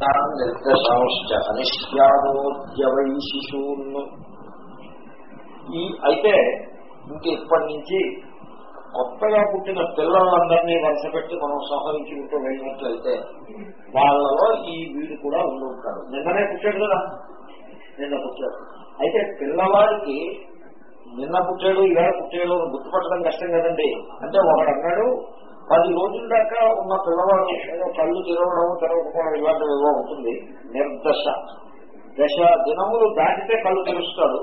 నిర్దశాంశ్చ అనిష్యాదోద్యవై ఈ అయితే ఇంక ఇప్పటి నుంచి కొత్తగా పుట్టిన పిల్లలందరినీ వరుసపెట్టి మనం సంహరించుకుంటూ వెళ్ళినట్లయితే వాళ్ళలో ఈ వీడు కూడా ఉండి నిన్ననే పుట్టాడు కదా? నిన్న పుట్టాడు. అయితే పిల్లవాడికి నిన్న పుట్టాడు ఇవాళ పుట్టాడు గుర్తుపట్టడం కష్టం కదండి? అంటే ఒకడు అన్నాడు పది రోజుల దాకా ఉన్న పిల్లవాడు ఏదో కళ్ళు తెరవడం తెరవకపోవడం ఇలాంటివి ఏదో ఉంటుంది. నిర్దశ. దశ దినములు దాటితే కళ్ళు తెలుస్తాడు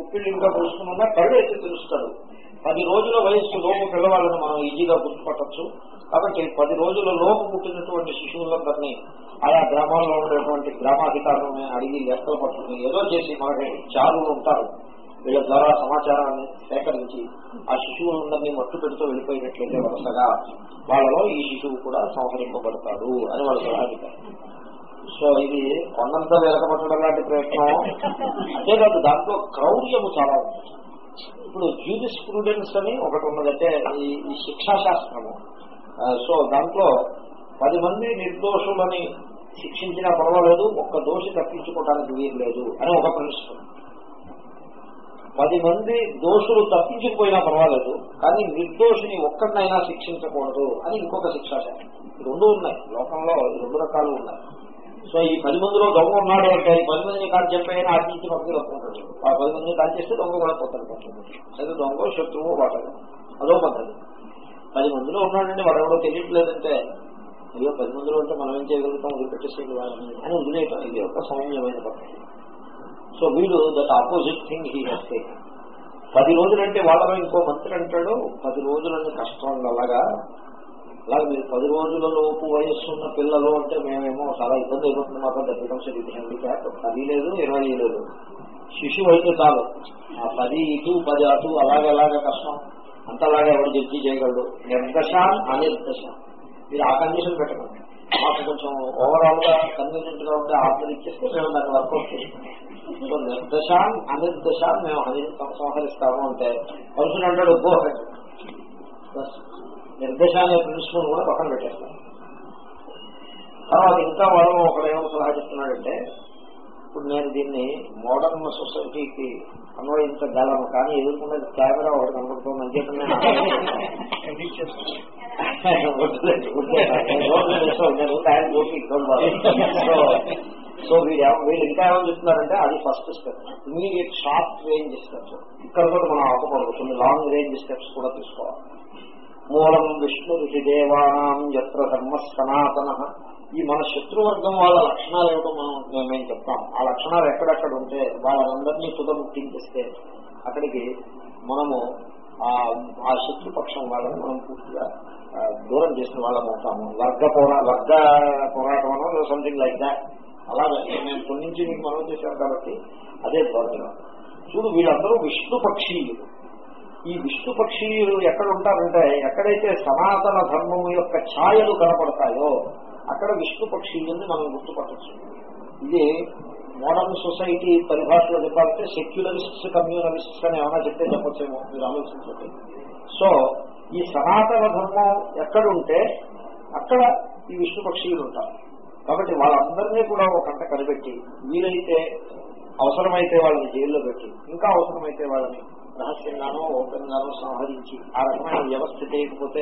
ఉప్పిళ్ళిగా తెలుసుకున్నా కళ్ళు అయితే తెలుస్తాడు పది రోజుల వయస్సు లోపు పిల్లవాళ్ళని మనం ఈజీగా గుర్తుపట్టచ్చు. కాబట్టి పది రోజుల లోపు పుట్టినటువంటి శిశువులందరినీ ఆయా గ్రామాల్లో ఉండేటువంటి గ్రామాధికారులను అడిగి లెక్కలు పట్టుకుని ఏదో చేసి మనకి చారులు ఉంటారు. వీళ్ళ ద్వారా సమాచారాన్ని సేకరించి ఆ శిశువులందరినీ మట్టు పెడుతూ వెళ్ళిపోయినట్లయితే వరుసగా వాళ్ళలో ఈ శిశువు కూడా సంహరింపబడతాడు అని వాళ్ళు సలహా సో ఇది కొండంత వెలకపట్టడం లాంటి ప్రయత్నం. అంతేకాదు దాంట్లో క్రౌర్యము చాలా ఇప్పుడు జ్యూరిస్ స్టూడెంట్స్ అని ఒకటి ఉన్నదంటే ఈ ఈ శిక్షాశాస్త్రము. సో దాంట్లో పది మంది నిర్దోషులని శిక్షించినా పర్వాలేదు ఒక్క దోషి తప్పించుకోవడానికి వీలు లేదు అని ఒక ప్రిన్సిపల్ పది మంది దోషులు తప్పించకపోయినా పర్వాలేదు కానీ నిర్దోషిని ఒక్కడినైనా శిక్షించకూడదు అని ఇంకొక శిక్షాశాస్త్రం రెండు ఉన్నాయి లోకంలో రెండు రకాలు ఉన్నాయి. సో ఈ పది మందిలో దొంగ ఉన్నాడు అంటే ఈ పది మందిని కాదు చెప్పైనా ఆర్జించి పక్కన తప్పుకుంటాడు ఆ పది మందిని కాదు చేస్తే దొంగ కూడా పోతాడు అయితే దొంగ శత్రువు వాటలు అదో పద్ధతి. పది మందిలో ఉన్నాడండి వాడెవడో తెలియట్లేదంటే అయ్యో పది మందిలో ఉంటే మనం ఏం చేయగలుగుతాం? వదిలిపెట్టేసేది వాళ్ళని అని వదిలేయటం. ఇది ఒక సౌమ్యమైన పద్ధతి. సో వీడు that opposite thing he has పది రోజులంటే వాళ్ళలో ఇంకో మంత్రి అంటాడు పది రోజులని కష్టం అలాగా. అలాగే మీరు పది రోజుల లోపు వయస్సు ఉన్న పిల్లలు అంటే మేమేమో చాలా ఇబ్బంది అయిపోతుంది మాకు దగ్గర హ్యాండిక్యాప్ పది లేదు ఇరవై లేదు. శిశువు అయితే చాలు. ఆ పది ఇటు పది అటు అలాగే అలాగే కష్టం. అంతలాగా ఎవరు జడ్జి చేయగలడు? నిర్దశ అనిర్దశ. మీరు ఆ కండిషన్ పెట్టకండి. మాకు కొంచెం ఓవరాల్గా కన్వీనియంట్గా ఉంటే ఆర్డర్ ఇచ్చేస్తే మేము దాన్ని వర్కౌట్ చేసుకుంటాం. సో నిర్దశ అనిర్దశ మేము అని సంహరిస్తాము అంటే మనుషులు అంటాడు గో నిర్దశ అనే ప్రిన్సిపల్ కూడా పక్కన పెట్టేస్తాం తర్వాత ఇంకా వాళ్ళు ఒకడేమో సలహా చెప్తున్నాడంటే ఇప్పుడు నేను దీన్ని మోడర్న్ సొసైటీకి అన్వయించగలను కానీ ఎదుర్కొన్న కెమెరా ఒకటి కనబడుతుంది అని చెప్పి సో వీళ్ళు వీళ్ళు ఇంకా ఏమని చెప్తున్నారంటే అది first step immediate short range steps ఇక్కడ కూడా మనం ఆపకూడదు కొన్ని లాంగ్ రేంజ్ స్టెప్స్ కూడా తీసుకోవాలి. మూలం విష్ణు ఋషి దేవానాం ఎత్ర ధర్మ సనాతన. ఈ మన శత్రువర్గం వాళ్ళ లక్షణాలు ఏమిటో మనం మేము చెప్తాం. ఆ లక్షణాలు ఎక్కడెక్కడ ఉంటే వాళ్ళందరినీ తుదముట్టించేస్తే అక్కడికి మనము ఆ శత్రుపక్షం వాళ్ళని మనం పూర్తిగా దూరం చేసిన వాళ్ళం అవుతాము. వర్గ పోరా వర్గ పోరాటం అనో సంథింగ్ లైక్ దాట్ అలాగే మేము కొన్ని నుంచి మీకు మనం చేశాం కాబట్టి అదే భోజనం. చూడు వీళ్ళందరూ విష్ణు పక్షీయులు. ఈ విష్ణు పక్షీయులు ఎక్కడ ఉంటారంటే ఎక్కడైతే సనాతన ధర్మము యొక్క ఛాయలు కనపడతాయో అక్కడ విష్ణు అని మనం గుర్తుపట్టచ్చు. ఇది మోడర్న్ సొసైటీ పరిభాషలో చెప్పాలంటే సెక్యులరిస్ట్స్ కమ్యూనలిస్ట్స్ అని ఏమైనా చెప్తే చెప్పచ్చేమో మీరు ఆలోచించండి. సో ఈ సనాతన ధర్మం ఎక్కడుంటే అక్కడ ఈ విష్ణుపక్షిలు ఉంటారు. కాబట్టి వాళ్ళందరినీ కూడా ఒక కంట కనిపెట్టి వీలైతే అవసరమైతే వాళ్ళని జైల్లో పెట్టి ఇంకా అవసరమైతే వాళ్ళని రహస్యంగానో ఓపెన్ గానో సంహరించి ఆ రకమైన వ్యవస్థ చేయకపోతే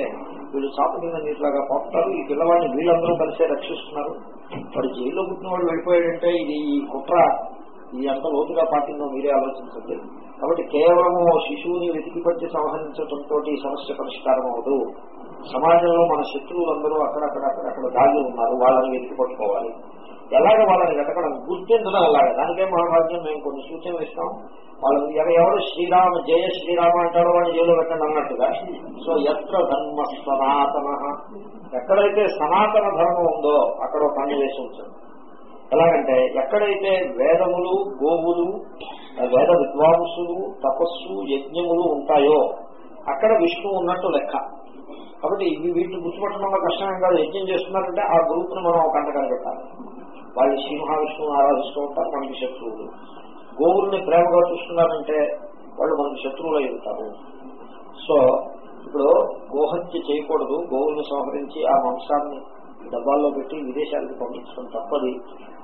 వీళ్ళు చాపు నీటిలాగా పోతారు ఈ పిల్లవాడిని వీళ్ళందరూ కలిసే రక్షిస్తున్నారు. వాడు జైల్లో పుట్టిన వాడు వెళ్ళిపోయాడంటే ఇది ఈ కుట్ర ఇది అంత లోతుగా పాటిందో మీరే ఆలోచించండి. కాబట్టి కేవలము శిశువుని వెతికి పట్టి సంహరించడంతో ఈ సమస్య పరిష్కారం అవదు. సమాజంలో మన శత్రువులందరూ అక్కడక్కడక్కడక్కడ దాగి ఉన్నారు. వాళ్ళని వెతికి పట్టుకోవాలి. ఎలాగ వాళ్ళని వెతకడం? గుర్తించడం అలాగే దానికే మహాభాగ్యం. మేము కొన్ని సూచనలు ఇస్తాం. వాళ్ళు ఎవరు శ్రీరామ జయ శ్రీరామ అంటారో వాళ్ళు జైలు పెట్టండి అన్నట్టుగా. సో ఎత్ర ధర్మ సనాతన? ఎక్కడైతే సనాతన ధర్మం ఉందో అక్కడ ఒక పని వేసి ఉంచండి ఎలాగంటే ఎక్కడైతే వేదములు గోవులు వేద విద్వాంసులు తపస్సు యజ్ఞములు ఉంటాయో అక్కడ విష్ణువు ఉన్నట్టు లెక్క. కాబట్టి ఇవి వీటిని గుర్తుపట్టడంలో కష్టమేం కాదు. యజ్ఞం చేస్తున్నారంటే ఆ గ్రూప్ను మనం కంట పెట్టాలి వాళ్ళు శ్రీ మహావిష్ణువుని ఆరాధిస్తూ ఉంటారు మనకి శత్రువులు గోవుల్ని ప్రేమగా చూస్తున్నారంటే వాళ్ళు మనకి శత్రువులు అయి ఉంటారు. సో ఇప్పుడు గోహత్య చేయకూడదు గోవుల్ని సంహరించి ఆ మాంసాన్ని డబ్బాల్లో పెట్టి విదేశాలకు పంపించడం తప్పది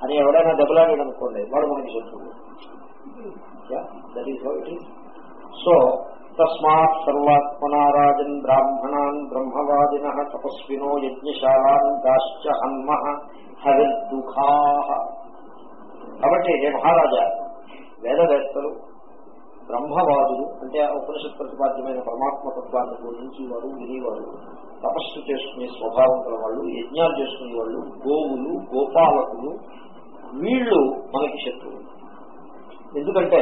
అని ఎవడైనా దెబ్బలాడాడు అనుకోండి వాడు మనకి శత్రువు. దట్ ఈస్ ఇట్ సో తస్మాత్ సర్వాత్మనారాజన్ బ్రాహ్మణాన్ బ్రహ్మవాదిన తపస్వినో యజ్ఞశాలాన్ దాశ్చ హన్మ హవిర్దుఖా కాబట్టి హే మహారాజా వేదవేత్తలు బ్రహ్మవాదులు అంటే ఆ ఉపనిషత్ ప్రతిపాద్యమైన పరమాత్మతత్వాన్ని బోధించేవారు వినేవారు. తపస్సు చేసుకునే స్వభావం గల వాళ్ళు యజ్ఞాలు చేసుకునే వాళ్ళు గోవులు గోపాలకులు వీళ్ళు మనకి శత్రువులు. ఎందుకంటే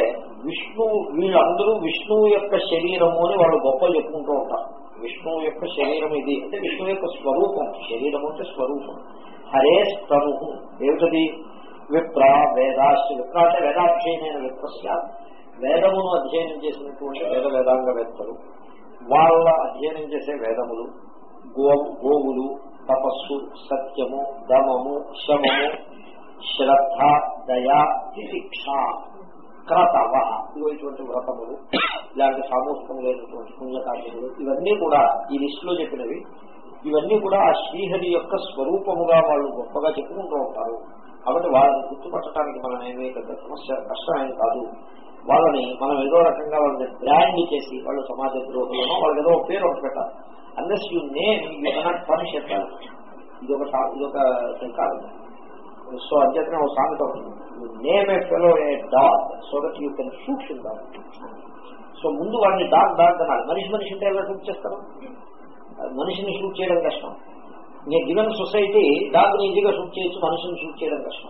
విష్ణు వీళ్ళందరూ విష్ణువు యొక్క శరీరము అని వాళ్ళు గొప్పలు చెప్పుకుంటూ ఉంటారు. విష్ణువు యొక్క శరీరం ఇది. అంటే విష్ణువు యొక్క స్వరూపం. శరీరం అంటే స్వరూపం. హరే స్తను ఏమిటది? విప్ర వేదాశ్చ విప్ర అంటే వేదాధ్యయనైన విప్రస్య. వేదమును అధ్యయనం చేసినటువంటి వేద వేదాంగవేత్తలు వాళ్ళ అధ్యయనం చేసే వేదములు గో గోవులు తపస్సు సత్యము దమము శమము శ్రద్ధ దయా తిశిక్ష క్రతవ ఇటువంటి వ్రతములు ఇలాంటి సామూహికములైనటువంటి పుణ్యకార్యములు ఇవన్నీ కూడా ఈ లిస్టులో చెప్పినవి. ఇవన్నీ కూడా ఆ శ్రీహరి యొక్క స్వరూపముగా వాళ్ళు గొప్పగా చెప్పుకుంటూ ఉంటారు. కాబట్టి వాళ్ళని గుర్తుపట్టడానికి మనం ఏమీ పెద్ద సమస్య కష్టమైనది కాదు. వాళ్ళని మనం ఏదో రకంగా వాళ్ళని బ్రాండ్ చేసి వాళ్ళు సమాజ ద్రోహులను వాళ్ళకి ఏదో పేరు ఒకటి పెట్టాలి. Unless you name you cannot punish ఎట్టాలి ఇది ఒక ఇదొక సైకాలజీ సో అంచేతనే ఒక సామెత name a fellow a dog so that you can shoot in dog so ముందు వాడిని డాగ్ డాగ్ అన్నారు మనిషి మనిషి ఉంటే ఎలా షూట్ చేస్తారు మనిషిని షూట్ చేయడం కష్టం. నేను గివెన్ సొసైటీ డాగ్ని ఈజీగా షూట్ చేయొచ్చు మనిషిని షూట్ చేయడం కష్టం.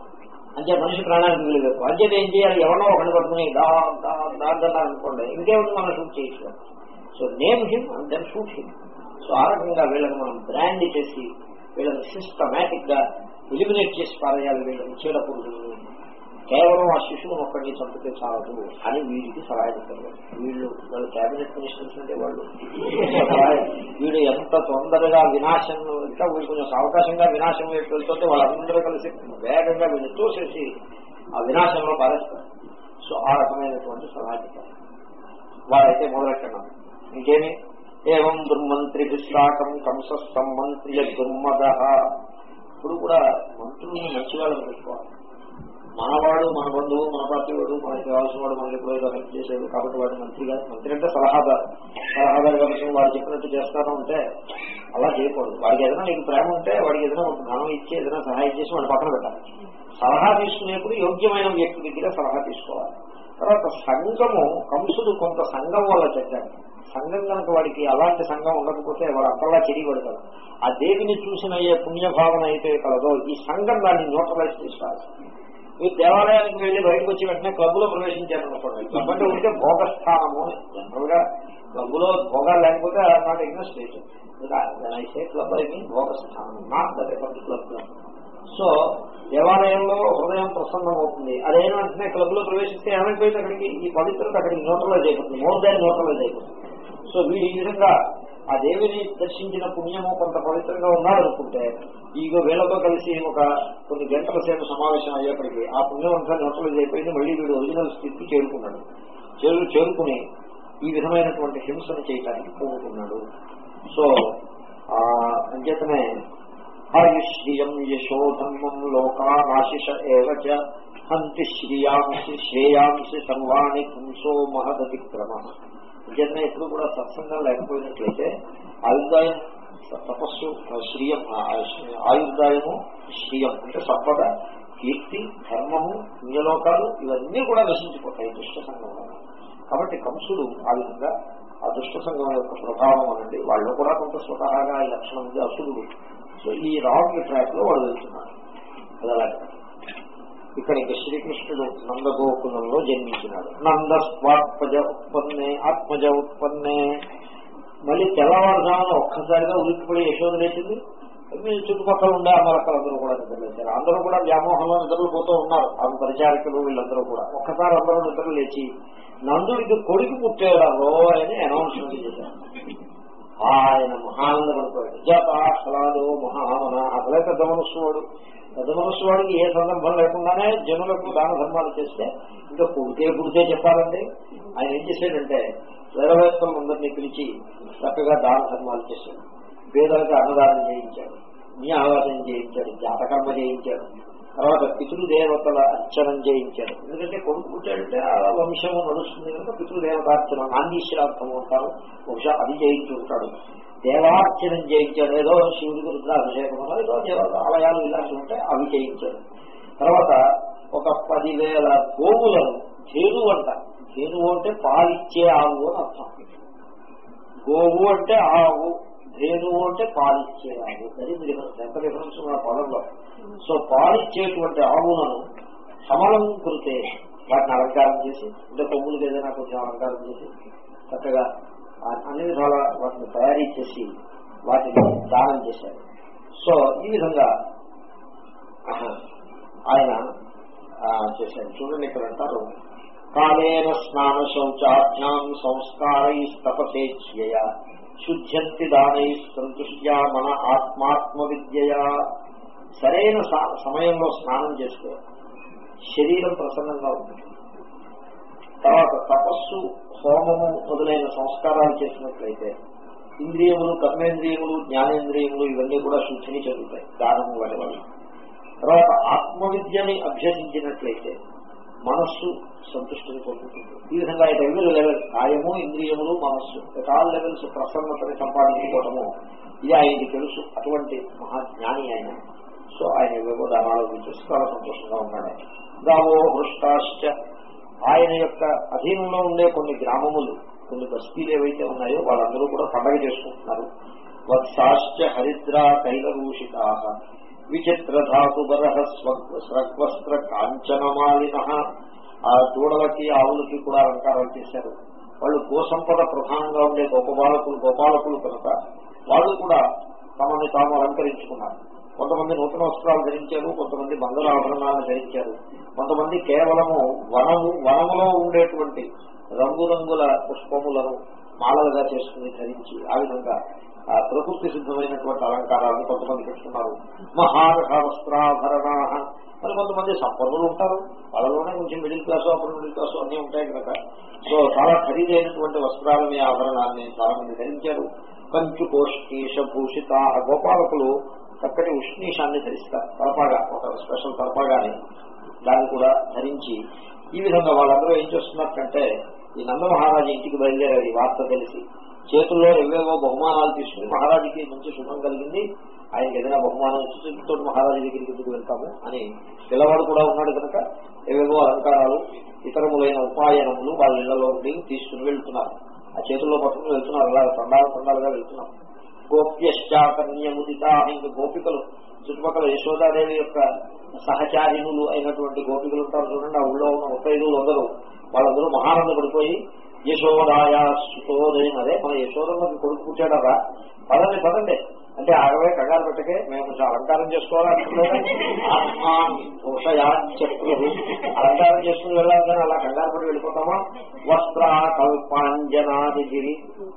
అంటే మనిషి ప్రాణానికి వీలుగా అంచేది ఏం చేయాలి? ఎవరో ఒకటి పట్టుకుని డాగ్ డాగ్ డాగ్ అన్నారు అనుకోండి. ఇంకేముంది? మనం షూట్ చేయొచ్చు. So name him and then shoot him so ఆ రకంగా వీళ్ళని మనం బ్రాండ్ చేసి వీళ్ళని సిస్టమేటిక్గా ఎలిమినేట్ చేసి పారేయాలి వీళ్ళని. చీడకూడదు కేవలం ఆ శిశువును ఒక్కడిని చంపితే చాలదు అని వీడికి సలహా వీళ్ళు వాళ్ళు క్యాబినెట్ మినిస్టర్స్ అంటే వాళ్ళు వీడు ఎంత తొందరగా వినాశం ఇంకా వీళ్ళు కొంచెం అవకాశంగా వినాశం వెళ్తుంటే వాళ్ళందరూ కలిసి వేగంగా వీళ్ళు తోసేసి ఆ వినాశంలో పారేస్తారు. సో ఆ రకమైనటువంటి సలహా చెప్పారు. వారైతే మొదలెట్టడం. ఇంకేమి? ఏం దుర్మంత్రి విశాఖం కంసస్థం మంత్రి దుర్మద ఇప్పుడు కూడా మంత్రుల్ని మంచి వాళ్ళని పెట్టుకోవాలి. మనవాడు మన బంధువు మన పార్టీ వాడు మనకి కావాల్సిన వాడు మనకి ఎప్పుడైతే హెల్ప్ చేసేది కాబట్టి వాడు మంత్రిగా మంత్రి అంటే సలహాదారు. సలహాదారు కాబట్టి వాడు చెప్పినట్టు చేస్తాను ఉంటే అలా చేయకూడదు. వాడికి ఏదైనా నీకు ప్రేమ ఉంటే వాడికి ఏదైనా ధనం ఇచ్చి ఏదైనా సహాయం చేసి వాడి పక్కన పెట్టాలి. సలహా తీసుకునేప్పుడు యోగ్యమైన వ్యక్తి దగ్గర సలహా తీసుకోవాలి. తర్వాత సంఘము కంసుడు కొంత సంఘం వల్ల చెప్పాడు సంఘం కనుక వాడికి అలాంటి సంఘం ఉండకపోతే వాడు అంతలా చెరిగడు కదా. ఆ దేవిని చూసిన ఏ పుణ్యభావన అయితే కలదో ఈ సంఘం దాన్ని న్యూట్రలైజ్ చేస్తారు మీరు దేవాలయానికి వెళ్ళి బయటకు వచ్చి వెంటనే క్లబ్లో ప్రవేశించారనుకోండి క్లబ్ అంటే ఉంటే భోగస్థానము జనరల్గా క్లబ్లో భోగాలు లేకపోతే నాట్ ఇగ్నెస్ అయితే క్లబ్ అయితే భోగస్థానం not that particular club so దేవాలయంలో హృదయం ప్రసన్నం అవుతుంది అదైన వెంటనే క్లబ్లో ప్రవేశిస్తే ఏమైపోయింది అక్కడికి? ఈ పవిత్రత అక్కడికి న్యూట్రలైజ్ అయిపోతుంది మోర్ దాన్ న్యూట్రలైజ్ అయిపోతుంది సో వీడు ఈ విధంగా ఆ దేవిని దర్శించిన పుణ్యము కొంత పవిత్రంగా ఉన్నాడనుకుంటే ఈగో వీళ్ళతో కలిసి ఒక కొన్ని గంటల సేపు సమావేశం అయ్యేప్పటికీ ఆ పుణ్యం అంతా న్యూట్రలైజ్ అయిపోయింది. మళ్ళీ వీడు ఒరిజినల్ స్థితికి చేరుకున్నాడు. చేరు చేరుకుని ఈ విధమైనటువంటి హింసను చేయటానికి పోగొట్టున్నాడు సో ఆ అంచేతనే హరిశ్రియం యశోధర్మం లోకానాశిష ఏవచ హంతి శ్రియాంసి శ్రేయాంసి సర్వాణి పుంసో మహదతిక్రమ. నిజంగా ఎప్పుడు కూడా సత్సంగం లేకపోయినట్లయితే ఆయుర్దాయం తపస్సు శ్రీయం ఆయుర్దాయము శ్రీయం అంటే సంపద కీర్తి ధర్మము పుణ్యలోకాలు ఇవన్నీ కూడా నశించిపోతాయి దుష్ట సంఘం కాబట్టి కంసుడు ఆ విధంగా ఆ దుష్ట సంఘం యొక్క ప్రభావం అనండి. వాళ్ళు కూడా కొంత స్వతహాగా ఈ లక్షణం ఉంది అసురుడు. సో ఈ రాంగ్ ట్రాక్లో వాళ్ళు వెళ్తున్నారు. అది అలాగే. ఇక్కడ శ్రీకృష్ణుడు నందగోకులంలో జన్మించినాడు. నంద స్వాత్మజ ఉత్పన్నే ఆత్మజ ఉత్పన్నే. మళ్ళీ తెల్లవారుజామున ఒక్కసారిగా ఉలిక్కిపడి యశోద లేచింది. చుట్టుపక్కల ఉండే అమరకలందరూ కూడా నిద్రలేశారు అందరూ కూడా వ్యామోహంలో నిద్రలిపోతూ ఉన్నారు. ఆమె పరిచారికలు వీళ్ళందరూ కూడా. ఒక్కసారి అందరూ నిద్ర లేచి నందుడికి కొడుకు పుట్టాడో అని అనౌన్స్మెంట్ చేశారు. ఆయన మహానందపడిపోయాడు జపాహ్లాదో మహామన అసలే పెద్ద మనస్సు వాడు పెద్ద మనసు వాడికి ఏ సందర్భం లేకుండానే జనులకు దాన ధర్మాలు చేస్తే ఇంకా పుడితే పుడితే చెప్పాలండి. ఆయన ఏం చేశాడంటే వేదవేత్తలందరినీ పిలిచి చక్కగా దాన ధర్మాలు చేశాడు. పేదలకు అన్నదానం చేయించాడు. న్యావాదం చేయించాడు. జాతకర్మ చేయించాడు. తర్వాత పితృదేవతల అర్చనం చేయించాడు. ఎందుకంటే కొడుకు పుట్టాడంటే ఆ వంశము నడుస్తుంది కనుక పితృదేవతార్చన నాందీశ్వరార్థం అంటారు. బహుశా అది చేయించుంటాడు దేవార్చనం చేయించాడు. ఏదో శివుడి శివుడికి రుద్రాభిషేకం ఏదో దేవత ఆలయాలు ఇలాంటివి ఉంటే అవి చేయించాడు. తర్వాత ఒక పదివేల గోవులను ధేను అంట. ధేనువు అంటే పాలిచ్చే ఆవు అని అర్థం. గోవు అంటే ఆవు ధేనువు అంటే పాలిచ్చే ఆవు. అది డిఫరెన్స్ ఎంత డిఫరెన్స్ ఉన్న పదంలో. సో పాలిచ్చేటువంటి ఆవులను సమలం కృతే వాటిని అలంకారం చేసి అంటే కొమ్ములకి ఏదైనా కొంచెం అలంకారం చేసి చక్కగా అన్ని విధాల వాటిని తయారీ చేసి వాటిని దానం చేశారు. సో ఈ విధంగా ఆయన ఆ, చేశాడు చూడండి ఇక్కడ అంటారు కాలేన స్నాన శౌచాభ్యాం సంస్కారై సంస్కారైస్తపసేచ్యయ శుద్ధ్యంతి దానై సంతుష్ట్యా మన ఆత్మాత్మ విద్యయా సరైన సమయంలో స్నానం చేస్తే శరీరం ప్రసన్నంగా ఉంటుంది. తర్వాత తపస్సు హోమము మొదలైన సంస్కారాలు చేసినట్లయితే ఇంద్రియములు కర్మేంద్రియములు జ్ఞానేంద్రియములు ఇవన్నీ కూడా శుద్ధిని చెందుతాయి దానము వాటి వల్ల. తర్వాత ఆత్మవిద్యని అభ్యసించినట్లయితే మనస్సు సంతుష్టిని పొందుతుంది. ఈ విధంగా ఐదు ఎవరి లెవెల్ కాయము ఇంద్రియములు మనస్సు ఆల్ లెవెల్స్ ప్రసన్నతని సంపాదించుకోవటము ఇది ఆయనకి తెలుసు. అటువంటి మహాజ్ఞాని ఆయన. సో ఆయన ఏవేవో దానాలు గురించి చాలా సంతోషంగా ఉన్నాడు. గావో హృష్టాశ్చ ఆయన యొక్క అధీనంలో ఉండే కొన్ని గ్రామములు కొన్ని బస్తీలు ఏవైతే ఉన్నాయో వాళ్ళందరూ కూడా పండగ చేసుకుంటున్నారు. వత్సాశ్చ హరిద్ర తైలభూషితా విచిత్ర ధాతు బరహ స్రగ్వస్త్ర కాంచనమాలిన ఆ దూడలకి ఆవులకి కూడా అలంకారాలు చేశారు. వాళ్ళు గోసంపద ప్రధానంగా ఉండే గోపబాలకులు గోపాలకులు కనుక వాళ్ళు కూడా తమని తాము అలంకరించుకున్నారు. కొంతమంది నూతన వస్త్రాలు ధరించారు కొంతమంది బంగారు ఆభరణాలను ధరించారు. కొంతమంది కేవలము వనము వనములో ఉండేటువంటి రంగురంగుల పుష్పములను మాలలుగా చేసుకుని ధరించి ఆ విధంగా ఆ ప్రకృతి సిద్ధమైనటువంటి అలంకారాలను కొంతమంది పెట్టుకున్నారు. మహారథ వస్త్రాభరణా మరి కొంతమంది సంపన్నులు ఉంటారు. వాళ్ళలోనే కొంచెం మిడిల్ క్లాస్ అప్పుడు మిడిల్ క్లాస్ అన్నీ ఉంటాయి కనుక. సో చాలా ఖరీదైనటువంటి వస్త్రాలని ఆభరణాన్ని చాలా మంది ధరించారు. కంచు కోష్కీష గోపాలకులు చక్కటి ఉష్ణీషాన్ని ధరిస్తారు. తలపాగా ఒక స్పెషల్ తలపాగాని దాన్ని కూడా ధరించి ఈ విధంగా వాళ్ళందరూ ఏం చేస్తున్నారంటే ఈ నంద మహారాజు ఇంటికి బయలుదేరారు ఈ వార్త తెలిసి. చేతుల్లో ఎవేవో బహుమానాలు తీసుకుని మహారాజుకి మంచి శుభం కలిగింది. ఆయనకి ఏదైనా బహుమానం ఇచ్చి మహారాజు దగ్గరికి ఎందుకు వెళ్తాము అని పిల్లవాడు కూడా ఉన్నాడు కనుక ఏవేవో అలంకారాలు ఇతరములైన ఉపాయనములు వాళ్ళ ఇళ్ళలో తీసుకుని వెళ్తున్నారు. ఆ చేతుల్లో పట్టుకుని వెళ్తున్నారు. అలా తండాలు తండాలుగా వెళ్తున్నారు. గోప్యశ్చాకర్ణ్యముదిత ఇంక గోపికలు చుట్టుపక్కల యశోదాదేవి యొక్క సహచారిణులు అయినటువంటి గోపికలు ఉంటారు చూడండి ఆ ఊళ్ళో ఉన్న ముత్తైదులు అందరూ వాళ్ళందరూ మహానంద పడిపోయి యశోదాయ సుతోదయం అదే మన యశోదమ్మకి కొడుకు పుట్టాడరా? పదండి పదండి. అంటే ఆగవే కంగారు పెట్టకే మేము కొంచెం అలంకారం చేసుకోవాలంటున్నాము అలంకారం చేసుకుని వెళ్ళాలని అలా కంగారు పడి వెళ్ళిపోతామా? వస్త్ర కల్పాంజనాదిగిరి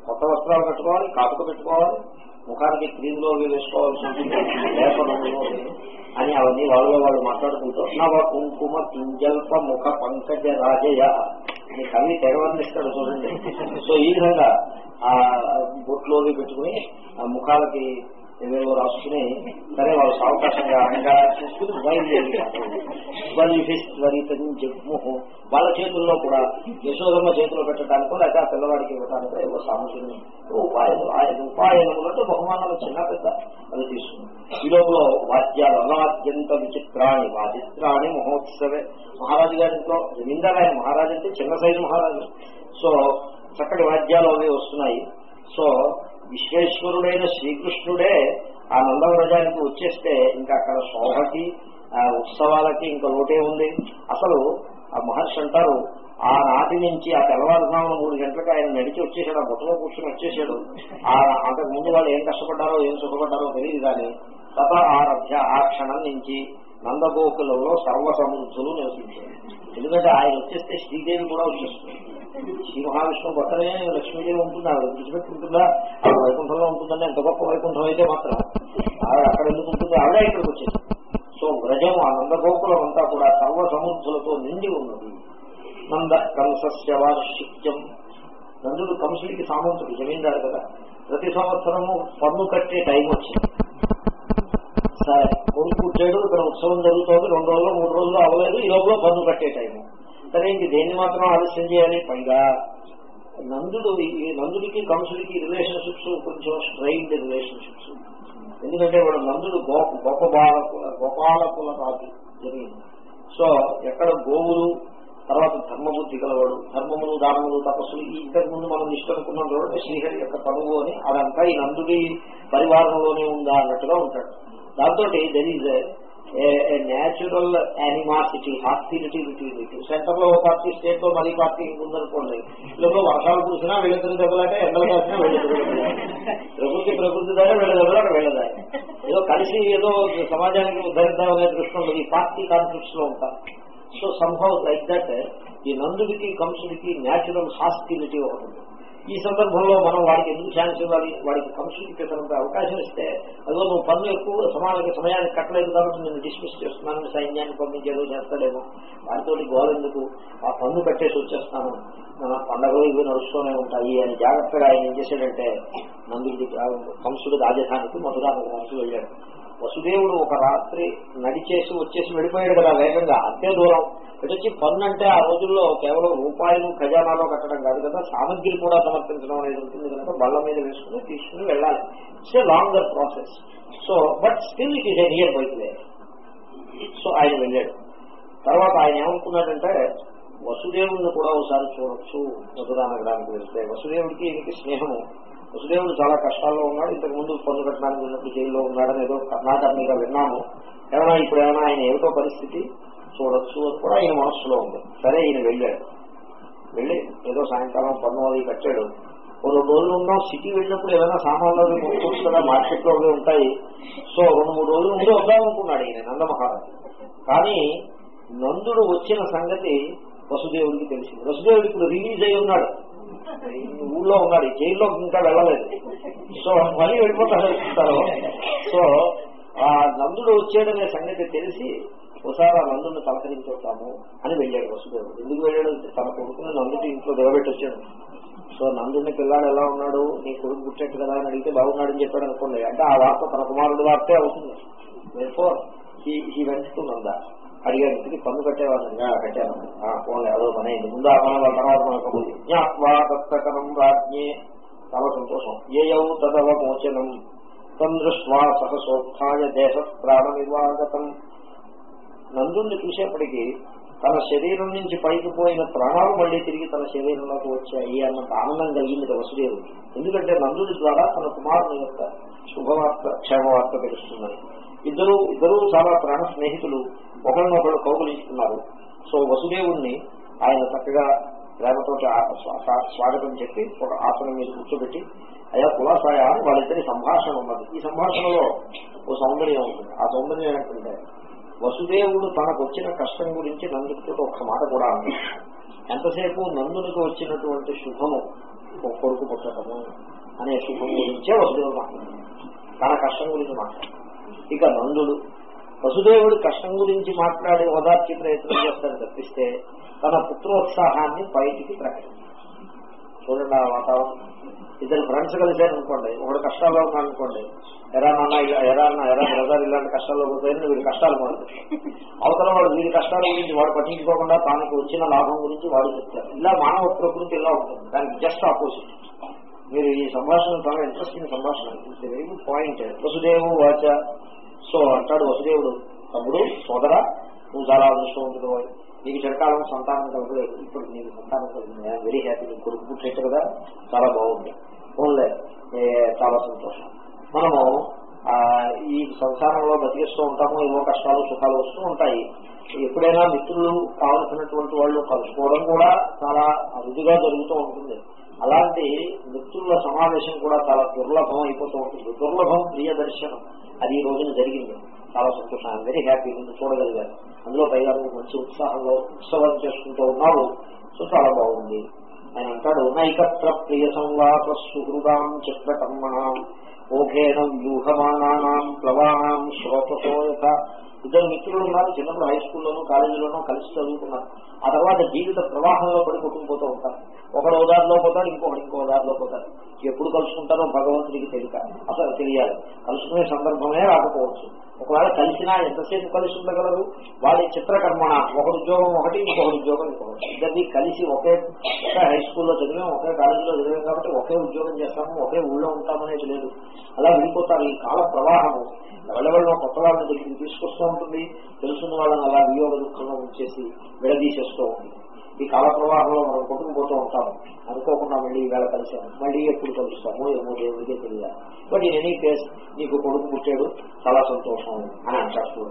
కొత్త వస్త్రాలు కట్టుకోవాలి కాపుక పెట్టుకోవాలి. ముఖానికి క్రీమ్లో అవి వేసుకోవాల్సి ఉంటుంది లేపనంలో అని అవన్నీ వాళ్ళలో వాళ్ళు మాట్లాడుకుంటూ నవ కుంకుమ కింజల్ప ముఖ పంకజ రాజయ అని కవి తెగవర్ణిస్తాడు చూడండి. సో ఈ విధంగా ఆ బొట్లోవి పెట్టుకుని ముఖాలకి ఏవేవో రాసుకుని సరే వాళ్ళు సావకాశంగా అనగా చూసుకుని బయలుదేరి జగ్ముహు వాళ్ళ చేతుల్లో కూడా యశోధమ్మ చేతిలో పెట్టడానికి లేక ఆ పిల్లవాడికి ఇవ్వడానికో ఏవో సామర్థ్యం ఉపాయలు ఆయన ఉపాయనములంటే బహుమానాలు చిన్న పెద్ద అది తీసుకుంది ఈ లోపల వాద్యాలు అనాద్యంత విచిత్రాన్ని వాదిత్రాణి మహోత్సవే. మహారాజు గారితో ఇంట్లో మహారాజు అంటే చిన్న సైజు మహారాజు. సో చక్కటి వాద్యాలు అవి వస్తున్నాయి. సో విశ్వేశ్వరుడైన శ్రీకృష్ణుడే ఆ నందవరజానికి వచ్చేస్తే ఇంకా అక్కడ శోభకి ఆ ఉత్సవాలకి ఇంకా లోటే ఉంది. అసలు ఆ మహర్షి అంటారు ఆ నాటి నుంచి ఆ తెల్లవారుజామున మూడు గంటలకు ఆయన నడిచి వచ్చేసాడు ఆ బుట్టలో కూర్చొని వచ్చేసాడు ఆ అంతకు ముందు వాళ్ళు ఏం కష్టపడ్డారో ఏం సుఖపడ్డారో తెలియదు కానీ తత ఆరభ్య ఆ క్షణం నుంచి నందగోకులలో సర్వసమృద్ధులు నివసించారు. ఎందుకంటే ఆయన వచ్చేస్తే శ్రీదేవి కూడా వచ్చేస్తుంది. శ్రీ మహావిష్ణు పక్కనే లక్ష్మీదేవి ఉంటుంది? విడిచిపెట్టి ఉంటుందా ఆవిడ వైకుంఠంలో ఉంటుందని ఎంత గొప్ప వైకుంఠం అయితే మాత్రం ఆవిడ అక్కడ ఎందుకు ఉంటుందో ఆవిడ ఇక్కడికి వచ్చేది సో వ్రజం ఆ నందగోకులం అంతా కూడా సర్వ సమృద్ధులతో నిండి ఉన్నది. నంద కంసస్య వార్షిక్యం. నందుడు కంసుడికి సామంతుడు జమీందారు కదా. ప్రతి సంవత్సరము పన్ను కట్టే టైం వచ్చింది. సరే కొడుకు పుట్టాడు ఇక్కడ ఉత్సవం జరుగుతోంది రెండు రోజులు మూడు రోజులు అవ్వలేదు ఈ లోపల పన్ను కట్టే టైం సరే ఇంక దేన్ని మాత్రం ఆలస్యం చేయాలి? పైగా నందుడు ఈ నందుడికి కంసుడికి రిలేషన్షిప్స్ కొంచెం స్ట్రైన్డ్ రిలేషన్షిప్స్ ఎందుకంటే వాడు నందుడు గోప గొప్ప బాలకుల గోపాలకుల రాజు జరిగింది సో ఎక్కడ గోవులు తర్వాత ధర్మబుద్ధి గలవాడు ధర్మములు దానములు తపస్సులు ఈ ఇంతకు ముందు మనం ఇష్టనుకున్నాం చూడండి శ్రీహరి యొక్క పనువు అని అదంతా ఈ నందుడి పరివారంలోనే ఉందా అన్నట్టుగా ఉంటాడు. దాంతో there is natural animosity hostility between it సెంటర్లో పార్టీ స్టేట్లో మరీ పార్టీ ఉందనుకోండి. ఇంట్లో వర్షాలు కురిసినా వీళ్ళిద్దరు దెబ్బలాట ఎండలు కాసినా వీళ్ళిద్దరు ప్రకృతి ప్రకృతి దాకా వీళ్ళ దెబ్బలాట వీళ్ళదా ఏదో కలిసి ఏదో సమాజానికి ఉద్ధరిద్దామనే దృష్టిలో ఈ పార్టీ కాన్ఫ్లిక్ట్స్లో ఉంటారు సో సంభవ్ లైక్ దట్ ఈ నందుడికి కంసుడికి న్యాచురల్ హాస్టిలిటీ ఒకటి. ఉంది ఈ సందర్భంలో మనం వాడికి ఎందుకు ఛాన్స్ ఇవ్వాలి? వాడికి కంసుడికి అవకాశం ఇస్తే అదిగో నువ్వు పన్ను ఎక్కువ సమాజ సమయానికి కట్టలేదు కాబట్టి నేను డిస్మిస్ చేస్తున్నాను సైన్యాన్ని పంపించేదో చేస్తాడేమో. వారితో గోల ఎందుకు? ఆ పన్ను కట్టేసి వచ్చేస్తాను. మన పండగలు ఇవి నడుస్తూనే ఉంటాయి. అని జాగ్రత్తగా ఆయన ఏం చేశాడంటే నందుడి కంసుడు రాజధానికి మధురా నగరానికి వెళ్ళాడు. వసుదేవుడు ఒక రాత్రి నడిచేసి వచ్చేసి వెళ్ళిపోయాడు కదా వేగంగా అంతే దూరం. వచ్చి పన్ను అంటే ఆ రోజుల్లో కేవలం రూపాయలు ఖజానాలో కట్టడం కాదు కదా సామగ్రి కూడా సమర్పించడం అనేది ఉంటుంది కనుక బళ్ళ మీద వేసుకుని తీసుకుని వెళ్ళాలి. It's a longer process so but still it is a near bike way so ఆయన వెళ్ళాడు. తర్వాత ఆయన ఏమనుకున్నాడంటే వసుదేవుడిని కూడా ఒకసారి చూడొచ్చు మధురా నగరానికి వెళ్తే. వసుదేవుడికి ఈయనకి స్నేహము. వసుదేవుడు చాలా కష్టాల్లో ఉన్నాడు. ఇంతకు ముందు పన్ను కట్టడానికి ఉన్నప్పుడు జైల్లో ఉన్నాడని ఏదో కర్ణాటకగా విన్నాము. ఏమైనా ఇప్పుడు ఏమైనా ఆయన ఏమిటో పరిస్థితి? చూడొచ్చు అని కూడా ఆయన మనస్సులో ఉంది. సరే ఈయన వెళ్ళాడు. వెళ్ళి ఏదో సాయంకాలం పన్ను అది కట్టాడు. ఓ రెండు రోజులు ఉన్నాం. సిటీ వెళ్ళినప్పుడు ఏదైనా సామాన్లు అవి కొనుక్కోవచ్చు కదా మార్కెట్లో అవి ఉంటాయి. సో రెండు మూడు రోజులు ఉండి వద్దామనుకున్నాడు ఈయన నందమహారాజు. కానీ నందుడు వచ్చిన సంగతి వసుదేవుడికి తెలిసింది. వసుదేవుడు ఇప్పుడు రిలీజ్ అయి ఉన్నాడు. ఊళ్ళో ఉన్నాడు. జైల్లో ఇంకా వెళ్ళలేదు. సో మళ్ళీ వెళ్ళిపోతాడు. సో ఆ నందుడు వచ్చాడనే సంగతి తెలిసి ఒకసారి ఆ నందుని తలకరించుతాము అని వెళ్ళాడు వసుదేవుడు. ఎందుకు వెళ్ళాడు? తన కొడుకుని నందుటి ఇంట్లో దిగబెట్టొచ్చాడు సో నందుని పిల్లాడు ఎలా ఉన్నాడు? నీ కొడుకు పుట్టేట్టు కదా అని అడిగితే బాగున్నాడని చెప్పాడు అనుకోండి. అంటే ఆ వార్త తన కుమారుడు వార్తే అవుతుంది. ఫోర్ హీ వెంట నంద అడిగాడు ఇంటికి పన్ను కట్టేవాళ్ళంగా కట్టాను. పోలే అదో పని అయింది. ముందు ఆ పని తర్వాత మనకు జ్ఞాత్వా దత్తకరం రాజ్ఞే. చాలా సంతోషం. ఏయౌ తదవ మోచనం. తందృష్వా సహసోత్థాయ దేశ ప్రాణ నిర్వాగతం నందుని చూసేప్పటికీ తన శరీరం నుంచి పైకి పోయిన ప్రాణాలు మళ్ళీ తిరిగి తన శరీరంలోకి వచ్చాయి అన్నంత ఆనందం కలిగింది వసుదేవుడికి. ఎందుకంటే నందుడి ద్వారా తన కుమారుని యొక్క శుభవార్త క్షేమవార్త తెలుస్తుందని. ఇద్దరు ఇద్దరు చాలా ప్రాణ స్నేహితులు ఒకరినొకరు కౌగులించుకున్నారు. సో వసుదేవుణ్ణి ఆయన చక్కగా ప్రేమతో స్వాగతం చెప్పి ఒక ఆసనం మీద కూర్చోబెట్టి అయ్యా కులాసాయ అని వాళ్ళిద్దరి సంభాషణ ఉన్నది. ఈ సంభాషణలో ఓ సౌందర్యం ఉంటుంది. ఆ సౌందర్యం ఏంటంటే వసుదేవుడు తనకు వచ్చిన కష్టం గురించి నందుడితో ఒక్క మాట కూడా అన్నాడు ఎంతసేపు నందునికి వచ్చినటువంటి శుభము? ఒక కొడుకు పుట్టడము అనే శుభం గురించే వసుదేవుడు మాట్లాడాడు. తన కష్టం గురించి మాట్లాడాడు. ఇక నందుడు వసుదేవుడు కష్టం గురించి మాట్లాడే ఓదార్చి ప్రయత్నం చేస్తాడు తప్పిస్తే తన పుత్రోత్సాహాన్ని బయటికి ప్రకటించాడు. చూడండి ఆ వాతావరణం. ఇద్దరు ఫ్రెండ్స్ కలిశారనుకోండి ఒకడు కష్టాల్లో ఉన్నాడనుకోండి ఎరా నాన్న ఎరా అన్న ఎరా బ్రదర్ ఇలాంటి కష్టాల్లో పోతాయని వీడి కష్టాలు పడుతుంది అవతల వాడు వీడి కష్టాల గురించి వాడు పట్టించుకోకుండా తనకు వచ్చిన లాభం గురించి వాడు చెప్తారు ఇలా మానవ ప్రకృతి ఇలా ఉంటుంది. దానికి జస్ట్ ఆపోజిట్ మీరు ఈ సంభాషణ చాలా ఇంట్రెస్టింగ్ సంభాషణ. పాయింట్ వసుదేవు వాచ. సో అంటాడు వసుదేవుడు తమ్ముడు సోదర నువ్వు చాలా అదృష్టవంతుడు నీకు చిరకాలం సంతానం కలగలేదు ఇప్పుడు నీకు సంతానం కలిగింది వెరీ హ్యాపీ నీకు కొడుకు పుట్టేట్టు కదా చాలా బాగుంది. ఓన్లే చాలా సంతోషం. మనము ఈ సంసారంలో బతికిస్తూ ఉంటాము ఏవో కష్టాలు సుఖాలు వస్తూ ఉంటాయి. ఎప్పుడైనా మిత్రులు కావలసినటువంటి వాళ్ళు కలుసుకోవడం కూడా చాలా అరుదుగా జరుగుతూ ఉంటుంది. అలాంటి మిత్రుల సమావేశం కూడా చాలా దుర్లభం అయిపోతూ ఉంటుంది. దుర్లభం ప్రియ దర్శనం అది ఈ రోజున జరిగింది. చాలా సంతోషం. Very happy. నేను చూడగలిగాను. అందులో పైగా మంచి ఉత్సాహంలో ఉత్సవం చేసుకుంటూ ఉన్నావు. సో చాలా బాగుంది. ఆయన అంటాడు నైకత్ర ప్రియ సంవాస సుహృదాం చిత్రకర్మణం ఓఘేన వ్యూహమానాం ప్లవానాం శ్రోతతో యథ ఇద్దరు మిత్రులు ఉన్నారు చిన్నప్పుడు హై స్కూల్లోనూ కాలేజీలోనూ కలిసి చదువుకున్నారు. ఆ తర్వాత జీవిత ప్రవాహంలో పడి కొట్టుకుపోతూ ఉంటారు. ఒకడు ఓదారిలో పోతారు ఇంకొకటి ఇంకో ఉదారిలో పోతారు ఎప్పుడు కలుసుకుంటారో భగవంతుడికి తెలియక అసలు తెలియాలి. కలుసుకునే సందర్భమే రాకపోవచ్చు. ఒకవేళ కలిసినా ఎంతసేపు కలిసి ఉండగలరు? వాళ్ళ చిత్రకర్మణ ఒకటి ఉద్యోగం ఒకటి ఇంకొకటి ఉద్యోగం ఇంకొకటి. ఇద్దరిది కలిసి ఒకే హై స్కూల్లో చదివాం ఒకే కాలేజీలో చదివాం కాబట్టి ఒకే ఉద్యోగం చేస్తాము ఒకే ఊళ్ళో ఉంటామనేది లేదు. అలా వెళ్ళిపోతారు ఈ కాల ప్రవాహము. ఎవరెవరిలో కొత్త వాళ్ళని దగ్గరికి తీసుకొస్తూ ఉంటుంది. తెలుసున్న వాళ్ళని అలా వియోగ దుఃఖంలో ఉంచేసి విడదీసేస్తూ ఉంటుంది. ఈ కాల ప్రవాహంలో మనం కొట్టుకుపోతూ ఉంటాము. అనుకోకుండా మళ్ళీ ఈవేళ కలిసాము మళ్ళీ ఎప్పుడు కలుస్తాము ఏమో దేవుడికే తెలియాలి. బట్ ఇన్ ఎనీ కేస్ నీకు కొడుకు పుట్టాడు చాలా సంతోషం అని అంటారు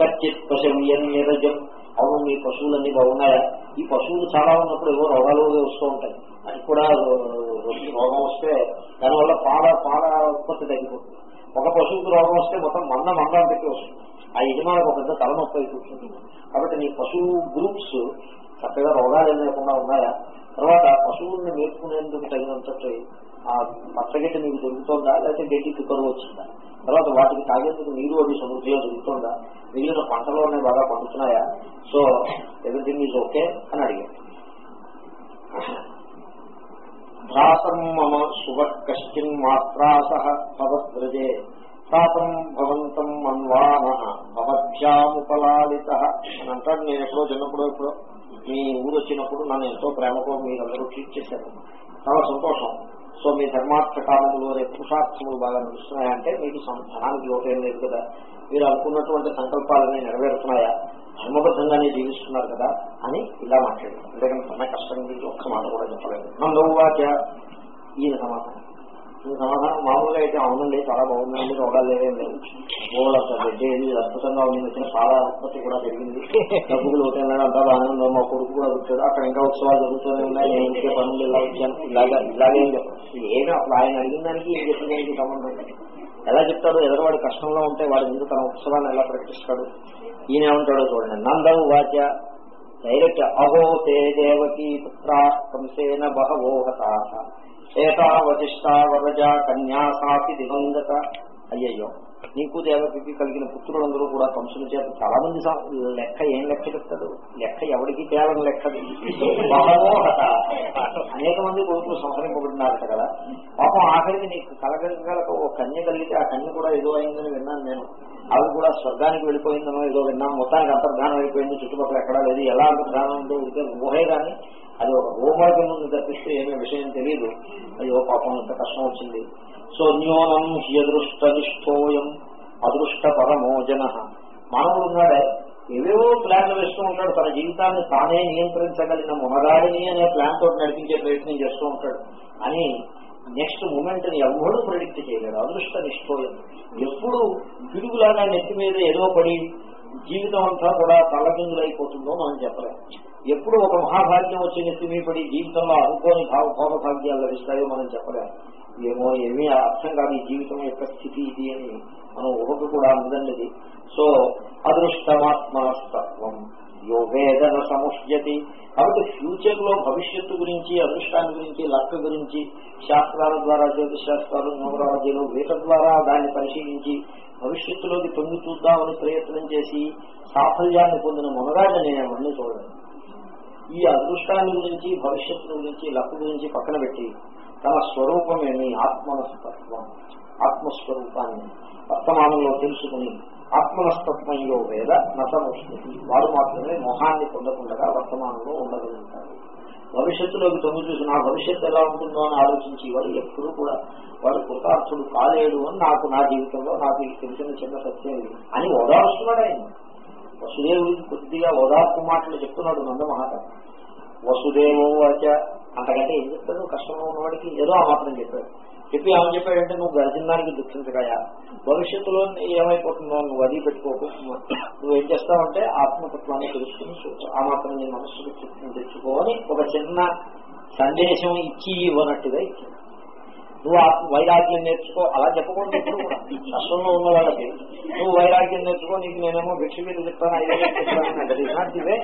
ఖచ్చిత్ పశవ్యం అవును మీ పశువులన్నీ బాగున్నాయా? ఈ పశువులు చాలా ఉన్నప్పుడు ఏవో రోగాలు వస్తూ ఉంటాయి. అది కూడా రోగం వస్తే దానివల్ల పాల పాల ఉత్పత్తి తగ్గిపోతుంది. ఒక పశువుకు రోగం వస్తే మొత్తం మంద మందం పెట్టి వస్తుంది. ఆ యజమానికి ఒక పెద్ద తలనొప్పి అయి కాబట్టి నీ పశువు గ్రూప్స్ చక్కగా రోగాలు ఏం లేకుండా ఉన్నాయా? తర్వాత పశువుల్ని మేపుకునేందుకు తగినంత ఆ పచ్చగడ్డి నీకు దొరుకుతుందా? లేకపోతే గడ్డి కుక్కరు వచ్చిందా? తర్వాత వాటికి తాగేందుకు నీరు అది సమృద్ధిగా దొరుకుతుందా? మిగిలిన పంటలు అనేవి బాగా పండుతున్నాయా? సో ఎవ్రీథింగ్ ఈజ్ ఓకే అని అడిగాడు. భ్రాతం మమ శుభ కశ్చిన్ మాత్రా భవద్రజే భ్రాతం భవంతం మన్వాన భవద్భ్యాముపలాలిత అని అంటాడు నేను ఎప్పుడో చిన్నప్పుడు ఎప్పుడో మీ ఊరు వచ్చినప్పుడు నన్ను ఎంతో ప్రేమతో మీరందరూ ట్రీట్ చేశారు. చాలా సంతోషం. సో మీ ధర్మార్థ కాలంలో రేపు పురుషార్థములు బాగా నడుస్తున్నాయంటే మీకు ధనానికి లోపేం లేదు కదా. మీరు అనుకున్నటువంటి సంకల్పాలని నెరవేరుతున్నాయా? ధర్మబద్ధంగానే జీవిస్తున్నారు కదా అని ఇలా మాట్లాడారు. అంతేకాని తన కష్టం గురించి ఒక్క మాట కూడా చెప్పలేదు. నందవాచ ఈయన సమాధానం. ఈ సమాధానం మామూలుగా అయితే అవునండి చాలా బాగుందండి రోగాలు లేదు లేవు గోడ గడ్డేది అద్భుతంగా ఉంది వచ్చిన చాలా ఉత్పత్తి కూడా జరిగింది. డబ్బులు ఒకటే అంతా బాగానే మా కొడుకు కూడా వచ్చాడు. అక్కడ ఇంకా ఉత్సవాలు జరుగుతూనే ఉన్నాయి నేను ఇంకే పనులు ఇలా వచ్చాను. ఇలాగా ఏం చెప్పాను. ఏమి అప్పుడు ఆయన అడిగిన దానికి ఏం చెప్పిన దానికి సంబంధం ఎలా చెప్తాడు ఎదరవాడు కష్టంలో ఉంటే వాడి ముందు తన ఉత్సవాన్ని ఎలా ప్రకటిస్తాడు ఈయన ఏమంటాడో చూడండి. నందం వాచ డైరెక్ట్ అహో తే దేవకీ పుత్రా కంసేన బహవో హతా వరజ కన్యాసాపి దివంగత అయ్యయ్యో నీకు దేవతకి కలిగిన పుత్రులందరూ కూడా కంసుల చేత చాలా మంది లెక్క ఏం లెక్క చెప్తాడు? లెక్క ఎవరికి తేలని లెక్కది? అనేక మంది కొడుకులు సంహరింపబడినారట కదా. పాపం ఆఖరికి నీకు కలగలక ఓ కన్య కలిగితే ఆ కన్య కూడా ఏదో అయిందని విన్నాను నేను. ఆవిడ కూడా స్వర్గానికి వెళ్ళిపోయిందనో ఏదో విన్నాం మొత్తానికి అంతర్ధానం అయిపోయింది. చుట్టుపక్కల ఎక్కడా లేదు. ఎలా అంతర్ధానం ఉందో ఉంటే ఊహే కానీ అది ఒక రూమాకి ముందు తప్పిస్తే ఏమీ విషయం తెలియదు అయ్యో పాపం ఎంత కష్టం వచ్చింది. సో న్యూనం హ్యదృష్ట నిష్ఠోయం అదృష్ట పరమో జన. మానవుడు ఉన్నాడే. ఏవేవో ప్లాన్లు వేస్తూ ఉంటాడు. తన జీవితాన్ని తానే నియంత్రించగలిగిన మునగాడిని అనే ప్లాన్ తోటి నడిపించే ప్రయత్నం చేస్తూ ఉంటాడు. అని నెక్స్ట్ మూమెంట్ని ఎవడు ప్రెడిక్ట్ చేయలేడు. అదృష్ట నిష్ఠోయం ఎప్పుడు పిడుగులాగా నెత్తి మీద ఏదో పడి జీవితం అంతా కూడా తలకిందులైపోతుందో మనం చెప్పలేము ఎప్పుడు ఒక మహాభాగ్యం వచ్చి నెత్తిమీపడి పడి జీవితంలో అనుకోని భావ భోగ భాగ్యాలు లభిస్తాయో మనం చెప్పలేము ఏమో ఏమీ అర్థం కాదు ఈ జీవితం యొక్క స్థితి ఇది అని మనం ఊహకు కూడా అందనిది సో అదృష్టమాత్మనస్తత్వం. యోగేదన సముష్యతి కాబట్టి ఫ్యూచర్లో భవిష్యత్తు గురించి అదృష్టాన్ని గురించి లక్క గురించి శాస్త్రాల ద్వారా జ్యోతిశాస్త్రాలు న్యూమరాలజీలు ద్వారా దాన్ని పరిశీలించి భవిష్యత్తులోకి తొంగి చూద్దామని ప్రయత్నం చేసి సాఫల్యాన్ని పొందిన మునగాడ నేను అవన్నీ చూడలేదు ఈ అదృష్టాన్ని గురించి భవిష్యత్తు గురించి లక్కు గురించి పక్కన పెట్టి తన స్వరూపమేమి? ఆత్మనస్తత్వం ఆత్మస్వరూపాన్ని వర్తమానంలో తెలుసుకుని ఆత్మనస్తత్వంలో వేద నసముష్ణి వారు మాత్రమే మొహాన్ని పొందకుండా వర్తమానంలో ఉండగలుగుతారు. భవిష్యత్తులోకి తొమ్మిది చూసి నా భవిష్యత్తు ఎలా ఉంటుందో అని ఆలోచించి వాడు ఎప్పుడూ కూడా వాడు కృతార్థుడు కాలేడు అని నాకు నా జీవితంలో నాకు తెలిసిన చిన్న సత్యం అని ఓదార్చున్నాడు ఆయన. వసుదేవుడికి కొద్దిగా ఓదార్పు మాటలు చెప్తున్నాడు నందమహారాజు. వసుదేవో వాచ. అంతకంటే ఏం చెప్తాడు? కష్టంలో ఉన్నవాడికి ఏదో ఆ మాత్రం చెప్పాడు. చెప్పి ఏమని చెప్పాడంటే నువ్వు గడిచిన దుఃఖించగాయా భవిష్యత్తులో ఏమైపోతుందో నువ్వు అది పెట్టుకోకు. నువ్వు ఏం చేస్తావంటే ఆత్మతత్వాన్ని తెలుసుకుని ఆ మాత్రం నీ మనస్సుకు తృప్తిని తెచ్చుకోని ఒక చిన్న సందేశం ఇచ్చి ఇవ్వనట్టుగా ఇచ్చింది నువ్వు వైరాగ్యం నేర్చుకో అలా చెప్పకూడదు ఎప్పుడు కూడా. కష్టంలో ఉన్న వాళ్ళకి నువ్వు వైరాగ్యం నేర్చుకో నీకు నేనేమో భిక్ష మీద చెప్తాను ఐదు చెప్తాను దట్ ఈస్ నాట్ ది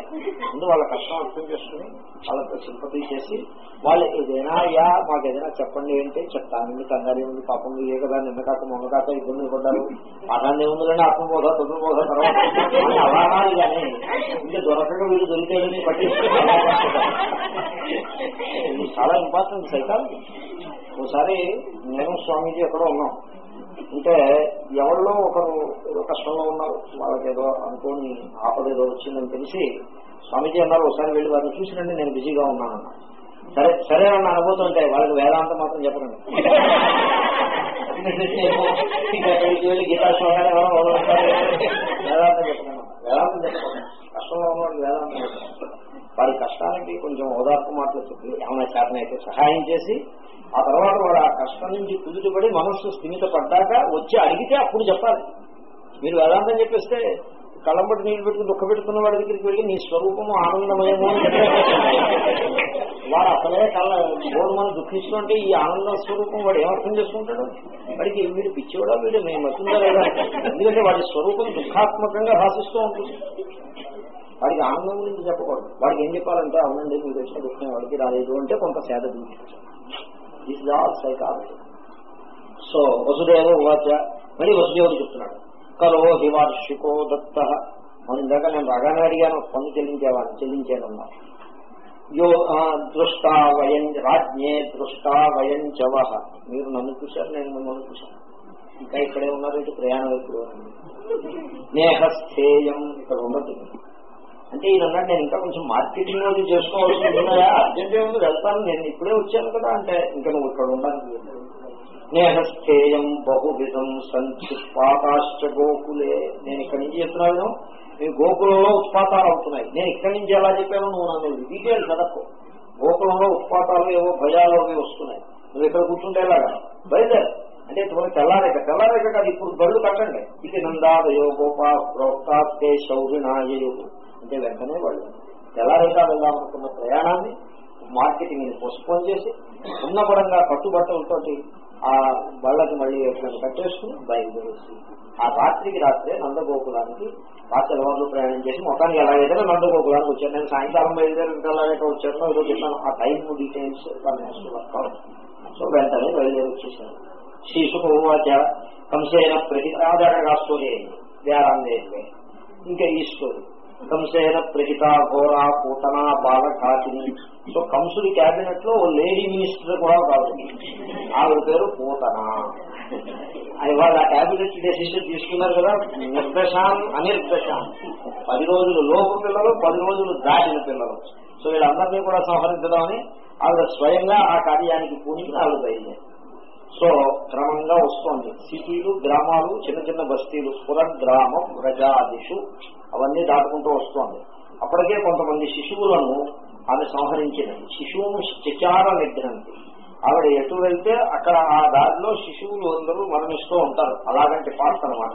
ముందు వాళ్ళ కష్టం అర్థం చేసుకుని వాళ్ళతో సింపతి చేసి వాళ్ళు ఏదైనా యా మాకు ఏదైనా చెప్పండి ఏంటి చెప్తాను. ఎందుకు కంగారు ఉంది పాపం ఏ కదా? నిన్న కాక మొన్న కాక ఇబ్బందులు పడ్డారు. పాఠాన్ని ఏముందంటే ఆత్మబోధ తత్వబోధ తర్వాత అని అలా కానీ ఇంకా దొరకక వీళ్ళు దొరికేదని పట్టించుకుంటారు చాలా ఇంపార్టెంట్ సైకాలజీ ఒకసారి నేను స్వామీజీ ఎక్కడ ఉన్నాం. అంటే ఎవరిలో ఒకరు ఏదో కష్టంలో ఉన్నారు. వాళ్ళకి ఏదో అనుకోని ఆపద ఏదో వచ్చిందని తెలిసి స్వామీజీ అన్నారు ఒకసారి వెళ్ళి వారిని చూసినండి నేను బిజీగా ఉన్నాను సరే సరే అన్న అనుభూతుంటే వాళ్ళకి వేదాంతం మాత్రం చెప్పండి వెళ్ళి గీతా శ్లోకాన్ని వేదాంతం చెప్పండి వేదాంతం చెప్పండి కష్టంలో ఉన్న వేదాంతం చెప్పండి వారి కష్టానికి కొంచెం ఓదార్పు మాటలు చెప్పి ఏమైనా చేతనైతే సహాయం చేసి ఆ తర్వాత వాడు ఆ కష్టం నుంచి కుదుటపడి మనస్సు స్థిమిత పడ్డాక వచ్చి అడిగితే అప్పుడు చెప్పాలి. మీరు వేదాంతం చెప్పేస్తే కళ్ళంబట్టి బట్టి నీళ్ళు పెట్టుకుని దుఃఖ పెట్టుకున్న వాడి దగ్గరికి వెళ్ళి నీ స్వరూపము ఆనందమయము అని వాడు అసలే కళ్ళ బోర్డు మనం దుఃఖిస్తుంటే ఈ ఆనంద స్వరూపం వాడు ఏమర్థం చేసుకుంటాడు? వాడికి వీడు పిచ్చివాడా వీడు మేము మతుందా లేదా ఎందుకంటే వాడి స్వరూపం దుఃఖాత్మకంగా భాషిస్తూ ఉంటుంది. వాడికి ఆనందం గురించి చెప్పకూడదు. వాడికి ఏం చెప్పాలంటే అవునండి మీకు వచ్చిన దుఃఖం వాడికి రాలేదు అంటే కొంత సేద this is all psychology so Vasudeva ఉవాచ మరి వసుదేవుడు చెప్తున్నాడు. కలో హివార్షికో దత్త. మనం ఇందాక నేను రాగానే అడిగాను పన్ను చెల్లించేవాడు చెల్లించానన్నా యో దృష్టా వయం రాజ్ఞే దృష్టా వయం చవహ మీరు నన్ను చూశారు నేను మిమ్మల్ని చూశాను. ఇంకా ఇక్కడే ఉన్నారు ఇటు ప్రయాణం ఎప్పుడు నేహస్థేయం ఇక్కడ ఉండదు. అంటే ఈయన అన్నాడు నేను ఇంకా కొంచెం మార్కెటింగ్ అది చేసుకోవాల్సి ఉంటున్నాయా అర్జెంట్ ఏముంది వెళ్తాను. నేను ఇప్పుడే వచ్చాను కదా అంటే ఇంకా నువ్వు ఇక్కడ ఉండాలి నేహస్థేయం బహువిధం సంక్షిప్పాతాశ్చ గోకులే. నేను ఇక్కడి నుంచి చెప్తున్నాను మీ గోకులంలో ఉత్పాతాలు అవుతున్నాయి. నేను ఇక్కడి నుంచి ఎలా చెప్పాను నువ్వు నన్ను డీటెయిల్స్ అడక్కు గోకులంలో ఉత్పాతాలు ఏవో భయాలు అవి వస్తున్నాయి. నువ్వు ఇక్కడ కూర్చుంటే ఎలాగా? బయలుదేరు. అంటే ఇప్పుడు తెల్లారేక తెల్లారేక కాదు ఇప్పుడు బళ్ళు కట్టండి. ఇది నందాదయో గోపా ప్రోక్తాస్తే శౌరినాయు అంటే వెంటనే వాళ్ళు తెల్లారేక వెళ్దాం అనుకున్న ప్రయాణాన్ని మార్కెటింగ్ని పోస్ట్పోన్ చేసి ఉన్న కట్టుబట్టలతో ఆ బళ్ళకి మళ్ళీ ఎట్లా కట్టేసుకుని బయలుదేరేసి ఆ రాత్రికి రాత్రే నందగోకులానికి రాత్రి వాళ్ళు ప్రయాణం చేసి మొత్తానికి ఎలాగైతే నందగోకులానికి వచ్చాను. నేను సాయంకాలం బయలుదేరిన ఎలాగైతే వచ్చానో ఏదో చెప్పాను. ఆ టైం డీటెయిల్స్ సో వెంటనే బయలుదేరి వచ్చేసాను. శీసుకోవాచ కంసేన ప్రతి ఆధారంగా స్టోరీ అయింది. వేరాందే ఇంకా ఈ స్టోరీ. కంసేన ప్రహిత ఘోర పూతన బాలకాకిని సో కంసుడి క్యాబినెట్లో లేడీ మినిస్టర్ కూడా కావాలి ఆవిడ పేరు పూతన అది వాళ్ళు ఆ క్యాబినెట్ డెసిషన్ తీసుకున్నారు కదా నిర్దశాన్ అనిర్దశాన్ పది రోజులు లోపు పిల్లలు పది రోజులు దాటిన పిల్లలు. సో వీళ్ళందరినీ కూడా సంహరించదామని ఆవిడ స్వయంగా ఆ కార్యానికి పూనికి ఆవిడ బయలుదేరి సో క్రమంగా వస్తోంది. సిటీలు గ్రామాలు చిన్న చిన్న బస్తీలు పుర గ్రామం ప్రజాదిషు అవన్నీ దాటుకుంటూ వస్తోంది. అప్పటికే కొంతమంది శిశువులను ఆమె సంహరించినది శిశువును చచార నిగ్రంతి ఆవిడ ఎటు వెళ్తే అక్కడ ఆ దారిలో శిశువులు అందరూ మరణిస్తూ ఉంటారు. అలాగంటే పార్ట్ అనమాట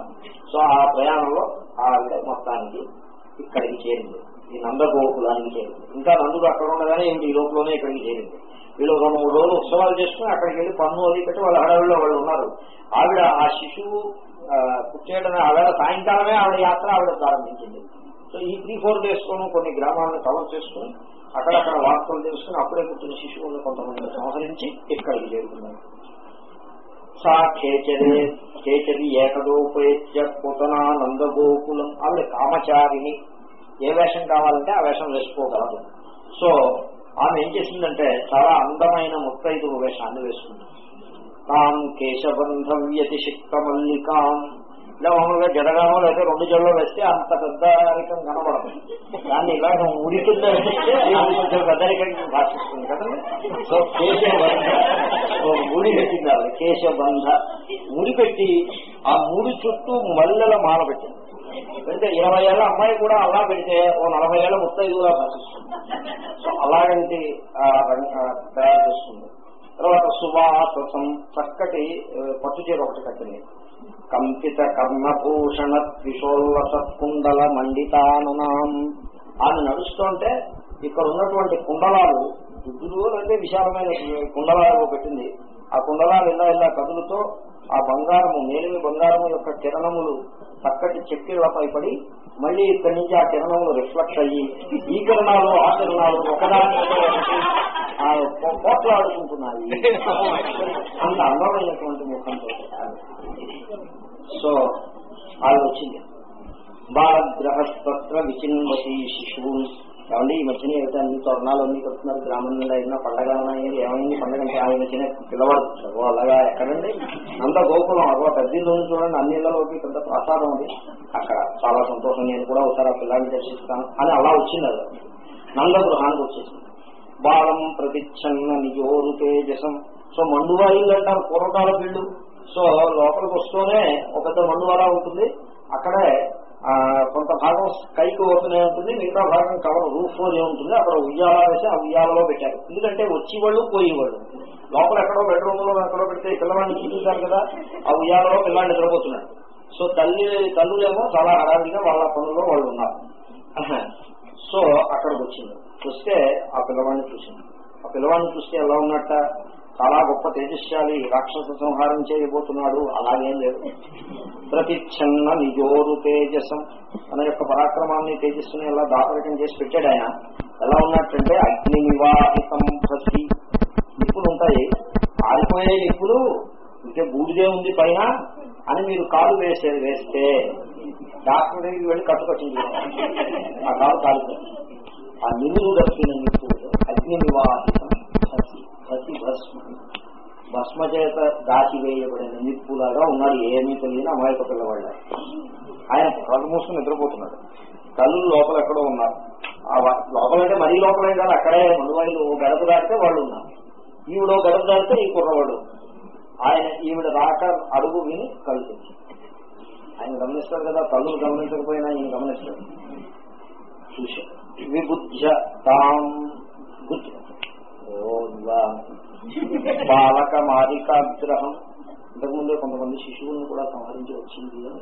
సో ఆ ప్రయాణంలో ఆవిడ మొత్తానికి ఇక్కడికి చేరింది. ఈ నందగోకులానికి చేరింది. ఇంకా నందుడు అక్కడ ఉండగానే ఈవిడ ఈ లోపలనే ఇక్కడికి చేరింది. వీళ్ళు రెండు మూడు రోజులు ఉత్సవాలు చేసుకుని అక్కడికి వెళ్ళి పన్ను అది పెట్టి వాళ్ళ హడావిలో వాళ్ళు ఉన్నారు. ఆవిడ ఆ శిశువు పుట్టేయడం ఆవిడ సాయంకాలమే ఆవిడ యాత్ర ఆవిడ ప్రారంభించింది. సో ఈ త్రీ ఫోర్ డేస్ లోను కొన్ని గ్రామాలను కవర్ చేసుకుని అక్కడక్కడ వార్తలు తెలుసుకుని అప్పుడే పుట్టిన శిశువులను కొంతమంది సంహరించి ఇక్కడికి చేరుకున్నాయి సా కేచరే కేచరి ఏకదోపేత్య పుతనానందగోకులం ఆవిడ కామచారిని ఏ వేషం కావాలంటే ఆ వేషం వేసుకోగలదు సో ఆమె ఏం చేసిందంటే చాలా అందమైన ముత్తైదు వేషాన్ని వేసుకుంది. తాం కేశబంధ శిక్త మల్లికాం ఇలా మామూలుగా జడగామో లేకపోతే రెండు జడలో వేస్తే అంత పెద్దరికం కనబడదు. దాన్ని ఇలా ముడి కింద వేస్తే కొంచెం పెద్దరికం భాషిస్తుంది కదండి. సో కేశబంధ ముడి పెట్టింది కేశబంధ ముడి పెట్టి ఆ ముడి చుట్టూ మల్లెల మాల పెట్టింది. అంటే ఇరవై ఏళ్ళ అమ్మాయి కూడా అలా పెడితే ఓ నలభై ఏళ్ళ ముత్తైదుగా భాషిస్తుంది సో అలాగంటి ఆ, తయారు చేస్తుంది. తర్వాత సువాసం చక్కటి పట్టు చీర ఒకటి కట్టింది. కంపిత కర్ణభూషణ త్రిశోల్లస కుండల మండితాననాం. ఆమె నడుస్తుంటే ఇక్కడ ఉన్నటువంటి కుండలాలు దుద్దులు అంటే విశాలమైన కుండలాలు పెట్టింది. ఆ కుండలాలు ఇలా ఇలా కదులుతో ఆ బంగారము మేలిమి బంగారము యొక్క కిరణములు చక్కటి చెక్కిళ్ళపై పడి మళ్ళీ ఇక్కడి నుంచి ఆ కిరణములు రిఫ్లెక్ట్ అయ్యి ఈ కిరణాలు ఆ కిరణాలు ఒకదాని ఆ పోట్లాడుకుంటున్నాయి. అంత అందమైనటువంటి ముఖంతో సో ఆవిడ వచ్చింది బాలగ్రహస్తత్ర విచిన్వతి శిశువు. కాబట్టి ఈ మధ్యన అయితే అన్ని తోరణాలు అన్ని కడుతున్నారు గ్రామం నుండి అయినా పండగ ఏమైంది పండగ అంటే ఆయన చిన్న పిల్లవాడు అలాగా ఎక్కడండి? అంత గోకులం. అదో పెద్దలో చూడండి అన్ని ఇళ్ళలోకి పెద్ద ప్రసాదం ఉంది అక్కడ చాలా సంతోషం. నేను కూడా ఒకసారి ఆ పిల్లాన్ని దర్శిస్తాను. అని అలా వచ్చింది అది. నంద గృహానికి వచ్చేసింది. బాలం ప్రతిచ్ఛన్న నిజోరు తేజసం. సో మండువాయిలు అంటారు పూర్వకాల బిల్లు సో లోపలికి వస్తూనే ఒక పెద్ద మండువాలా ఉంటుంది. అక్కడే కొంత భాగం స్కైకి ఓపెన్ అయి ఉంటుంది మిగతా భాగం కవర్ రూఫ్లోనే ఉంటుంది అక్కడ ఉయ్యాల వేసి ఆ ఉయ్యాలలో పెట్టారు. ఎందుకంటే వచ్చేవాళ్ళు పోయేవాళ్ళు. లోపల ఎక్కడో బెడ్రూమ్లో ఎక్కడో పెడితే పిల్లవాడిని చూపించారు కదా ఆ ఉయ్యాలలో పిల్లాడిని నిద్రపోతున్నాడు సో తల్లి తల్లులేమో చాలా హడావిడిగా వాళ్ళ పనుల్లో వాళ్ళు ఉన్నారు. సో అక్కడికి వచ్చింది. చూస్తే ఆ పిల్లవాడిని చూసింది. ఆ పిల్లవాడిని చూస్తే ఎలా ఉన్నట్ట? చాలా గొప్ప తేజస్శాలి రాక్షస సంహారం చేయబోతున్నాడు. అలాగేం లేదు. ప్రతిచ్ఛన్న నిజోరు తేజసం తన యొక్క పరాక్రమాన్ని తేజస్సుని ఎలా దాపరికం చేసి పెట్టాడు ఆయన. ఎలా ఉన్నట్టంటే అగ్ని నివాహితం ప్రతి నిప్పులు ఉంటాయి. ఆరిపోయే నిప్పులు ఇంకే బూడిదే ఉంది పైన అని మీరు కాలు వేసే వేస్తే డాక్టర్ దగ్గరికి వెళ్ళి కట్టుకొచ్చింది ఆ కాలు కాలిపోయింది. ఆ నిలువు దక్కిన నిప్పు అగ్ని నివాహితం ప్రతి భస్మ భస్మ చేత దాచివేయబడిన నిప్పులాగా ఉన్నాడు. ఏమీ తెలియని అమాయక పిల్లవాళ్ళ ఆయన కళ్ళు మూసుకుని నిద్రపోతున్నాడు. తల్లు లోపల ఎక్కడో ఉన్నారు. ఆ లోపలంటే మరీ లోపలే కాదు. అక్కడే మందువాయిలు ఓ గడప దాటితే వాళ్ళు ఉన్నారు. ఈవిడ ఓ గడప దాటితే ఈ కుర్రవాడు. ఆయన ఈవిడ రాక అడుగు విని కళ్ళు ఆయన గమనిస్తాడు కదా తల్లు గమనించకపోయినా ఈయన గమనిస్తాడు చూశాడు విబుద్ధ తాం గుర్తు బాలక మారికాగ్రహం ఇంతకుముందే కొంతమంది శిశువులను కూడా సంహరించి వచ్చింది అని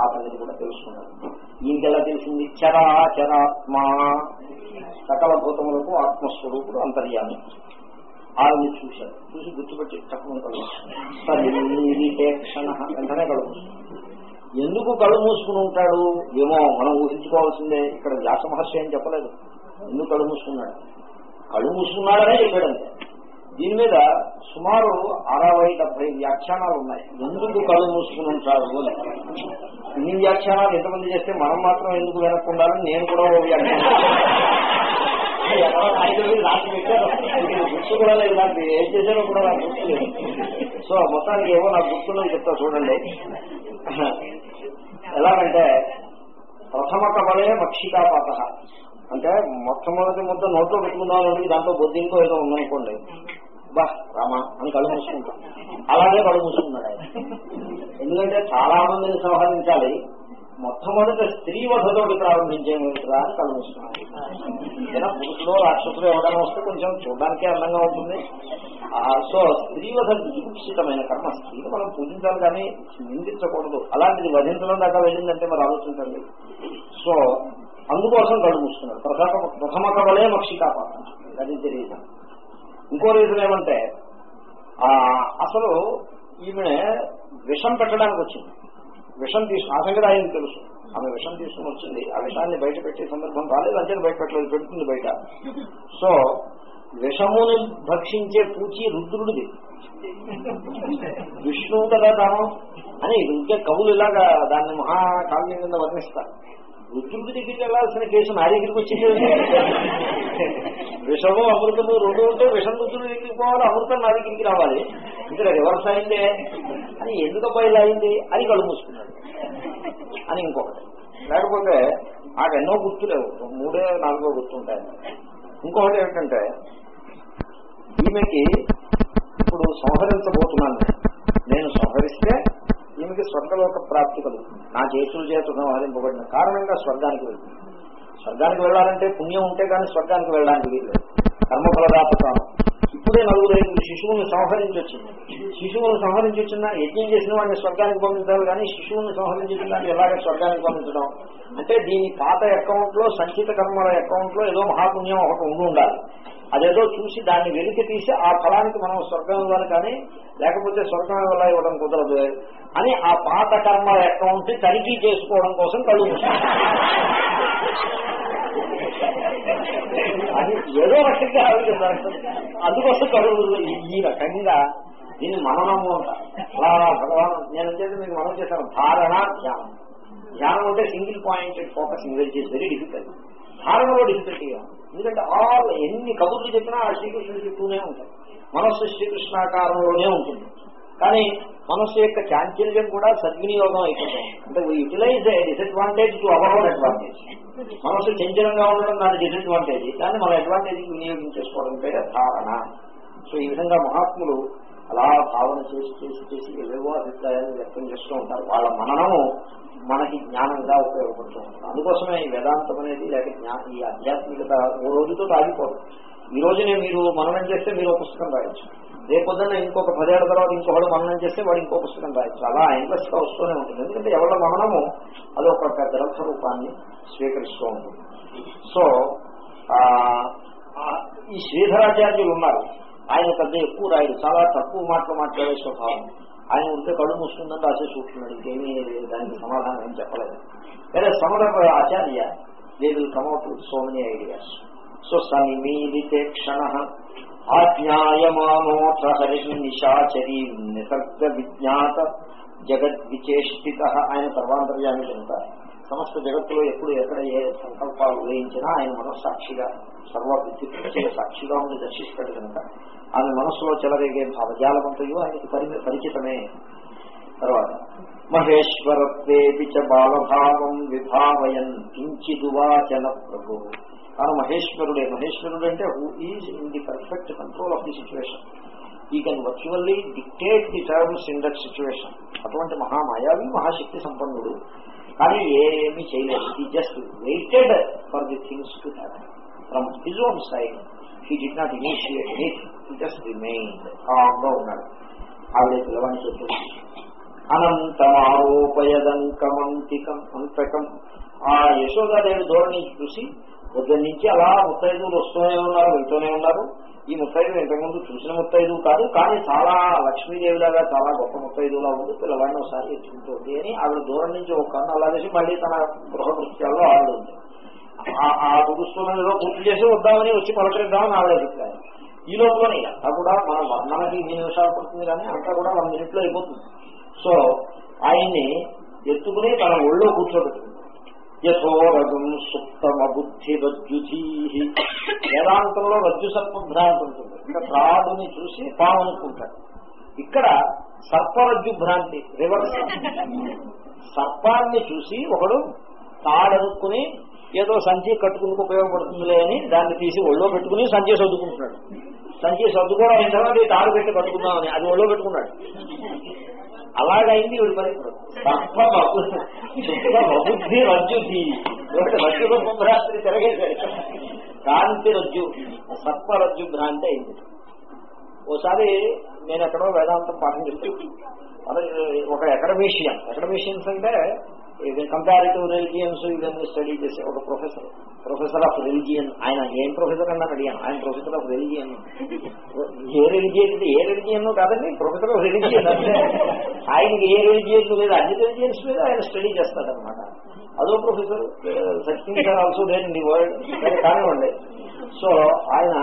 ఆ సంగతి కూడా తెలుసుకున్నాడు ఈయనకెలా తెలిసింది? చరాచరాత్మ. సకల భూతములకు ఆత్మస్వరూపుడు అంతర్యామి. ఆవిని చూశారు. చూసి గుర్తుపెట్టి తక్కువ క్షణ వెంటనే కళ్ళు ఎందుకు కళ్ళు మూసుకుని ఉంటాడు? ఏమో మనం ఊహించుకోవాల్సిందే. ఇక్కడ వ్యాస మహర్షి ఏం చెప్పలేదు. ఎందుకు కళ్ళు మూసుకున్నాడు? కళ్ళు మూసుకున్నాడనే చెప్పాడంతే దీని మీద సుమారు అరవై డెబ్బై వ్యాఖ్యానాలు ఉన్నాయి. ఎందుకు కళ్ళు మూసుకుని ఉంటారు ఇన్ని వ్యాఖ్యానాలు ఎంతమంది చేస్తే మనం మాత్రం ఎందుకు వెనక్కుండాలని నేను కూడా ఓ వ్యాఖ్యానం గుర్తు కూడా లేదు. నాకు ఏం చేశారో కూడా నాకు గుర్తు లేదు. సో మొత్తానికి ఏవో నాకు గుర్తున్నది చెప్తా చూడండి. ఎలాగంటే ప్రథమ కబలే మక్షికాపాత అంటే మొట్టమొదటి ముద్ద నోట్లో పెట్టుకుందాం దాంట్లో బొద్దింకో ఏదో ఉందనుకోండి. బా రామా అని కళ్ళు మూసుకుంటాం. అలాగే కళ్ళు మూసుకున్నాడు ఆయన. ఎందుకంటే చాలా మందిని సంహరించాలి. మొట్టమొదటి స్త్రీ వధతోటి ప్రారంభించేమిట్రా అని కళ్ళు మూసుకున్నాడు. ఏదైనా పురుషులో రాక్షసులు ఎవరైనా వస్తే కొంచెం చూడడానికే అందంగా ఉంటుంది. ఆ, సో స్త్రీ వధ విభూషితమైన కర్మ. స్త్రీని మనం పూజించాలి కానీ నిందించకూడదు. అలాంటిది వధించడం దాకా వెళ్ళిందంటే మరి ఆలోచించండి. సో అందుకోసం కళ్ళు మూసుకున్నాడు ప్రథమ ప్రథమ కవలే మక్షికాపాతం అది రీజన్ ఇంకో రీజన్ ఏమంటే ఆ అసలు ఈమె విషం పెట్టడానికి వచ్చింది. విషం తీసు ఆ సంగతి ఆయన తెలుసు. ఆమె విషం తీసుకుని వచ్చింది. ఆ విషాన్ని బయట పెట్టే సందర్భం రాలేదు. అంటే బయట పెట్టలేదు. పెడుతుంది బయట. సో విషమును భక్షించే పూచి రుద్రుడిది. విష్ణువు కదా దానం అని ఇంకే కవులు ఇలాగా దాన్ని మహాకావ్యం కింద వర్ణిస్తారు. రుద్రుడి దగ్గరికి వెళ్ళాల్సిన కేసు నా దగ్గరికి వచ్చింది విషము అమృతము రెండు ఉంటే విషం రుద్రుడి దగ్గరికి పోవాలి అమృతం నా దగ్గరికి రావాలి. ఇక్కడ రివర్స్ అయిందే అని ఎందుకు బయలు అయింది? అని కళ్ళు మూసుకున్నాడు. అని ఇంకొకటి. లేకపోతే నాకు ఎన్నో గుర్తులేవు మూడే నాలుగో గుర్తుంటాయి ఇంకొకటి ఏమిటంటే ఈమెకి ఇప్పుడు సంహరించబోతున్నాను. నేను సంహరిస్తే ఈమెకి స్వర్గలోక ప్రాప్తి కలుగుతుంది. నా చేతులు చేత సంహరింపబడిన కారణంగా స్వర్గానికి వెళ్తుంది. స్వర్గానికి వెళ్ళాలంటే పుణ్యం ఉంటే కానీ స్వర్గానికి వెళ్ళడానికి వీల్లేదు. కర్మఫలదాపకాలం ఇప్పుడే నలుగురు శిశువుని సంహరించి వచ్చింది శిశువుని సంహరించి యజ్ఞం చేసిన వాడిని స్వర్గానికి పంపించాలి కానీ శిశువుని సంహరించిన దాన్ని ఎలాగ స్వర్గానికి పంపించడం? అంటే దీని పాత అకౌంట్లో సంచిత కర్మల అకౌంట్లో ఏదో మహాపుణ్యం ఒకటి ఉండి ఉండాలి. అదేదో చూసి దాన్ని వెలికి తీసి ఆ ఫలానికి మనం స్వర్గం ఇవ్వాలి కానీ లేకపోతే స్వర్గం వల్ల ఇవ్వడం కుదరదు అని ఆ పాత కర్మ అకౌంట్ తనిఖీ చేసుకోవడం కోసం కళ్ళు అది ఏదో రకంగా అందుకోసం కళ్ళు ఈ రకంగా దీన్ని మననము అంటారు అలా భగవాన్ నేను మీకు మనం చేశాను ధారణ ధ్యానం ధ్యానం అంటే single point focus which very difficult ధారణలో డిఫికల్టీగా ఉంది ఎందుకంటే ఆల్ ఎన్ని కబుర్లు చెప్పినా ఆ శ్రీకృష్ణుడు చెప్తూనే ఉంటాడు మనస్సు శ్రీకృష్ణాకారంలోనే ఉంటుంది. కానీ మనస్సు యొక్క చాంచల్యం కూడా సద్వినియోగం అయిపోతుంది. అంటే utilize disadvantage to our own advantage మనస్సు చంచలంగా ఉండడం దాని డిసడ్వాంటేజ్ దాన్ని మన అడ్వాంటేజ్ వినియోగించేసుకోవడం పేరే ధారణ. సో ఈ విధంగా మహాత్ములు అలా భావన చేసి చేసి చేసి ఏవేవో అభిప్రాయాలు వ్యక్తం చేస్తూ ఉంటారు. వాళ్ళ మననము మనకి జ్ఞానంగా ఉపయోగపడుతూ అందుకోసమే ఈ వేదాంతం అనేది లేక జ్ఞానం ఈ ఆధ్యాత్మికత ఓ రోజుతో ఆగిపోదు. ఈ రోజునే మీరు మననం చేస్తే మీరు ఒక పుస్తకం రాయొచ్చు. రేపొద్దున ఇంకొక పదేళ్ళ తర్వాత ఇంకొకడు మననం చేస్తే వాడు ఇంకో పుస్తకం రాయొచ్చు. అలా ఇంట్రెస్ట్గా వస్తూనే ఉంటుంది. ఎందుకంటే ఎవరి మననము అది ఒక గ్రంథ రూపాన్ని స్వీకరిస్తూ ఉంటుంది. సో ఈ శ్రీధరాచార్యులు ఉన్నారు. ఆయన పెద్ద ఎక్కువ రాయుడు. చాలా తక్కువ మాటలు మాట్లాడే స్వభావం. ఆయన ఉంటే కళ్ళు మూసుకుందని రాసేసి కూర్చున్నాడు ఇంకేమీ దానికి సమాధానం ఏం చెప్పలేదు. వేరే సమర ఆచార్య they will come out with so many ideas so సనిమీలితే క్షణ ఆజ్ఞాయమానోథ హరి నిశాచరీ నిసర్గ విజ్ఞాత జగద్విచేష్టిత. ఆయన సర్వాంతర్యాన్ని కనుక సమస్త జగత్తులో ఎప్పుడు ఎక్కడ ఏ సంకల్పాలు ఉదయించినా ఆయన మనస్సాక్షిగా సర్వ విద్యుత్ సాక్షిగా ఉండి దర్శిస్తాడు కనుక ఆమె మనస్సులో చెలరేగే భావజాలమంతయు ఆయనకి పరిమి పరిచితమే. తర్వాత మహేశ్వరత్వే చ బాలభావం విభావయన్ కించిదువాచన ప్రభు. తాను మహేశ్వరుడే మహేశ్వరుడు అంటే who is in the perfect control of the situation he can virtually dictate the terms in that situation అటువంటి మహామాయావి మహాశక్తి సంపన్నుడు. కానీ ఏమీ చేయలేదు. He just waited for the things to happen from his own side he did not initiate it just remain కామ్గా ఉన్నాడు ఆవిడ పిలవని చెప్పింది అనంతమారోపయదంకమంతికం అంతకం ఆ యశోదాదేవి ధోరణి చూసి పొద్దున్న నుంచి అలా ముత్తైదులు వస్తూనే ఉన్నారు వెళ్తూనే ఉన్నారు. ఈ ముత్తైదు ఇంతకుముందు చూసిన ముత్తైదు కాదు కానీ చాలా లక్ష్మీదేవిలాగా చాలా గొప్ప ముత్తైదులా ఉంది. పిల్లవాడిని ఒకసారి ఎత్తుకుంటుంది అని ఆవిడ దూరం నుంచి ఒక కన్ను అలా చేసి మళ్ళీ తన గృహ కృత్యాల్లో ఆవిడ ఉంది. ఆ- ఆ ఏదో పూర్తి చేసి వద్దామని వచ్చి పలకరిద్దామని ఆవిడ అభిప్రాయం ఈ లోపలనే అంతా కూడా మన వర్ణనకి ఇన్ని నిమిషాలు పడుతుంది కానీ అంతా కూడా వన్ మినిట్లో అయిపోతుంది. సో ఆయన్ని ఎత్తుకుని తన ఒళ్ళో కూర్చోబెట్టుకుంది యథోరగం సుప్తమ బుద్ధి రజ్జుధీ వేదాంతంలో రజ్జు సర్పభ్రాంతి ఉంటుంది ఇంకా త్రాడుని చూసి పాము ఇక్కడ సర్పరజ్జు భ్రాంతి రివర్స్. సర్పాన్ని చూసి ఒకడు తాడనుకుని ఏదో సంచి కట్టుకుని ఉపయోగపడుతుందిలే అని దాన్ని తీసి ఒళ్ళో పెట్టుకుని సంచి సర్దుకుంటున్నాడు. సంచి సర్దుకోవడం అయిన తర్వాత ఈ తాడు పెట్టి కట్టుకుందామని అది ఒళ్ళో పెట్టుకున్నాడు. అలాగైంది వీడి పని బుద్ధి బహు- రజ్జుధి రజ్జు భ్రాంతి తిరగేశాడు. కాంతి రజ్జు సర్ప రజ్జు భ్రాంతి అయింది. ఓసారి నేను ఎక్కడో వేదాంతం పాఠం చెప్తాను అదే ఒక అకాడమీషియన్ అకాడమీషియన్స్ అంటే కంపారిటివ్ రిలిజియన్స్ ఇవన్నీ స్టడీ చేసే ఒక ప్రొఫెసర్ ప్రొఫెసర్ ఆఫ్ రిలిజియన్ ఆయన ఏం ప్రొఫెసర్ అన్నా అడిగాను ఆయన ప్రొఫెసర్ ఆఫ్ రిలిజియన్ ఏ రిలిజియన్ ఏ రిలిజియన్ కాదండి ప్రొఫెసర్ ఆఫ్ రిలిజియన్ అంటే ఆయనకి ఏ రిలిజియన్ లేదు అన్ని రిలిజియన్స్ మీద ఆయన స్టడీ చేస్తాడనమాట అదో professor Sachin sir also there in the world కానివ్వండి. సో ఆయన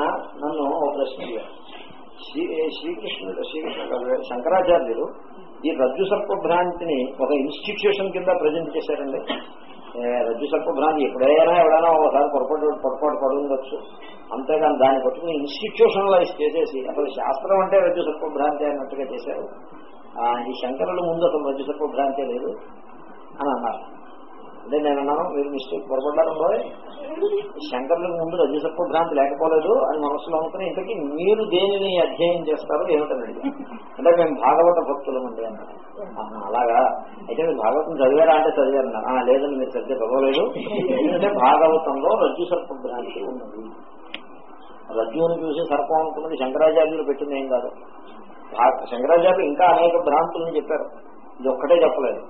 నన్ను ఒక ప్రశ్న శ్రీ శ్రీకృష్ణుడు శ్రీకృష్ణుడు శంకరాచార్యులు ఈ రజ్జు సర్పభ్రాంతిని ఒక ఇన్స్టిట్యూషన్ కింద ప్రజెంట్ చేశారండి. రజ్జు సర్పభ్రాంతి ఎప్పుడైనా ఎవడైనా ఒకసారి పొరపాటు పొరపాటు పడుండొచ్చు. అంతేగాని దాన్ని పట్టుకుని ఇన్స్టిట్యూషనలైజ్ చేసేసి అసలు శాస్త్రం అంటే రజ్జు సర్పభ్రాంతి అన్నట్టుగా చేశారు. ఈ శంకరుల ముందు అసలు రజ్జు సర్పభ్రాంతి లేదు అని అన్నారు. అంటే నేను అన్నాను మీరు మిస్టేక్ పొరపడ్డారు శంకర్లకు ముందు రజసత్వ భ్రాంతి లేకపోలేదు అని మనసులో అనుకుని ఇంతకీ మీరు దేనిని అధ్యయనం చేస్తారో ఏమిటని అంటే మేము భాగవత భక్తులం అండి అన్నారు. అలాగా. అయితే మీరు భాగవతం చదివారా అంటే చదివారు లేదండి మీరు చదివే చదవలేదు. ఎందుకంటే భాగవతంలో రజ్జు సర్ప భ్రాంతి ఉన్నది. రజ్జుని చూసి సర్పం అనుకున్నది శంకరాచార్యులు పెట్టింది ఏం కాదు శంకరాచార్యులు ఇంకా అనేక భ్రాంతులను చెప్పారు. ఇది ఒక్కటే చెప్పలేదు.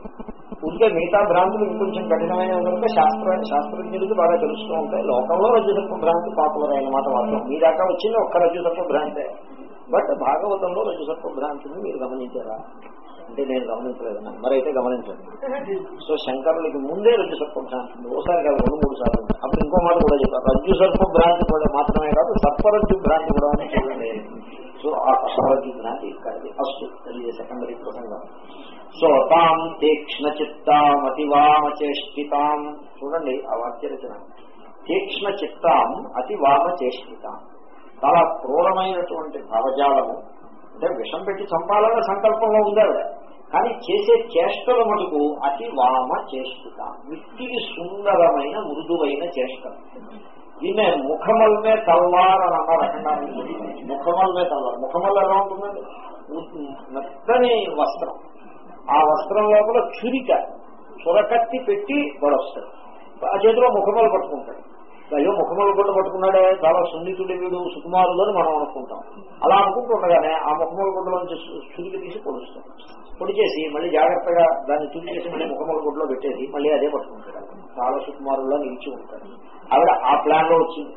ఉంటే మిగతా భ్రాంతులు ఇంకొంచెం కఠినమైన కనుక శాస్త్ర శాస్త్రజ్ఞులకి బాగా తెలుస్తూ ఉంటాయి. లోకంలో రజతత్వ భ్రాంతి పాపులర్ అయిన మాట వాస్తవం మీ దాకా వచ్చింది ఒక్క రజతత్వ భ్రాంతే. బట్ భాగవతంలో రజతత్వ భ్రాంతిని మీరు గమనించారా? అంటే నేను గమనించలేదు మరైతే గమనించండి. సో శంకరులకి ముందే రజ్జు సర్ప భ్రాంతి ఉంది. ఓసారి కాదు రెండు మూడు సార్లు అప్పుడు ఇంకో మాట కూడా చెప్పారు. రజ్జు సర్ప భ్రాంతి కూడా మాత్రమే కాదు సర్పరజ్జు భ్రాంతి కూడా అని చూడండి సో ఆ సర్పరజ్జు భ్రాంతి ఇక్కడ ఫస్ట్ అది సెకండరీ ప్రసంగం. సో తాం తీక్ష్ణ చిత్తామతివామచేష్టితాం చూడండి ఆ వాక్య రచన తీక్ష్ణ చిత్తాం అతి వామ చేష్టితాం చాలా క్రూరమైనటువంటి భావజాలము. అంటే విషం పెట్టి చంపాలన్న సంకల్పంలో ఉంది ఆవిడ. కానీ చేసే చేష్టల మటుకు అతి వామ చేష్టిత మిక్కిలి సుందరమైన మృదువైన చేష్ట ఈమె ముఖమల్మే తల్వార్ అని అన్నారు అక్కడ. ముఖమల్మే తల్వార్. ముఖమల్ ఎలా ఉంటుందండి? మెత్తని వస్త్రం. ఆ వస్త్రం లోపల చురిక చురకత్తి పెట్టి గొడవస్తాడు. ఆ చేతిలో ముఖమలు పట్టుకుంటాడు. అయ్యో ముఖమలు గుడ్డ పట్టుకున్నాడే చాలా సున్నితుడి వీడు సుకుమారుడు అని మనం అనుకుంటాం. అలా అనుకుంటుండగానే ఆ ముఖమల గుడ్డలోంచి చురికి తీసి పొడుస్తాం పొడి చేసి మళ్ళీ జాగ్రత్తగా దాన్ని చురి చేసి మళ్ళీ ముఖమల గుడ్డలో పెట్టేసి మళ్ళీ అదే పట్టుకుంటాడు. చాలా సుకుమారుల్లో నిలిచి ఉంటాడు. ఆవిడ ఆ ప్లాన్లో వచ్చింది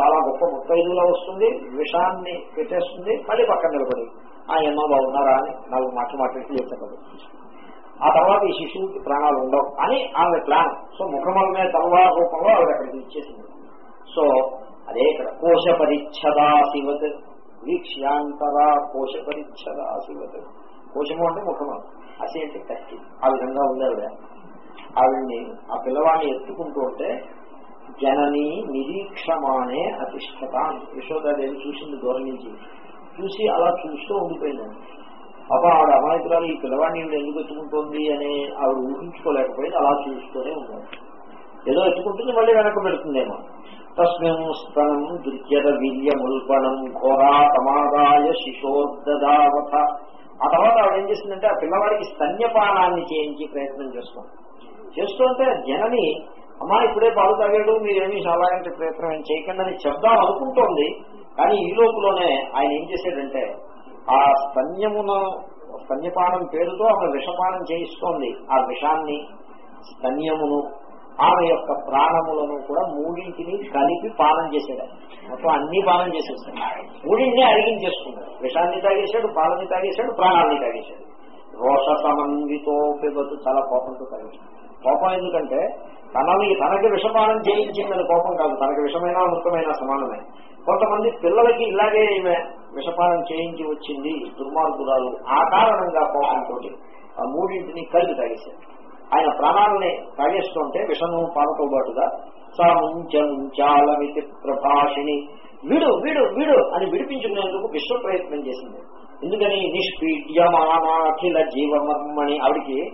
చాలా గొప్ప ముత్తైదులో వస్తుంది విషాన్ని పెట్టేస్తుంది మళ్ళీ పక్కన నిలబడి ఆ ఎన్నో బాగున్నారా? అని నాలుగు మాటలు మాట్లాడి చెప్పదు ఆ తర్వాత ఈ శిశువుకి ప్రాణాలు ఉండవు అని ఆమె ప్లాన్. సో ముఖమల మీద రూపంలో ఆవిడ అక్కడికి ఇచ్చేసింది. సో అదే ఇక్కడ కోశ పరిచ్ఛదా శివత్ వీక్ష్యాంతరా కోశ పరిచ్ఛదా శివత్. కోశము అంటే ముఖము అసి అంటే కత్తి. ఆ విధంగా ఉంది ఆవిడ. ఆవిడ్ని ఆ పిల్లవాడిని ఎత్తుకుంటూ ఉంటే జనని నిరీక్షమానే అతిష్టత. యశోదాదేవి చూసింది దూరం నుంచి. చూసి అలా చూస్తూ ఉండిపోయిందండి పాప ఆవిడ అమాయకురాలు ఈ పిల్లవాడిని ఎందుకు ఎత్తుకుంటోంది అని ఆవిడ ఊహించుకోలేకపోయింది అలా చూస్తూనే ఉన్నాడు ఏదో ఎత్తుకుంటుంది మళ్ళీ వెనక పెడుతుందేమో. తస్మిన్ స్తనం దుర్జర వీర్యముల్పణం ఘోరా ప్రమాదాయ శిశోర్దావత ఆ తర్వాత ఆవిడ ఏం చేసిందంటే ఆ పిల్లవాడికి స్తన్యపానాన్ని చేయించి ప్రయత్నం చేస్తాం చేస్తుంటే జనని అమ్మా ఇప్పుడే పాలు తాగాడు మీరేమీ అలాంటి ప్రయత్నం ఏం చేయకండి అని చెప్దాం అనుకుంటోంది. కానీ ఈ లోపులోనే ఆయన ఏం చేశాడంటే ఆ స్తన్యమును స్తన్యపానం పేరుతో ఆమె విషపానం చేయిస్తోంది. ఆ విషాన్ని స్తన్యమును ఆమె యొక్క ప్రాణములను కూడా మూడింటిని కలిపి పానం చేశాడు. మొత్తం అన్ని పానం చేసేసాడు. మూడింటిని అరిగించేసుకున్నాడు విషాన్ని తాగేశాడు పాలని తాగేశాడు ప్రాణాన్ని తాగేశాడు. రోష సమన్వితో పిబతు చాలా కోపంతో తాగేశాడు. కోపం ఎందుకంటే తనని తనకి విషపానం చేయించిందని కోపం కాదు. తనకి విషమైన ముఖ్యమైన సమానమే. కొంతమంది పిల్లలకి ఇలాగే ఈమె విషపానం చేయించి వచ్చింది దుర్మార్గురాలు. ఆ కారణంగా కోపంతో ఆ మూడింటిని కలిపి తాగేశారు. ఆయన ప్రాణాలని తాగేస్తుంటే విషము పాలతో పాటుగా సాముంచాలమితి ప్రభాషిణి. వీడు వీడు వీడు! అని విడిపించుకునేందుకు విశ్వ ప్రయత్నం చేసింది. ఎందుకని? నిష్పీడ్యమానాఖిల జీవమర్మణి. ఆవిడికి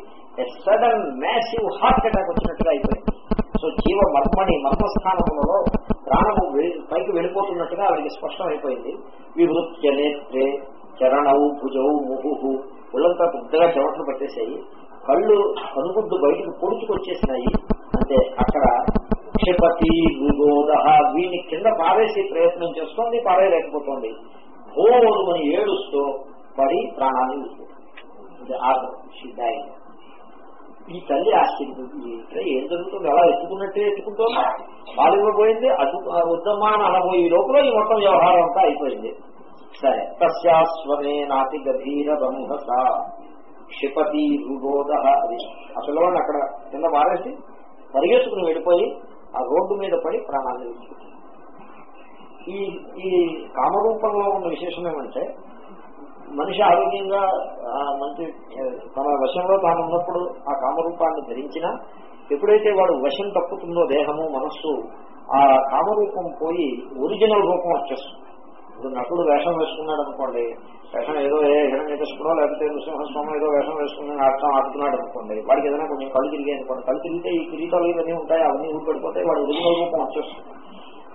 సడన్ మ్యాసివ్ హార్ట్ అటాక్ వచ్చినట్టుగా అయిపోయింది. సో జీవ మర్మణి మర్మస్థానములలో ప్రాణము పైకి వెళ్ళిపోతున్నట్టుగా ఆవిడికి స్పష్టం అయిపోయింది వివృత్య నేత్రే చరణవు భుజవు ముహు ఒళ్ళంతా పెద్దగా చెమటలు పట్టేశాయి. కళ్ళు కనుగుడ్డు బయటకు పొడుచుకొచ్చేసినాయి. అంటే అక్కడ క్షిపతి విగోద వీని కింద పారేసి ప్రయత్నం చేస్తోంది పారేయలేకపోతోంది. ఓరుమని ఏడుస్తూ పడి ప్రాణాన్ని విడిపోయింది ఈ తల్లి ఆశ్చర్యపోయింది ఏం జరుగుతుంది? అలా ఎత్తుకున్నట్టే ఎత్తుకుంటోంది. పాలు అటు వద్దమ్మా అని అనబోయే లోపల ఈ మొత్తం వ్యవహారం అంతా అయిపోయింది. సరే తస్యాస్వనే నాటి గభీర బ్రహ్మస క్షిపతి రుగోద అది అసలు అక్కడ కింద మారేసి పరిగెత్తుకుని వెళ్ళిపోయి ఆ రోడ్డు మీద పడి ప్రాణాన్ని ఈ ఈ కామరూపంలో ఉన్న విశేషం ఏమంటే మనిషి ఆరోగ్యంగా మంచి తన వశంలో తాను ఉన్నప్పుడు ఆ కామరూపాన్ని ధరించినా ఎప్పుడైతే వాడు వశం తప్పుతుందో దేహము మనస్సు ఆ కామరూపం పోయి ఒరిజినల్ రూపం వచ్చేస్తుంది. ఇప్పుడు నటుడు వేషం వేసుకున్నాడు అనుకోండి వేషం ఏదో ఏ హిరణ్యకృష్ణుడో లేకపోతే నృసింహస్వామి ఏదో వేషం వేసుకుని ఆడటం ఆడుతున్నాడు అనుకోండి వాడికి ఏదైనా కొంచెం కళ్ళు తిరిగాయి అనుకోండి కళ్ళు తిరిగితే ఈ కిరీటాలు ఇవన్నీ ఉంటాయి అవన్నీ ఊడిపడిపోతాయి వాడు ఒరిజినల్ రూపం వచ్చేస్తుంది.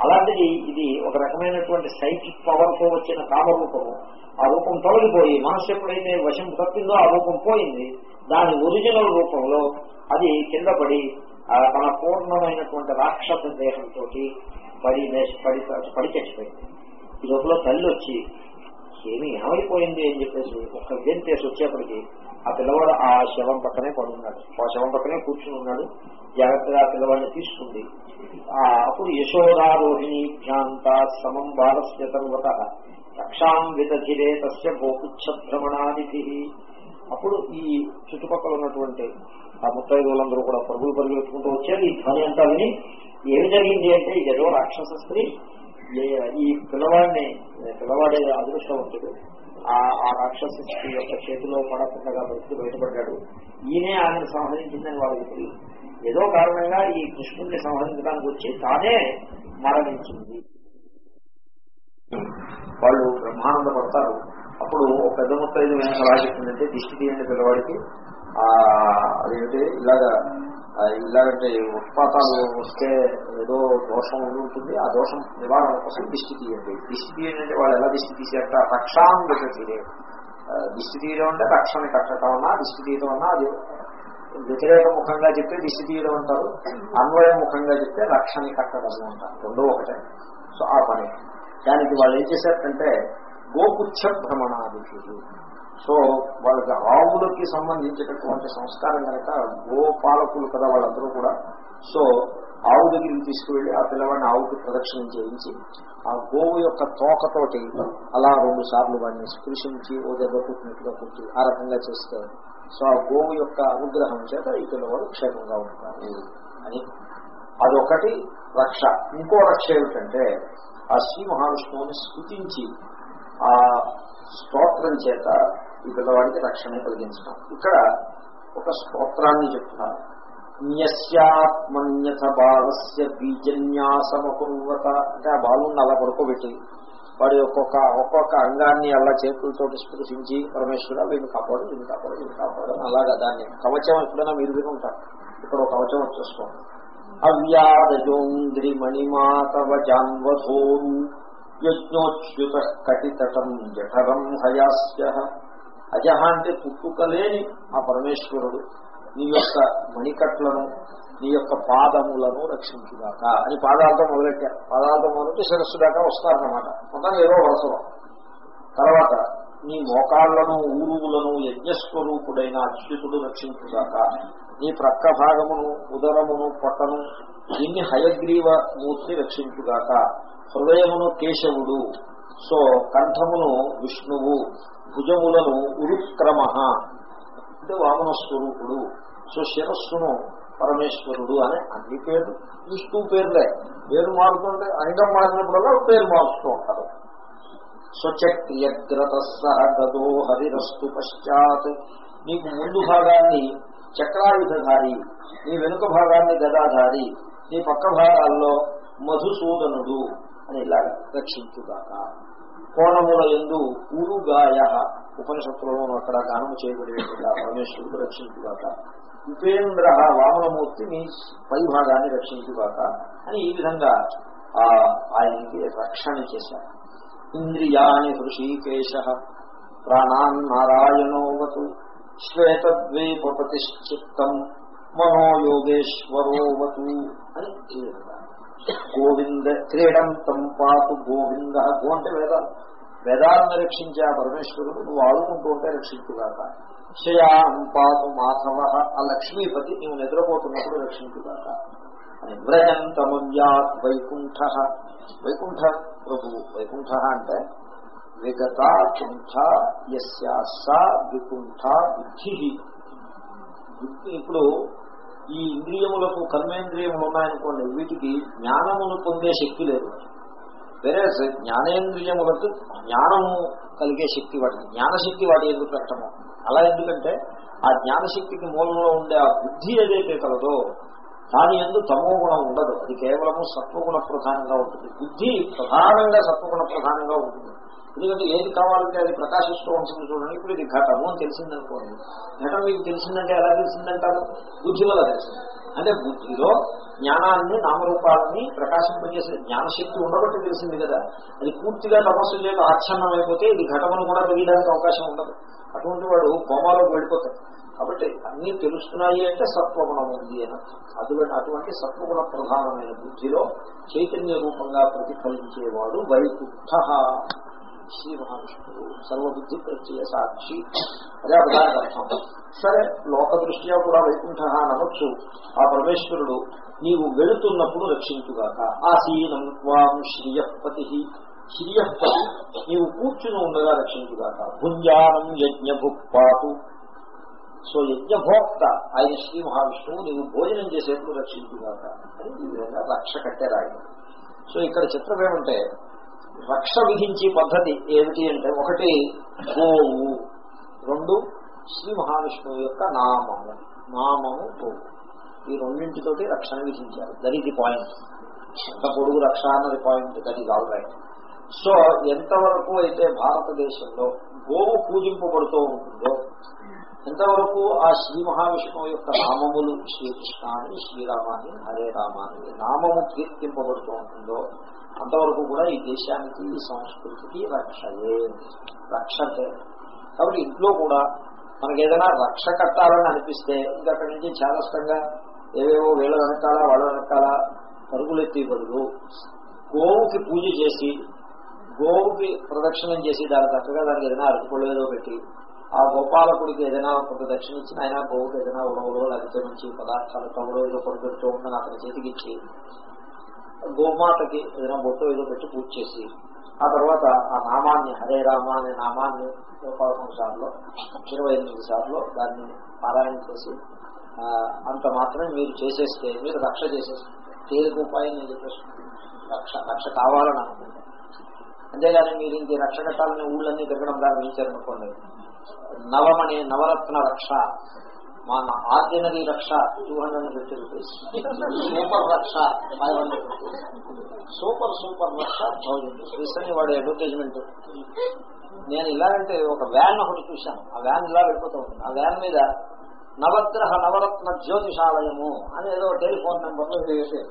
అలాంటిది ఇది ఒక రకమైనటువంటి సైకిక్ పవర్తో వచ్చిన కామరూపము. ఆ రూపం తొలగిపోయి మనస్సు ఎప్పుడైతే వశం తప్పిందో ఆ రూపం పోయింది. దాని ఒరిజినల్ రూపంలో అది కింద పడి తన పూర్ణమైనటువంటి రాక్షస దేహంతో పడి పడి పడి చచ్చిపోయింది ఈ లోపల తల్లి వచ్చి ఏమి ఏమైపోయింది అని చెప్పేసి ఒక్క చేసి వచ్చేప్పటికి ఆ పిల్లవాడు ఆ శవం పక్కనే పడున్నాడు. ఆ శవం పక్కనే కూర్చుని ఉన్నాడు. జాగ్రత్తగా ఆ పిల్లవాడిని తీసుకుంది. అప్పుడు యశోదారోహిణి భ్యాంత సమం బాలస్య తరువత రక్షాం విదధిరే తస్య గోపుచ్చభ్రమణానిధి అప్పుడు ఈ చుట్టుపక్కల ఉన్నటువంటి ఆ ముత్తైదులందరూ కూడా పరుగులు పరుగులు వచ్చారు. ఈ ధ్వని అంతా విని ఏమి జరిగింది అంటే ఏదో రాక్షస స్త్రీ ఈ పిల్లవాడిని పిల్లవాడే అదృష్టవంతుడు ఆ ఆ రాక్షస స్త్రీ యొక్క చేతిలో పడకుండా బతికి బయటపడ్డాడు. ఈయనే ఆయన సంహరించిందని వాళ్ళకి తెలియదు. ఏదో కారణంగా ఈ కృష్ణుడిని సంహరించడానికి వచ్చి తానే మరణించింది. వాళ్ళు బ్రహ్మానంద పడతారు అప్పుడు ఒక పెద్ద ముత్తైదు వెనక ఎలా చెప్పిందంటే దిష్టి తీయండి పిల్లవాడికి. అదేంటి? ఇలాగా ఇలాగంటే ఉత్పాతాలు వస్తే ఏదో దోషం ఉంటుంది. ఆ దోషం నివారణ కోసం దిష్టి తీయండి. దిష్టి తీయండి అంటే వాళ్ళు ఎలా దిష్టి తీసేట రక్షాం వ్యతిరే దిష్టి తీయడం అంటే రక్షణ కట్టడం అన్నా దిష్టి తీయడం అన్నా అది వ్యతిరేక ముఖంగా చెప్తే దిష్టి తీయడం అంటారు. అన్వయ ముఖంగా చెప్తే రక్షణ కట్టడం అంటారు. రెండో ఒకటే. సో ఆ పని. దానికి వాళ్ళు ఏం చేశారంటే గోపుచ్చ భ్రమణాది సో వాళ్ళకి ఆవులకి సంబంధించినటువంటి సంస్కారం కనుక గోపాలకులు కదా వాళ్ళందరూ కూడా. సో ఆవు దగ్గరికి తీసుకువెళ్ళి ఆ పిల్లవాడిని ఆవుకి ప్రదక్షిణం చేయించి ఆ గోవు యొక్క తోకతోటి అలా రెండు సార్లు వాడిని స్పృశించి ఓ దెబ్బ కుట్టినట్టుగా కుట్టి ఆ రకంగా చేస్తే సో ఆ గోవు యొక్క అనుగ్రహం చేత ఈ పిల్లవాడు క్షేమంగా ఉంటారు అని. అదొకటి రక్ష. ఇంకో రక్ష ఏమిటంటే ఆ శ్రీ మహావిష్ణువుని స్థుతించి ఆ స్తోత్రం చేత ఈ పిల్లవాడికి రక్షణ కలిగించడం. ఇక్కడ ఒక స్తోత్రాన్ని చెప్తున్నారు న్యస్యాత్మన్యథ బాలస్య బీజన్యాసమకుర్వత అంటే ఆ బాలుని అలా పడుకోబెట్టి వాడి ఒక్కొక్క ఒక్కొక్క అంగాన్ని అలా చేతులతో స్పృశించి పరమేశ్వర వీడిని కాపాడు వీడిని కాపాడు వీడిని కాపాడు అని అలాగా దాన్ని కవచం ఎప్పుడైనా మీరు విని ఉంటారు. ఇక్కడ ఒక కవచం వచ్చేసుకోండి. అవ్యాదజోంద్రి మణిమాతవ జాన్వధోరు యజ్ఞోచ్యుత కటితటం జఠరం హయాస్య అజహ అంటే పుట్టుకలేని ఆ పరమేశ్వరుడు. నీ యొక్క మణికట్లను నీ యొక్క పాదములను రక్షించుగాక అని పాదార్థం మొదలెట్టారు పాదార్థం మొదలెట్టి శిరస్సు దాకా వస్తారన్నమాట. మొత్తం ఏదో వరుసలో తర్వాత నీ మోకాళ్ళను ఊరువులను యజ్ఞస్వరూపుడైన అచ్యుతుడు రక్షించుగాక నీ ప్రక్క భాగమును ఉదరమును పొట్టను దీన్ని హయగ్రీవ మూర్తి రక్షించుగాక హృదయమును కేశవుడు. సో కంఠమును విష్ణువు. భుజములను ఉరుక్రమ. అంటే వామన స్వరూపుడు సో శిరస్సును పరమేశ్వరుడు అనే అన్ని పేర్లు విష్ణు పేర్లే. పేరు మారుతుంటే అంగం మారినప్పుడల్లా పేరు మారుస్తూ ఉంటారు. స్వచక్రియగ్రత సహ గదో హరిరస్తు పశ్చాత్. నీకు ముందు భాగాన్ని చక్రాయుధధారి నీ వెనుక భాగాన్ని గదాధారి నీ పక్క భాగాల్లో మధుసూదనుడు అని ఇలా రక్షించుగాక. కోణముల ఎందు ఊరుగాయ ఉపనిషత్తులను అక్కడ గానము చేయబడేట్టుగా పరమేశ్వరుడు రక్షించుగాక. ఉపేంద్ర వామనమూర్తి నీ పై భాగాన్ని రక్షించుగాక అని ఈ విధంగా ఆ ఆయనకి రక్షణ చేశారు. ఇంద్రియాణి హృషీకేశ ప్రాణాన్ నారాయణోవతు శ్వేతద్వీపతిశ్చిత్తం మనోయోగేశ్వరోవతు అని ఈ విధంగా గోవింద క్రీడంతం పాటు గోవింద గో అంటే వేదాలు వేదాలను రక్షించే ఆ పరమేశ్వరుడు నువ్వు ఆడుకుంటూ ఉంటే రక్షించుగాక శయాం పాతు మాధవ. ఆ లక్ష్మీపతి నువ్వు నిద్రపోతున్నప్పుడు రక్షించుగాక అని వ్రజంతమవ్యాత్ వైకుంఠ. వైకుంఠ ప్రభు వైకుంఠ అంటే విగత కుంఠ యస్యా వికుంఠ బుద్ధి ఇప్పుడు ఈ ఇంద్రియములకు కర్మేంద్రియములు ఉన్నాయనుకోండి వీటికి జ్ఞానమును పొందే శక్తి లేదు. వేరే జ్ఞానేంద్రియములకు జ్ఞానము కలిగే శక్తి వాటికి జ్ఞానశక్తి వాటి ఎందుకు పెట్టము? అలా ఎందుకంటే ఆ జ్ఞానశక్తికి మూలంలో ఉండే ఆ బుద్ధి ఏదైతే కలదో దాని ఎందు తమో గుణం ఉండదు. అది కేవలము సత్వగుణ ప్రధానంగా ఉంటుంది. బుద్ధి ప్రధానంగా సత్వగుణ ప్రధానంగా ఉంటుంది. ఎందుకంటే ఏది కావాలంటే అది ప్రకాశిస్తూ ఉంటుంది చూడండి. ఇప్పుడు ఇది ఘటము అని తెలిసిందనుకోండి. ఘటం మీకు తెలిసిందంటే ఎలా తెలిసిందంటారు? బుద్ధి వల్ల తెలిసింది. అంటే బుద్ధిలో జ్ఞానాన్ని నామరూపాలని ప్రకాశింపజేసే జ్ఞానశక్తి ఉండబట్టి తెలిసింది కదా. అది పూర్తిగా తపస్సు చేత ఆచ్ఛన్నం అయిపోతే ఇది ఘటమును కూడా తెలియడానికి అవకాశం ఉండదు. అటువంటి వాడు కోమాలోకి వెళ్ళిపోతాడు. కాబట్టి అన్ని తెలుస్తున్నాయి అంటే సత్వగుణం ఉంది అని అటువంటి అటువంటి సత్వగుణ ప్రధానమైన బుద్ధిలో చైతన్య రూపంగా ప్రతిఫలించేవాడు వైకుంఠ. శ్రీ మహావిష్ణువు సర్వబుద్ధి ప్రత్యయ సాక్షి అదే అర్థం సరే లోక దృష్ట్యా కూడా వైకుంఠ అనవచ్చు. ఆ పరమేశ్వరుడు నీవు వెళుతున్నప్పుడు రక్షించుగాక. ఆసీనం త్వాం శ్రియపతి. శ్రియపతి నీవు కూర్చుని ఉండగా రక్షించుగాక. భుంజానం యజ్ఞభుక్పాటు సో యజ్ఞభోక్త ఆయన శ్రీ మహావిష్ణువు నీవు భోజనం చేసేందుకు రక్షించుగాక. అని ఈ విధంగా రక్ష కట్టారు ఆయన సో ఇక్కడ చిత్రం ఏమంటే రక్ష విధించే పద్ధతి ఏమిటి అంటే ఒకటి గోవు రెండు శ్రీ మహావిష్ణువు యొక్క నామము నామము గోవు. ఈ రెండింటితోటి రక్షణ విధించారు. దట్ ఈస్ ది పాయింట్ ఎంత పొడుగు రక్ష అన్నది point that is all right so ఎంతవరకు అయితే భారతదేశంలో గోవు పూజింపబడుతూ ఉంటుందో ఎంతవరకు ఆ శ్రీ మహావిష్ణువు యొక్క నామములు శ్రీకృష్ణాన్ని శ్రీరామాని హరే రామాన్ని నామము కీర్తింపబడుతూ ఉంటుందో అంతవరకు కూడా ఈ దేశానికి ఈ సంస్కృతికి రక్షయే రక్షతే కాబట్టి ఇంట్లో కూడా మనకి ఏదైనా రక్ష కట్టాలని అనిపిస్తే ఇంకా అక్కడి నుంచి చాలస్తంగా ఏవేవో వీళ్ళ వెనకాల వాళ్ళ వెనకాల పరుగులెత్తి బదులు గోవుకి పూజ చేసి గోవుకి ప్రదక్షిణం చేసి దాని చక్కగా దానికి ఏదైనా అరటిపళ్ళు పెట్టి ఆ గోపాలకుడికి ఏదైనా కొంత దక్షిణ ఇచ్చిన ఆయన గోవుకి ఏదైనా ఉడవలో లేకపోతే మంచి పదార్థాలు తమలో ఏదో కొనుపెడుతూ ఉండని అతని చేతికి ఇచ్చి గోమాతకి ఏదైనా బొట్టు ఏదో పెట్టి పూజ చేసి ఆ తర్వాత ఆ నామాన్ని హరే రామ అనే నామాన్ని పదకొండు సార్లు ఇరవై ఎనిమిది సార్లు దాన్ని పారాయణ చేసి అంత మాత్రమే మీరు చేసేస్తే మీరు రక్ష చేసేస్తే తేలిక ఉపాయం నేను చెప్పేస్తున్నాను రక్ష రక్ష కావాలని అనుకుంటాను అంతేగాని మీరు ఇంక రక్ష కట్టాలని ఊళ్ళన్నీ తిరగడం ప్రారంభించారనుకోండి నవమణి నవరత్న రక్ష. మా ఆర్డినరీ రక్ష two hundred fifty rupees. Super రక్ష five hundred rupees. Super super రక్ష థౌజండ్ రీసెంట్ వాడు అడ్వర్టైజ్మెంట్. నేను ఇలాగంటే ఒక వ్యాన్ ఒకటి చూశాను. ఆ వ్యాన్ ఇలా వెళ్ళిపోతూ ఉంది ఆ వ్యాన్ మీద నవగ్రహ నవరత్న జ్యోతిషాలయము అని ఏదో టెలిఫోన్ నెంబర్లో వేసేది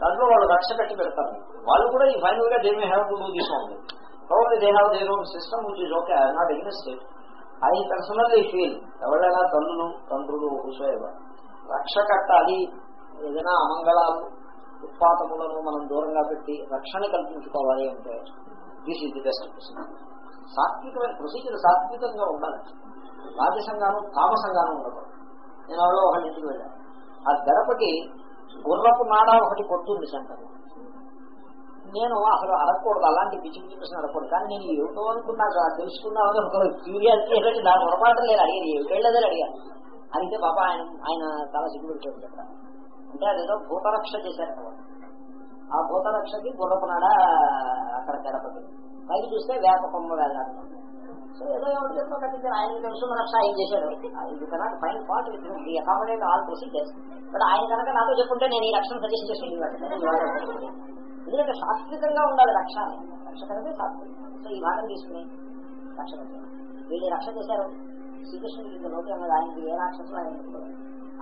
దాంట్లో వాళ్ళు రక్ష కట్టి పెడతారు. వాళ్ళు కూడా ఈ ఫైనల్గా they may have to do this only probably they have their own system which is okay. I personally feel ఎవడైనా personally ఎవరైనా తండ్రులు హుషేవ రక్ష కట్టాలి ఏదైనా అమంగళాలు ఉత్పాతములను మనం దూరంగా పెట్టి రక్షణ కల్పించుకోవాలి అంటే this is the best procedure సాత్వికమైన ప్రొసీజర్ సాత్వికంగా ఉండాలి. రాజసంగాను తామసంగాను ఉండకూడదు. నేను ఎవరో ఒకటి ఇంటికి వెళ్ళాను ఆ గడపకి గుర్రపు నాడ ఒకటి కొట్టుంది సెంటర్ నేను అసలు అడగకూడదు అలాంటి పిచ్చి పిచ్చి ప్రశ్న అడగకూడదు. కానీ నేను ఏమిటో అనుకున్నాక తెలుసుకున్నామని ఒక క్యూరియాసిటీ ఏంటంటే దాని పొరపాటు లేదు అడిగాను ఏమిటేళ్ళదే అడిగాను. అడిగితే పాప ఆయన ఆయన చాలా సిగ్గుపెట్టాడు చెప్ప అంటే అదేదో భూతరక్ష చేశారు ఆ భూతరక్షకి గుర్రపునాడ అక్కడ గడపది పైకి చూస్తే వేప కొమ్మ వెళ్ళాడు సో ఏదో ఎవరు చెప్తా కట్టించారు ఆయన తెలుసు రక్ష ఆయన చేశాడు. ఇది కనుక fine part he accommodate all procedures but ఆయన కనుక నాతో చెప్పుంటే నేను ఈ రక్షణ సజెస్ట్ చేసి ఎందుకంటే సాత్వికంగా ఉండాలి రక్ష. రక్ష కనుక శాస్త్రీయం సో ఈ భాగం తీసుకుని రక్ష వీళ్ళు రక్ష చేశారు. శ్రీకృష్ణుడికి ఇంత లోకం ఆయనకి ఏ రాక్షసులు ఆయన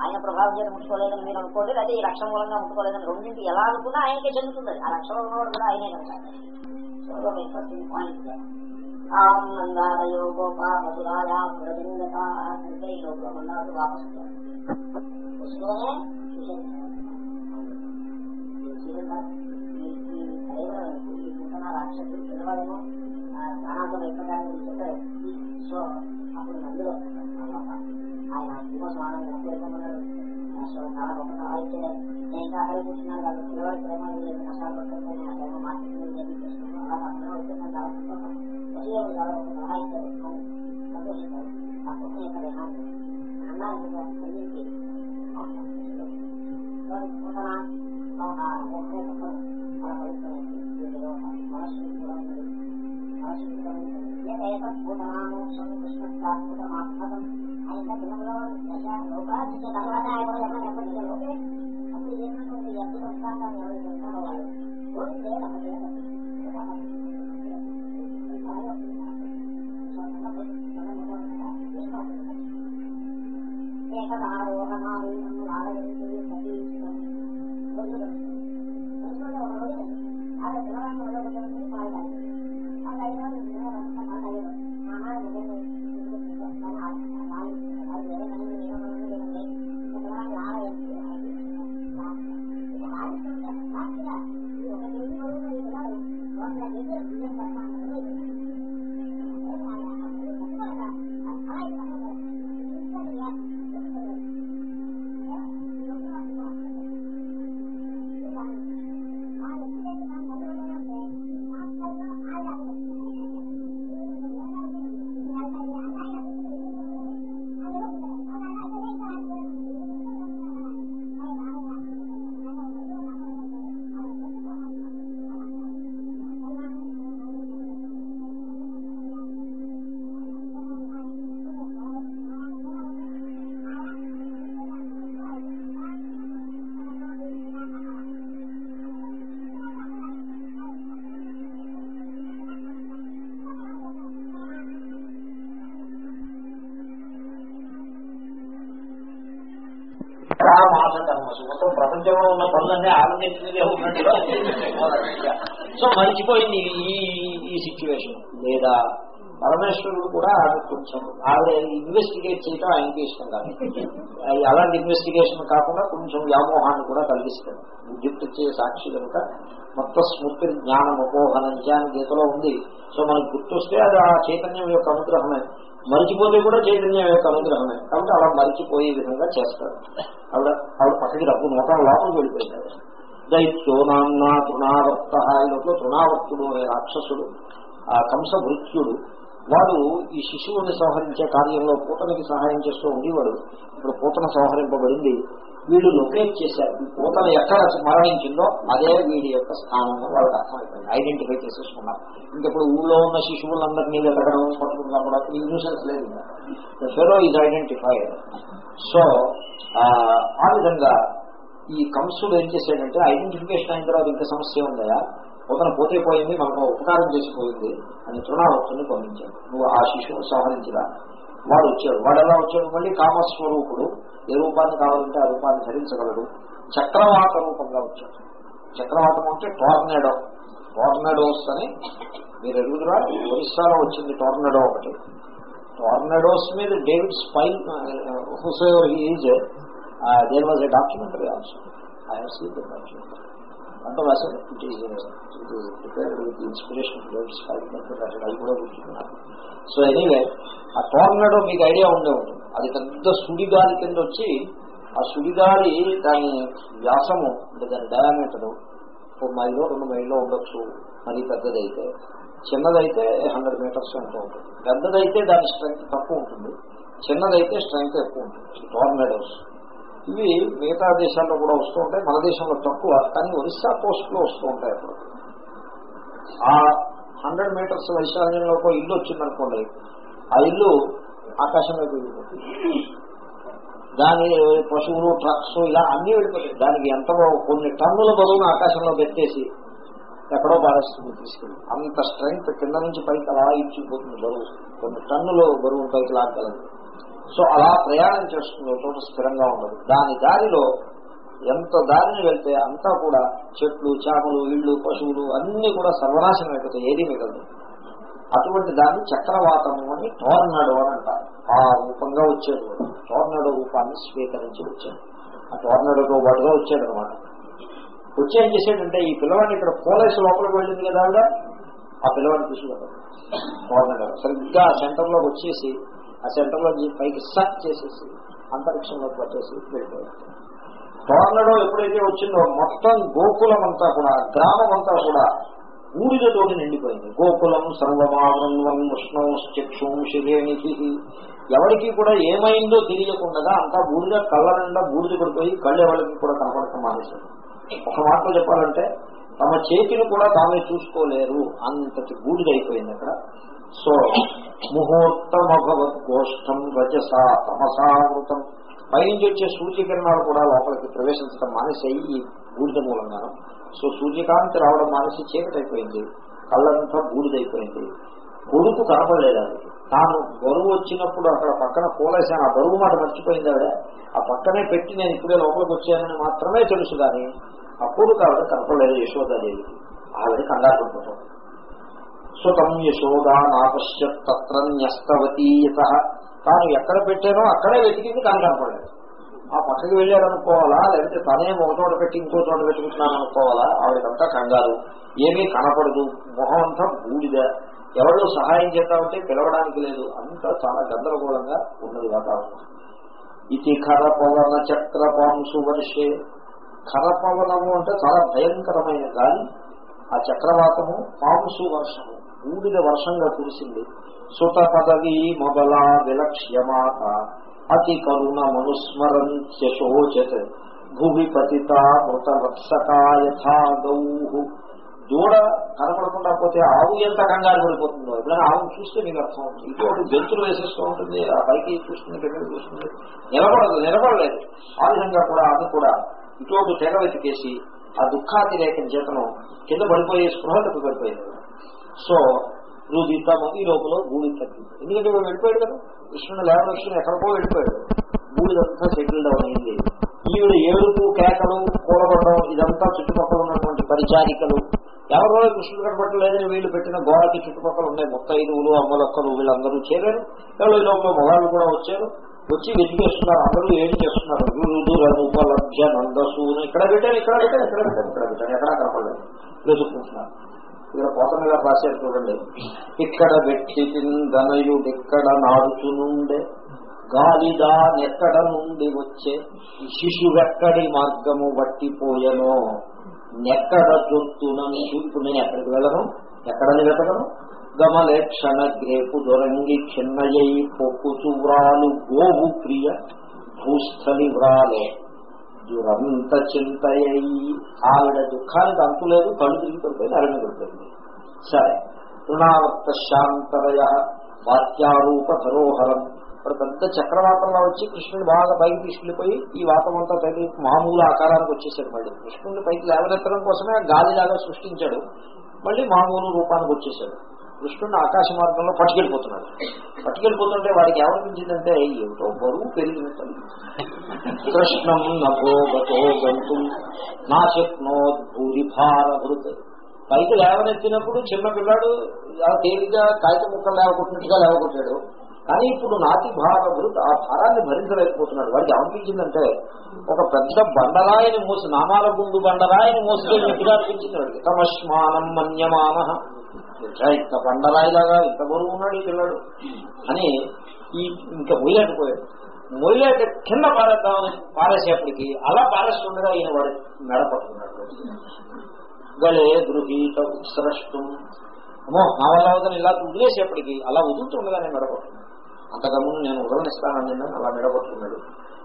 ఆయన ప్రభావం చేత ముట్టుకోలేదని మీరు అనుకోండి అయితే ఈ రక్ష మూలంగా ముట్టుకోలేదని రెండింటి ఎలా అనుకున్నా ఆయనకే చెందుతుంది. ఆ రక్షలో ఉన్నవాడు కూడా ఆయనే కనుక ఆం గోపా మధురాయా ప్రజంగత అంటే ఈ లోపల వాపసు రాక్షసులు పిల్లవాడేమో ప్రాణాంతం అయిపోతారని చెప్పారు సో అప్పుడు నందులో ఆయన అందుకోసం ఆనందం ఎక్కువైపోమన్నాడు సో చాలా గొప్ప సలహా నేను ఇంకా అక్కడ కూర్చున్నాను కాదు ప్రేమ కష్టాలు ఆ ప్రేమ మార్కెటింగ్ ఏది అలా అక్కడ వచ్చేసాను చాలా సంతోషం చాలా గొప్ప ఆ కుక్క యొక్క దేహాన్ని లోకాధిక తర్వాత ఆయన ప్రపంచంలో ఆనందించినదే ఉన్నట్టుగా సో మర్చిపోయింది ఈ ఈ సిచ్యువేషన్ లేదా పరమేశ్వరుడు కూడా ఆవిడ కొంచెం ఆవిడ ఇన్వెస్టిగేట్ చేయడం ఆయనకి ఇష్టం కాదు అలాంటి ఇన్వెస్టిగేషన్ కాకుండా కొంచెం వ్యామోహాన్ని కూడా కలిగిస్తాడు. వచ్చే సాక్షి కనుక మొత్తం స్మృతి జ్ఞానం అపోహనం అని గీతలో ఉంది. సో మనకు గుర్తొస్తే అది ఆ చైతన్యం యొక్క అనుగ్రహమే. మరిచిపోతే కూడా చైతన్యం యొక్క అనుగ్రహమే. కాబట్టి అలా మరిచిపోయే విధంగా చేస్తాడు. ఆవిడ ఆవిడ పక్కకి డబ్బు మొత్తం లోపలికి వెళ్ళిపోయింది. దైత్యో నాన్న తృణావర్త ఈలోట్లో తృణావర్తుడు అనే రాక్షసుడు ఆ కంస భృత్యుడు వాడు ఈ శిశువుని సంహరించే కార్యంలో పూతనికి సహాయం చేస్తూ ఉండేవాడు. ఇప్పుడు పూతన సంహరింపబడింది. వీళ్ళు లొకేట్ చేశారు ఈ పూతన ఎక్కడ మరణించిందో అదే వీడి యొక్క స్థానంలో వాళ్ళకి అర్థమైపోయింది ఐడెంటిఫై చేసేసుకున్నారు. ఇంకెప్పుడు ఊళ్ళో ఉన్న శిశువులందరినీ వెళ్ళగడం పట్టుకుని కూడా ఈ న్యూసెన్స్ లేదు ఫెరో ఇది ఐడెంటిఫైడ్ సో ఆ విధంగా ఈ కంసుడు ఏం చేశాడంటే ఐడెంటిఫికేషన్ అయిన తర్వాత ఇంకా సమస్య ఉందా పోతన పోతే పోయింది మనకు ఉపకారం చేసిపోయింది అని తృణావత్తుని పంపించాడు. నువ్వు ఆ శిశువును సంహరించరా. వాడు వచ్చాడు. వాడు ఎలా వచ్చాడు? మళ్ళీ కామస్వరూపుడు ఏ రూపాన్ని కావాలంటే ఆ రూపాన్ని ధరించగలడు? చక్రవాత రూపంగా వచ్చాడు. చక్రవాతం అంటే టోర్నాడో. టోర్నాడోస్ అని మీరు ఎరుగుదరా ఒరిస్సాలో వచ్చింది టోర్నాడో ఒకటి. టోర్నాడోస్ మీద డేవిడ్ స్పైల్ హుసేవర్ is there was a documentary also I have seen the documentary it it prepared with inspiration David అది కూడా కూర్చున్నాను సో ఎనీవే ఆ టోర్నడో uh, మీకు ఐడియా ఉండే ఉంటుంది అది పెద్ద సుడిగాలి కింద వచ్చి ఆ సుడిగాలి దాని వ్యాసము అంటే దాని డయామీటరు ఒక మైలో రెండు మైల్లో ఉండొచ్చు. మరి పెద్దదైతే. చిన్నదైతే హండ్రెడ్ మీటర్స్ ఎంతో ఉంటుంది. పెద్దదైతే దాని స్ట్రెంగ్త్ తక్కువ ఉంటుంది. చిన్నదైతే స్ట్రెంగ్త్ ఎక్కువ ఉంటుంది. టోర్నడోస్ ఇవి మిగతా దేశాల్లో కూడా వస్తూ ఉంటాయి. మన దేశంలో తక్కువ కానీ ఒరిస్సా కోస్ట్లో వస్తూ ఉంటాయి అప్పుడు. ఆ హండ్రెడ్ మీటర్స్ వైశాల్యంలో ఒక ఇల్లు వచ్చిందనుకోండి ఆ ఇల్లు ఆకాశంలో వెళ్ళిపోతుంది దాని పశువులు ట్రక్స్ ఇలా అన్ని వెళ్ళిపోతాయి. దానికి ఎంత కొన్ని టన్నుల బరువును ఆకాశంలో పెట్టేసి ఎక్కడో పారేస్తుంది తీసుకెళ్ళి. అంత స్ట్రెంగ్త్ కింద నుంచి పైకి అలా ఇచ్చిపోతుంది బరువు. కొన్ని టన్నులు బరువు పైకి లాగలదు సో అలా ప్రయాణం చేస్తుంది చోట స్థిరంగా ఉండదు. దాని దారిలో ఎంత దారిని వెళ్తే అంతా కూడా చెట్లు చేపలు ఇళ్ళు పశువులు అన్ని కూడా సర్వనాశనం అయిపోతాయి ఏది మిగలదు. అటువంటి దాన్ని చక్రవాతము అని టోర్నాడో అని అంటారు. ఆ రూపంగా వచ్చాడు టోర్నాడో రూపాన్ని స్వీకరించి వచ్చాడు. ఆ టోర్నాడోతో పాటుగా వచ్చాడు అనమాట వచ్చి ఏం చేశాడంటే ఈ పిల్లవాడిని ఇక్కడ పోలీసు లోపలికి వెళ్ళింది కదా ఆ పిల్లవాడిని తీసుకుంటాడు టోర్నాడో. సరిగ్గా సెంటర్లోకి వచ్చేసి ఆ సెంటర్లో పైకి సర్చ్ చేసేసి అంతరిక్షంలోకి వచ్చేసి వెళ్ళిపోయారు టోర్నడో ఎప్పుడైతే వచ్చిందో మొత్తం గోకులం అంతా కూడా గ్రామం అంతా కూడా బూడిదతోటి నిండిపోయింది. గోకులం సర్వమావృణం ఉష్ణం చక్షుం శిరేణికి. ఎవరికి కూడా ఏమైందో తెలియకుండా అంతా బూడిద కళ్ళ నిండా బూడిద పడిపోయి కళ్ళు ఎవరికి కూడా కనపడక మానేశారు. ఒక మాటలో చెప్పాలంటే తమ చేతిని కూడా తామే చూసుకోలేరు. అంతటి బూడిదైపోయింది అక్కడ. సో ముహూర్తమభవద్గోష్టం రజసా తమసామృతం పైనుంచి వచ్చే సూర్యకిరణాలు కూడా లోపలికి ప్రవేశించడం మానేసాయి ఈ బూడిద మూలంగాను. సో సూర్యకాంతి రావడం మానేసి చీకటైపోయింది అయిపోయింది. కళ్ళంతా బూడిదైపోయింది కొడుకు కనపడలేదు అది. తాను బరువు వచ్చినప్పుడు అక్కడ పక్కన పోలేసాను ఆ బరువు మాట మర్చిపోయింది ఆవిడ. ఆ పక్కనే పెట్టి నేను ఇప్పుడే లోపలికి వచ్చానని మాత్రమే తెలుసు కానీ ఆ కొడుకు ఆవిడ కనపడలేదు యశోదాదేవి ఆవిడ కంగారు పడిపోతాం. సుతం యశోదా నాపశ్యత్ తత్ర న్యస్తవతీయత తాను ఎక్కడ పెట్టానో అక్కడే వెతికింది తాను కనపడలేదు. ఆ పక్కకి వెళ్ళారనుకోవాలా? లేకపోతే తనే ఒక చోట పెట్టి ఇంకో చోట పెట్టుకుంటున్నారనుకోవాలా ఆవిడకంతా కంగారు. ఏమీ కనపడదు. మొహం అంతా బూడిద. ఎవరు సహాయం చేద్దామంటే పిలవడానికి లేదు. అంతా చాలా గందరగోళంగా ఉన్నది వాతావరణం. ఇది ఖరపవన చక్ర పాంసు వర్షే ఖరపవనము అంటే చాలా భయంకరమైన గాలి. ఆ చక్రవాతము పాంసు వర్షము బూడిద వర్షంగా కురిసింది. సుత పదవి మొదల విలక్ష్యమాత. అతి కరుణ మనుస్మరంత్యశోచత్ భూమి పతిత మృత వత్సకాయథాగౌ దూడ కనపడకుండా పోతే ఆవు ఎంత కంగారు పడిపోతుందో? ఎప్పుడైనా ఆవు చూస్తే మీకు అర్థం అవుతుంది. ఇంకోటి జంతువులు వేసేస్తూ ఉంటుంది ఆ పైకి చూస్తుంది కిందకి చూస్తుంది. నిలబడదు నిలబడలేదు. ఆ విధంగా కూడా అది కూడా ఇటువంటి తెగ వెతికేసి ఆ దుఃఖాతిరేకం చేతను కింద పడిపోయే స్పృహలకు పడిపోయింది. సో రుదితము ఈ లోపల భూమి తగ్గింది. ఎందుకంటే వాడు వెళ్ళిపోయాడు కదా. కృష్ణుడు లేవలక్ష్మి ఎక్కడికో వెళ్ళిపోయాడు. బూడిదంతా సెటిల్ డౌన్ అయింది ఈవిడ ఏడుపు కేకలు కూడబడడం ఇదంతా చుట్టుపక్కల ఉన్నటువంటి పరిచారికలు. ఎవరో కృష్ణుడు కనపడలేదని వీళ్ళు పెట్టిన గోడకి చుట్టుపక్కల ఉన్నాయి ముత్తైదువులు అమ్మలక్కలు వీళ్ళందరూ చేరారు. ఎవరో ఈ లోపల మొగాళ్ళు కూడా వచ్చారు. వచ్చి వెతికేస్తున్నారు అందరూ ఏం చేస్తున్నారు? రుదుర ఉపలభ్య నందసూను ఇక్కడ పెట్టారు ఇక్కడ పెట్టారు ఇక్కడ పెట్టారు ఇక్కడ పెట్టారు. ఎక్కడా కనపడలేదు. వెతుక్కుంటున్నారు. ఇక్కడ పోతన్న గారు రాశారు చూడండి. ఇక్కడ వ్యక్తి ధనయుడిక్కడ నాడుచునుండే గాలిదా ఎక్కడ నుండి వచ్చే శిశువెక్కడి మార్గము పట్టిపోయనో నెక్కడ జొత్తునని ఇప్పుడు నేను ఎక్కడికి వెళ్ళను? ఎక్కడని వెతకను? గమలేక్షణ గ్రేపు దొరంగి చిన్నయ్యి పొక్కుచు వ్రాలు గోవు ప్రియ భూస్థలి వ్రాలే. దురంత చింతయ్యి ఆవిడ దుఃఖానికి అంతులేదు కళ్ళు తిరిగి పడిపోయింది అరణ్య పడిపోయింది. సరే. రుణావర్త శాంతరయ వాత్యారూప ధరోహరం ఇప్పుడు పెద్ద చక్రవాతంలో వచ్చి కృష్ణుడు బాగా పైకి తీసుకెళ్ళిపోయి ఈ వాతం అంతా పైకి మామూలు ఆకారానికి వచ్చేసాడు మళ్ళీ. కృష్ణుని పైకి లేవనెత్తడం కోసమే గాలిలాగా సృష్టించాడు. మళ్ళీ మామూలు రూపానికి వచ్చేసాడు. కృష్ణుడిని ఆకాశ మార్గంలో పట్టుకెళ్ళిపోతున్నాడు. పట్టుకెళ్ళిపోతుంటే వాడికి ఏమనిపించిందంటే ఏమిటో బరువు పెరిగినట్టు. కృష్ణం నభోగతో గంతు నా శక్నోద్భూరిభార పైకి లేవనెత్తినప్పుడు చిన్న పిల్లాడు తేలిగా కాగిత ముక్కలు లేవకొట్టినట్టుగా లేవకొట్టాడు కానీ ఇప్పుడు నాటి భారతుడు ఆ భారాన్ని భరించలేకపోతున్నాడు. వాడికి అనిపించిందంటే ఒక పెద్ద బండరాయిని మోసి నామాల గుండు బండరాయిని మోసుకెళ్ళినట్టుగా అనిపించింది వాడికి. తమస్మానం మన్యమాన. ఇంత బండరాయిలాగా ఇంత బరువు ఉన్నాడు ఈ పిల్లడు. అని ఈ ఇంకా మొయ్యలేకపోయాడు. మొయ్యలేక కింద పారేద్దామని పారేసేపటికి అలా పారేస్తుండగా ఈయన వాడు మెడపడుతున్నాడు గలే గృహీత ఉత్సృష్టం అమ్మో నా వల్ల అవుతుంది ఇలా వదిలేసేపటికి అలా వదులుతుండగా నేను మెడపట్టుకున్నాను. అంతకముందు నేను వదలనిస్తానని అలా మెడపట్టుకున్నాడు.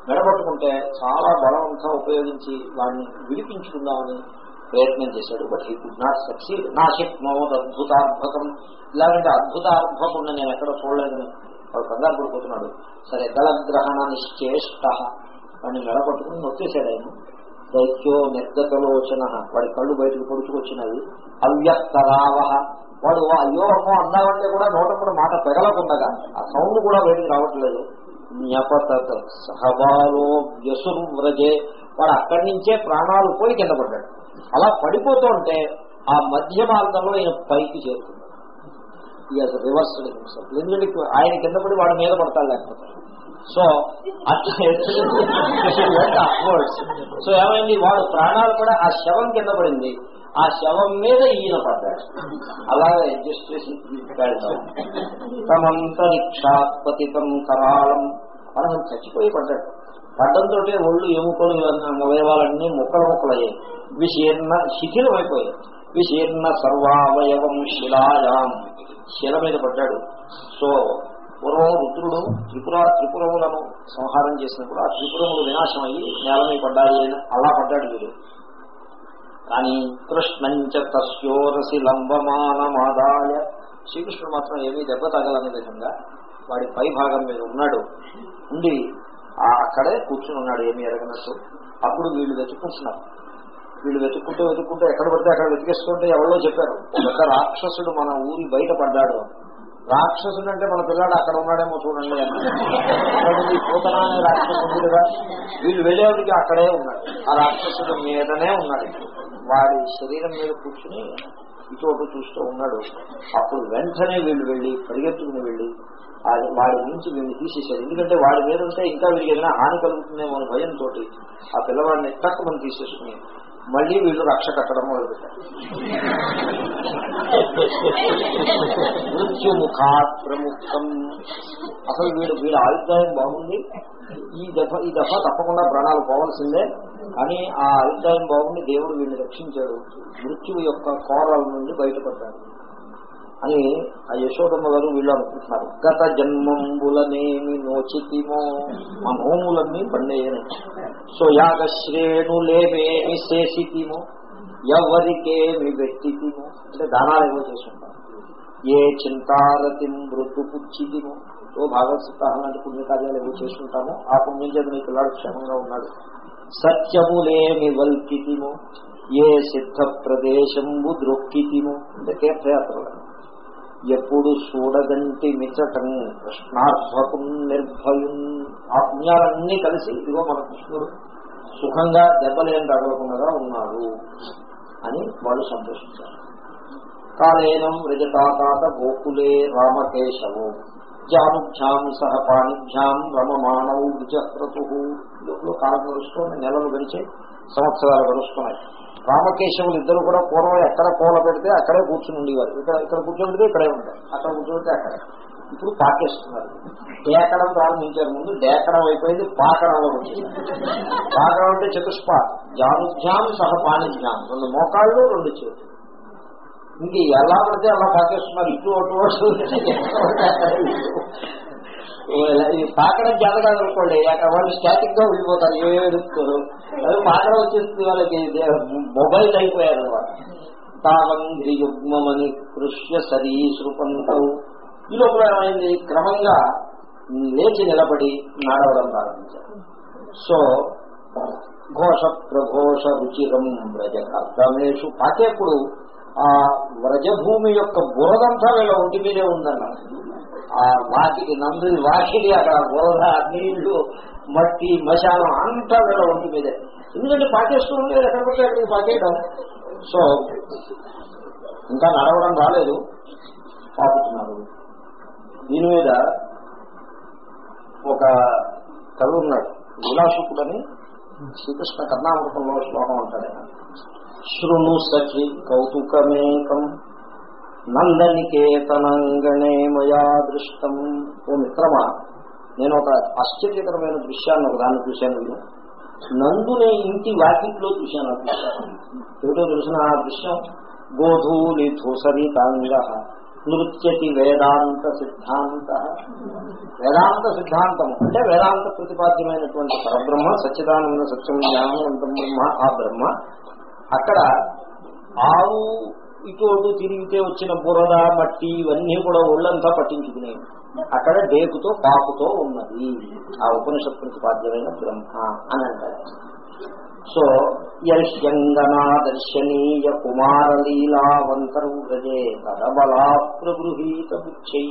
మెడపట్టుకుంటే చాలా బలం అంతా ఉపయోగించి వాడిని విడిపించుకుందామని ప్రయత్నం చేశాడు. But he could not succeed నా శక్నోద్ అద్భుతార్భకం. ఇలాగంటే అద్భుతార్భకుండా నేను ఎక్కడ చూడలేదని వాడు కంగారు పడిపోతున్నాడు. సరే దళగ్రహణ నిశ్చేష్ట. వాడిని మెడపట్టుకుని నొక్కేశాడు ఆయన. దైత్యో నిర్గతలోచన. వాడి కళ్ళు బయటకు పొడుచుకొచ్చినవి. అవ్యక్తరావహ వాడు అయ్యో అమ్మో అందామంటే కూడా నోట కూడా మాట పెగలకుండగా ఆ సౌండ్ కూడా బయటికి రావట్లేదు. జ్ఞపత సహబాలో వ్యసుర్వ్రజే. వాడు అక్కడి నుంచే ప్రాణాలు పోయి కింద పడ్డాడు. అలా పడిపోతూ ఉంటే ఆ మధ్య మార్గంలో ఈయన పైకి చేరుకున్నాడు. రివర్స్ ఎందుకంటే ఆయన కింద పడి వాడు మీద పడతాడు లేకపోతే. సో సో ఏమైంది? వాడు ప్రాణాలు కూడా ఆ శవం కింద పడింది. ఆ శవం మీద ఈయన పడ్డాడు. అలాగే అడ్జస్ట్ చేసి తమంతరిక్షాత్పతితం కరాళం. మనం చచ్చిపోయి పడ్డాడు. పడ్డంతో ఒళ్ళు ఎముకలు అవయవాలన్నీ ముక్కలు ముక్కలయ్యాయి. విశీర్ణ శిథిలం అయిపోయాయి విశీర్ణ సర్వావయవం శిలాయాం. శిల మీద పడ్డాడు. సో పూర్వం రుద్రుడు త్రిపుర త్రిపురములను సంహారం చేసినప్పుడు ఆ త్రిపురములు వినాశం అయ్యి నేల మీద పడ్డాయి అలా పడ్డాడు వీడు. కానీ కృష్ణంచ తస్యోరసి లంబమానమాదాయ శ్రీకృష్ణుడు మాత్రం ఏమీ దెబ్బ తగలని విధంగా వాడి పై భాగం మీద ఉన్నాడు. ఉండి అక్కడే కూర్చుని ఉన్నాడు ఏమీ ఎరగనట్టు అప్పుడు వీళ్ళు వెతుక్కుంటున్నారు. వీళ్ళు వెతుక్కుంటూ వెతుక్కుంటూ ఎక్కడ పడితే అక్కడ వెతికేసుకుంటే ఎవరో చెప్పారు. ఒక రాక్షసుడు మన ఊరి బయట పడ్డాడు. రాక్షసుడు అంటే మన పిల్లాడు అక్కడ ఉన్నాడేమో చూడండి అన్నది పూతన అనే రాక్షసుడు కదా. వీళ్ళు వెళ్ళేవాడికి అక్కడే ఉన్నాడు. ఆ రాక్షసుడు మీదనే ఉన్నాడు. వాడి శరీరం మీద కూర్చుని ఇటు చూస్తూ ఉన్నాడు. అప్పుడు వెంటనే వీళ్ళు వెళ్ళి పరిగెత్తుకుని వెళ్ళి వాడి నుంచి వీళ్ళు తీసేశారు. ఎందుకంటే వాడి మీద ఉంటే ఇంకా వీళ్ళకి ఏదైనా హాని కలుగుతుందేమో అని భయంతో ఆ పిల్లవాడిని తక్కువ తీసేసుకుని మళ్ళీ వీళ్ళు రక్ష కట్టడం మొదలుపెట్టారు. మృత్యుముఖాత్ ప్రముఖం అసలు వీడు వీడి ఆయుర్దాయం బాగుంది. ఈ దఫ ఈ దఫ తప్పకుండా ప్రాణాలు పోవాల్సిందే. కానీ ఆ ఆయుర్దాయం బాగుంది దేవుడు వీడిని రక్షించాడు. మృత్యువు యొక్క కోరల నుండి బయటపడ్డాడు. అని ఆ యశోదమ్మ గారు వీళ్ళు అనుకుంటున్నారు. గత జన్మంబులనేమి నోచితిమో మనోములన్నీ పండేయను సో యాగశ్రేణులేమేమి శేషితిమో ఎవరికేమి వ్యక్తితిమో అంటే దానాలు ఏమో చేసుకుంటారు ఏ చింతారతి మృతు పుచ్చితిమో సో భాగవత లాంటి పుణ్యకార్యాలు ఏవో చేసుకుంటామో ఆ పుణ్యం చేత నీ పిల్లాడు క్షేమంగా ఉన్నాడు. సత్యములేమి వల్కితిమో ఏ సిద్ధ ప్రదేశంబు ద్రొక్కితిమో అంటే తీర్థయాత్రలు. ఎప్పుడు చూడగంటి మిచటం కృష్ణార్థకం నిర్భయం. ఆ పుణ్యాలన్నీ కలిసి ఇదిగో మన కృష్ణుడు సుఖంగా దెబ్బలేని తగలకుండా ఉన్నారు అని వాళ్ళు సంతోషించారు. కాలేనం రజతాకాత గోకులే రామకేశవు. జానుభ్యాం సహ పాణిభ్యాం రమమాణవు విజక్రతు కాలం గడుస్తూ నెలలు గడిచి సంవత్సరాలు గడుస్తున్నాయి. రామకేశవులు ఇద్దరు కూడా పూర్వం ఎక్కడ పూల పెడితే అక్కడే కూర్చుని ఉండేవారు. ఇక్కడ ఇక్కడ కూర్చోబెడితే ఇక్కడే ఉంటారు. అక్కడ కూర్చోబెడితే అక్కడే. ఇప్పుడు పాకేస్తున్నారు. డేకడం ప్రారంభించారు ముందు. డేకడం అయిపోయింది పాకడం వచ్చింది పాకడం అంటే చతుష్పా. జానుభ్యాం సహ పాణిభ్యాం రెండు మోకాళ్ళు రెండు చేతులు. ఇంక ఎలా పడితే అలా పాకేస్తున్నారు. ఇటు అటు ఈ పాకడం చేత కాదనుకోండి అక్కడ వాళ్ళు స్టాటిక్గా ఉండిపోతారు ఏమేమి ఎదుగుతారు అది పాకడం వచ్చేస్తుంది వాళ్ళకి మొబైల్ అయిపోయారు అనమాట తావంగ్రి యుగ్మని కృష్య సరీసృపంతం ఈ లోపల ఏమైంది? క్రమంగా లేచి నిలబడి నడవడం ప్రారంభించారు. సో ఘోష ప్రఘోష రుచిరం వ్రజ కర్దమేషు పాకేప్పుడు ఆ వ్రజభూమి యొక్క బురదంతా వీళ్ళ ఒంటి మీదే ఉందన్నారు ఆ వాకిలి నందు వాకిలి అక్కడ బురద నీళ్ళు మట్టి మశాలం అంతా వీళ్ళ ఒంటి మీదే. ఎందుకంటే పాకేస్తూ ఉండేది ఎక్కడ పడితే అక్కడికి పాకేయడం సో ఇంకా నడవడం రాలేదు. పాకుతున్నారు. దీని మీద ఒక కవి ఉన్నాడు విలాసుకుడని శ్రీకృష్ణ కర్ణామృతంలో శ్లోకం అంటాడు ఆయన. శృణు సఖి కౌతుకమేకం. నందనికేతనంగణే మయా దృష్టం. ఓ మిత్రమా నేను ఒక ఆశ్చర్యకరమైన దృశ్యాన్ని ఒకదాన్ని చూశాను నేను. నందునే ఇంటి వాకిట్లో చూశాను. ఆ దృశ్యం ఏమిటో తెలిసిన ఆ దృశ్యం? గోధూలి ధూసరితాంగ నృత్యతి వేదాంత సిద్ధాంత. వేదాంత సిద్ధాంతం అంటే వేదాంత ప్రతిపాద్యమైనటువంటి పరబ్రహ్మ సచ్చిదానంద సత్యం జ్ఞానం బ్రహ్మ ఆ బ్రహ్మ అక్కడ ఆవు ఇటు తిరిగితే వచ్చిన బురద మట్టి ఇవన్నీ కూడా ఒళ్ళంతా పట్టించుకునే అక్కడ డేకుతో పాకుతో ఉన్నది. ఆ ఉపనిషత్ ప్రతిపాద్యమైన బ్రహ్మ అని అంటారు. సో యష్యంగనా దర్శనీయ కుమారలీలావంతరుగజే తదబలా ప్రగృహీత బుచ్చై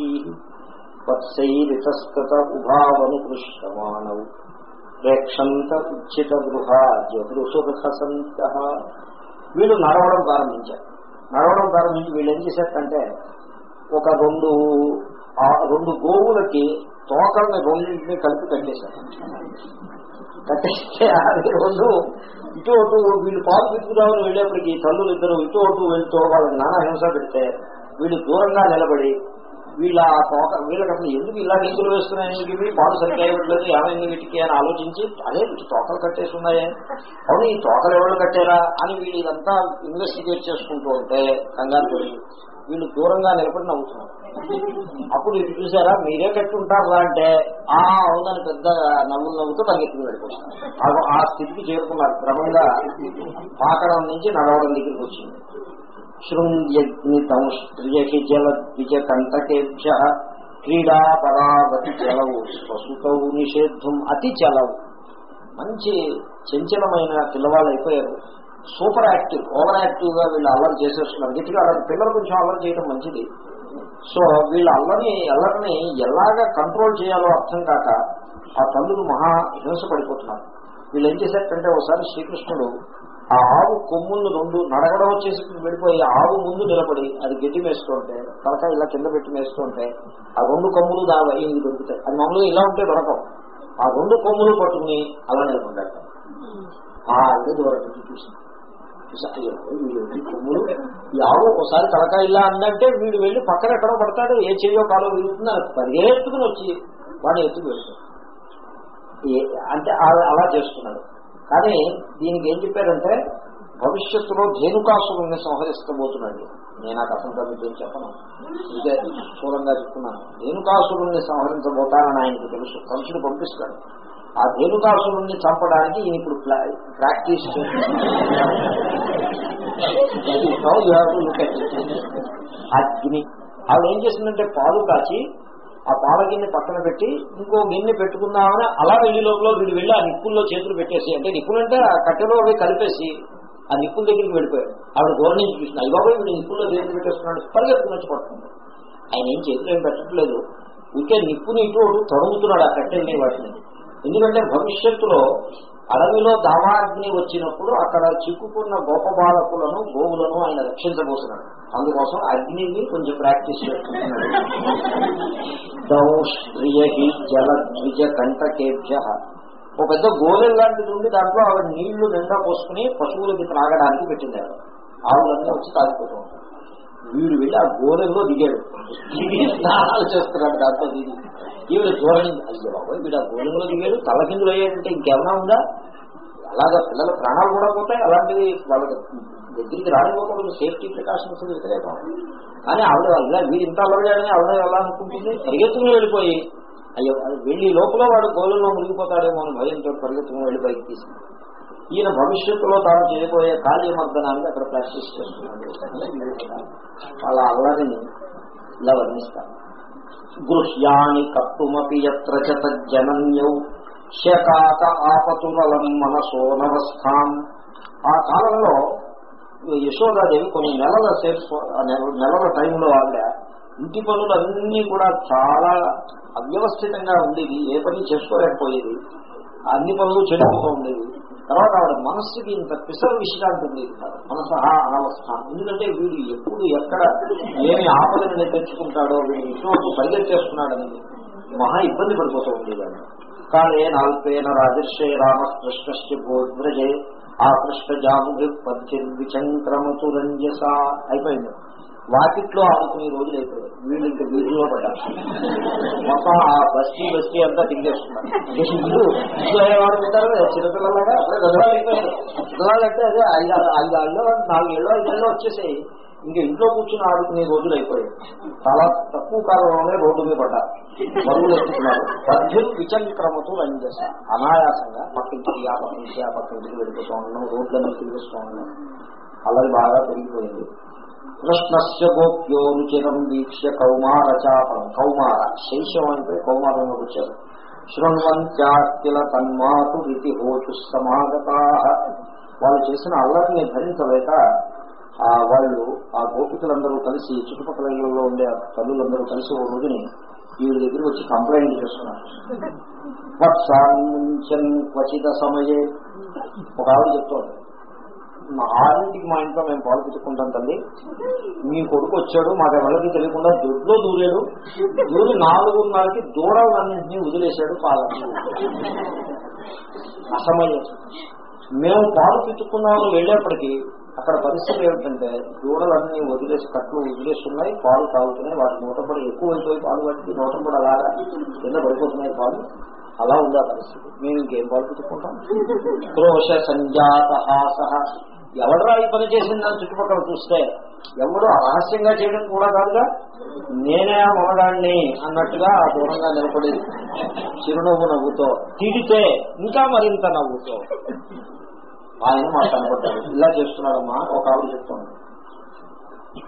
వత్సైరితస్కత ఉభావనుకృష్టమానవు ప్రేక్షంత ఉచిత గృహ జగృహసంత వీళ్ళు నడవడం ప్రారంభించారు. నడవడం ప్రారంభించి వీళ్ళు ఏం చేశారంటే ఒక రెండు రెండు గోవులకి తోకల్ని రెండింటిని కలిపి కట్టేశారు. కట్టేస్తే అది రెండు ఇటు అటు వీళ్ళు పాలు పిచ్చుకురావని వెళ్ళేప్పటికి తల్లులు ఇద్దరు ఇటు అటు వెళ్తూ వాళ్ళ నానా హింస పెడితే వీళ్ళు దూరంగా నిలబడి వీళ్ళ ఆ తోక వీళ్ళకి అసలు ఎందుకు ఇలా గింగులు వేస్తున్నాయి? ఎందుకు ఇవి పాలు సరిగ్గా ఇవ్వట్లేదు ఏమైంది వీటికి అని ఆలోచించి అదే వీటి తోకలు కట్టేసి ఉన్నాయే. అవును ఈ తోకలు ఎవరు కట్టారా అని వీళ్ళు ఇదంతా ఇన్వెస్టిగేట్ చేసుకుంటూ ఉంటే కంగారు పడి వీళ్ళు దూరంగా నిలబడి నవ్వుతున్నారు. అప్పుడు ఇది చూసారా మీరే కట్టుంటారా అంటే ఆ అవునని పెద్ద నవ్వులు నవ్వుతూ పరిగెత్తుకు వెళ్ళిపోతున్నారు. ఆ స్థితికి చేరుకున్నారు. క్రమంగా పాకడం నుంచి నడవడం దగ్గరికి వచ్చింది. శృంగ్యగ్నితం స్త్రియకి జల క్రీడా పరావతి చలవు స్వసుతవు నిషేధం అతి చలవు మంచి చంచలమైన పిల్లవాళ్ళు అయిపోయారు సూపర్ యాక్టివ్ ఓవర్ యాక్టివ్గా వీళ్ళు అల్లరి చేసేస్తున్నారు. గట్టిగా అల్లరి పిల్లలు కొంచెం అల్లరి చేయడం మంచిది. సో వీళ్ళ అల్లరిని అల్లరిని ఎలాగ కంట్రోల్ చేయాలో అర్థం కాక ఆ తల్లులు మహా హింస పడిపోతున్నారు వీళ్ళు ఏం చేశారంటే ఒకసారి శ్రీకృష్ణుడు ఆ ఆవు కొమ్ములను రెండు నడగడం వచ్చేసి వెళ్ళిపోయి ఆవు ముందు నిలబడి అది గట్టి మేస్తుంటే తలక ఇలా కింద పెట్టి మేస్తుంటే ఆ రెండు కొమ్ములు దాని అయ్యింది దొరుకుతాయి. అది మామూలుగా ఇలా ఉంటే దొరకవు. ఆ రెండు కొమ్ములు పట్టుకుని అలా నిలబడ్డాడు ఆ ఇది దూరం చూసి కొమ్ములు ఈ ఆవు ఒకసారి తలక ఇలా అందంటే వీడు వెళ్ళి పక్కన ఎక్కడో పడతాడు ఏ చెయ్యో కాలో విరుగుతుందో అది పరిగెత్తుకుని వచ్చి వాడు ఎత్తుకు వెళ్తాడు అంటే అలా చేస్తున్నాడు. కానీ దీనికి ఏం చెప్పారంటే భవిష్యత్తులో ధేనుకాసురుణ్ణి సంహరిస్తబోతున్నాడు. నేను ఆ కథంతా మీకు చెప్పను. ఇదే స్థూలంగా చెప్తున్నాను. ధేనుకాసురుణ్ణి సంహరించబోతానని ఆయనకు తెలుసు. కంసుడు పంపిస్తాడు ఆ ధేనుకాసురుణ్ణి చంపడానికి ఈయన ఇప్పుడు ప్రాక్టీస్ అగ్ని ఆవిడ ఏం చేసిందంటే పాలు కాచి ఆ పాల గిన్నె పక్కన పెట్టి ఇంకో గిన్నె పెట్టుకుందామని అలా వెళ్ళి లోపల వీడు వెళ్ళి ఆ నిప్పుల్లో చేతులు పెట్టేసి అంటే నిప్పులు అంటే ఆ కట్టెలో అవి కలిపేసి ఆ నిప్పుల దగ్గరికి వెళ్ళిపోయాడు. ఆవిడ దూరం నుంచి చూసిన అయ్యబాబు వీడు నిప్పుల్లో చేతులు పెట్టేస్తున్నాడు? పరిగెత్తుకుని నుంచి పడుతుంది ఆయన ఏం చేతులు ఏం పెట్టట్లేదు. ఇంకే నిప్పుని ఇటు తొడుగుతున్నాడు ఆ కట్టెల్ని వాటిని. ఎందుకంటే భవిష్యత్తులో అడవిలో దావాగ్ని వచ్చినప్పుడు అక్కడ చిక్కుకున్న గోప బాలకులను గోవులను ఆయన రక్షించబోతున్నాడు. అందుకోసం అగ్నిని కొంచెం ప్రాక్టీస్ చేసుకుంటున్నాడు దౌష్ట్రియహి జల కంటకేభ్య. ఒక పెద్ద గోలెం లాంటిది ఉండి దాంట్లో ఆవిడ నీళ్ళు నిండా పోసుకుని పశువులకి త్రాగడానికి పెట్టింది ఆవులన్నీ వచ్చి తాగిపోతూ ఉంటాయి. వీడు వెళ్ళి ఆ గోలెంలో దిగాడు. దిగి స్నానాలు చేస్తున్నాడు దాంట్లో దిగి ఈవిడ ధోరణి అయ్యో బాబోయ్ వీడు ఆ గోలెంలో దిగాడు తలకిందులు అయ్యాడంటే ఇంకేమైనా ఉందా? అలాగా పిల్లల ప్రాణాలు కూడా పోతాయి అలాంటివి వాళ్ళకి దగ్గరికి రానివ్వకూడదు సేఫ్టీ ప్రికాషన్స్ వ్యతిరేకం కానీ ఆవిడ ఇలా వీడు ఇంత అలవాడని ఆవిడ ఎలా అనుకుంటుంది? పరిగెత్తుకుని వెళ్ళిపోయి అయ్యో అది వెళ్ళి లోపల వాడు గోళంలో మునిగిపోతాడేమో అని భయంతో పరిగెత్తుకుని వెళ్ళి బయట తీసుకుంది. ఈయన భవిష్యత్తులో తాను చేయబోయే కార్యమర్దనాన్ని అక్కడ ప్రాక్టీస్ చేస్తున్నాడు. వాళ్ళ అల్లరిని ఇలా వర్ణిస్తారు. గృహ్యాని కర్తుమపి ఎత్ర చ తజ్జనన్యౌ. శకాత ఆపతురలం మనసోనవస్థాం ఆ కాలంలో యశోదాదేవి కొన్ని నెలల సేపు నెలల టైంలో ఆవిడ ఇంటి పనులన్నీ కూడా చాలా అవ్యవస్థితంగా ఉండేది ఏ పని చేసుకోలేకపోయేది. అన్ని పనులు చేసుకుంటూ ఉండేది తర్వాత ఆవిడ మనస్సుకి ఇంత పిసర విశ్రాంతి ఉంటారు మనసు అనవస్థ ఎందుకంటే వీడు ఎప్పుడు ఎక్కడ ఏమి ఆపదని తెచ్చుకుంటాడో వీడు ఇటువంటి పరిగెత్తేస్తున్నాడని మహా ఇబ్బంది పడిపోతూ ఉండేదాన్ని కాలే నాల్పేన రాజర్షే రామకృష్ణశ్చ ఆ కృష్ణ జాముగి పద్యం రంజస అయిపోయింది. వాకిట్లో ఆడుకునే రోజులు అయిపోయాయి. వీళ్ళు ఇంకా వీధిలో పడ్డారు. మొత్తం ఆ బస్తీ బస్తీ అంతా తిరిగేస్తున్నారు. ఏవాడు ఉంటారు చిన్నపిల్లలాగా అప్పుడే అయిపోయారు గదవాళ్ళు అంటే అదే ఐదు ఐదు ఏళ్ళు నాలుగేళ్ళు ఐదేళ్ళు వచ్చేసాయి. ఇంకా ఇంట్లో కూర్చుని ఆడుకునే రోజులు అయిపోయాయి. చాలా తక్కువ కాలంలోనే రోడ్డు మీద పడ్డారు. బరువులు ఎత్తుకున్నారు పద్యులు విచంక్రమతో రంజస అనాయాసంగా పక్కింటికి ఆ పక్కింటి ఆ పక్కింటికి వెళ్ళిపోతూ ఉండడం రోడ్లను తిరిగిస్తూ ఉండడం. అల్లరి బాగా పెరిగిపోయింది. కృష్ణస్య గోప్యో రుచిరం వీక్ష్య కౌమార చాపం కౌమార శైశవం అంటే కౌమారంలో వచ్చారు శృణ్వంత్యాకిల తన్మాతు రీతి హోచు సమాగత. వాళ్ళు చేసిన అల్లరిని భరించలేక ఆ వాళ్ళు ఆ గోపికలందరూ కలిసి చుట్టుపక్కల ఇళ్ళలో ఉండే తల్లులందరూ కలిసి ఓ రోజుని వీడి దగ్గర వచ్చి కంప్లైంట్ చేస్తున్నారు. క్వచిత సమయే. ఒక ఆవిడ చెప్తోంది. ఆరింటికి మా ఇంట్లో మేము పాలు పెట్టుకుంటాం తల్లి. మీ కొడుకు వచ్చాడు మాకు ఎవరికి తెలియకుండా దొడ్లో దూరాడు. దూరి నాలుగున్నరకి దూరాలన్నింటినీ వదిలేశాడు పాలని అసమయం. మేము పాలు పిచ్చుకున్నామని వెళ్ళేప్పటికీ అక్కడ పరిస్థితి ఏమిటంటే దూడలన్నీ వదిలేసి కట్లు వదిలేస్తున్నాయి పాలు తాగుతున్నాయి వాటి నూటపడి ఎక్కువైపోయి పాలు వాటికి నూటపడి అలాగా కింద పడిపోతున్నాయి పాలు. అలా ఉంది ఆ పరిస్థితి. మేము ఇంకేం పాలు పిచ్చుకుంటాం క్రోశ సంజాత హాస ఎవడరా ఈ పని చేసిందని చుట్టుపక్కల చూస్తే ఎవడు రహస్యంగా చేయడం కూడా కాదుగా నేనే ఆ మొనగాడిని అన్నట్టుగా ఆ దూరంగా నిలబడి చిరునవ్వు నవ్వుతో తిడితే ఇంకా మరింత నవ్వుతో ఆయన మాట కనపడ్డాడు ఇలా చేస్తున్నాడమ్మా ఒక ఆవిడ చెప్తాను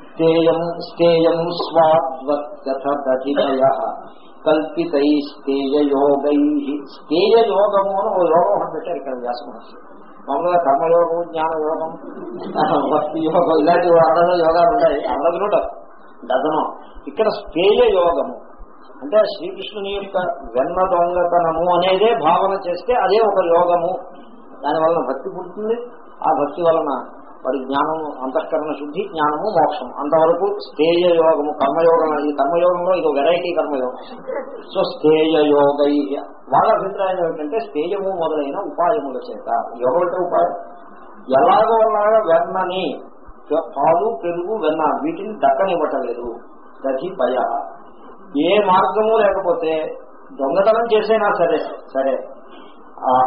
స్థేయం స్థేయం స్వాద్వత్కథదతిభయ కల్పితై స్థేయ యోగై స్థేయ యోగము అని ఓ యోగం అని పెట్టారు ఇక్కడ వ్యాస మామూలుగా కర్మయోగం జ్ఞాన యోగం భక్తి యోగం ఇలాంటి అడగ యోగాలు ఉన్నాయి అరడదులు డజనం ఇక్కడ స్థేయ యోగము. అంటే శ్రీకృష్ణుని యొక్క వెన్న దొంగతనము అనేదే భావన చేస్తే అదే ఒక యోగము. దానివలన భక్తి పుడుతుంది. ఆ భక్తి వలన మరి జ్ఞానం అంతఃకరణ శుద్ధి జ్ఞానము మోక్షం. అంతవరకు స్థేయ యోగము కర్మయోగం ఈ కర్మయోగంలో ఇది వెరైటీ కర్మయోగం. సో స్థేయ యోగై వాళ్ళ అభిప్రాయం ఏమిటంటే స్థేయము మొదలైన ఉపాయముల చేత. యోగం అంటే ఉపాయం. ఎలాగో అలాగా వెన్నని. పాలు పెరుగు వెన్న వీటిని దక్కనివ్వటలేదు. దధి భయ. ఏ మార్గము లేకపోతే దొంగతనం చేసైనా సరే సరే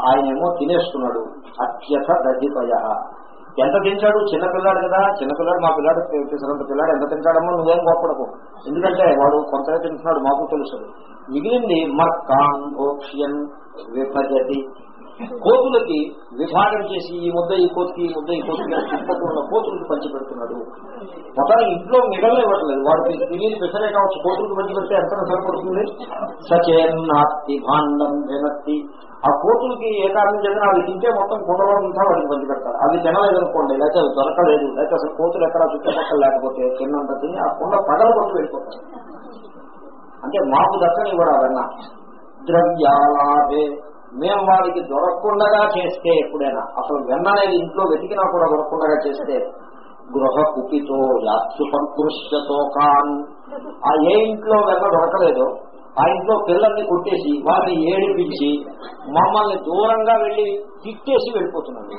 ఆయన ఏమో తినేస్తున్నాడు. అత్యథ దధిపయ ఎంత తింటాడు చిన్నపిల్లాడు కదా. చిన్నపిల్లాడు మా పిల్లాడు పిసరంత పిల్లాడు ఎంత తింటాడమ్మో నువ్వేం గొప్పడకు ఎందుకంటే వాడు కొంతగా తింటున్నాడు మాకు తెలుసు. మిగిలింది మర్కాన్ విభజతి. కోతులకి విభాగం చేసి ఈ ముద్ద ఈ కోతికి ఈ ముద్ద ఈ కోతికి చుట్టుపక్కల పంచి పెడుతున్నాడు. మొత్తానికి ఇంట్లో మిగలనివ్వట్లేదు వాడికి మిగిలిన పెసరే కావచ్చు. కోతులకు పంచి పెడితే ఎంత సరిపడుతుంది? సచేన్నాత్తి భాండం వినత్తి. ఆ కోతులకి ఏ కారణం చేసినా అవి తింటే మొత్తం కొండలో ఉంటా వాటికి పంచి పెడతారు. అవి తినలేదనుకోండి లేకపోతే అవి దొరకలేదు లేకపోతే అసలు కోతులు ఎక్కడ చుట్టుపక్కల లేకపోతే తిన్నంత తిని ఆ కొండ పగల కొట్టు వెళ్ళిపోతారు. అంటే మాకు దక్కని కూడా అవన్నా. ద్రవ్యాలాభే మేము వాడికి దొరకకుండా చేస్తే ఎప్పుడైనా అసలు వెన్న అనేది ఇంట్లో వెతికినా కూడా దొరకకుండా చేస్తే గృహ కుపితో యాత్సుపృష్యతో కాన్. ఆ ఏ ఇంట్లో వెన్న దొరకలేదో ఆ ఇంట్లో పిల్లల్ని కొట్టేసి వారిని ఏడిపించి మమ్మల్ని దూరంగా వెళ్ళి తిట్టేసి వెళ్ళిపోతున్నాడు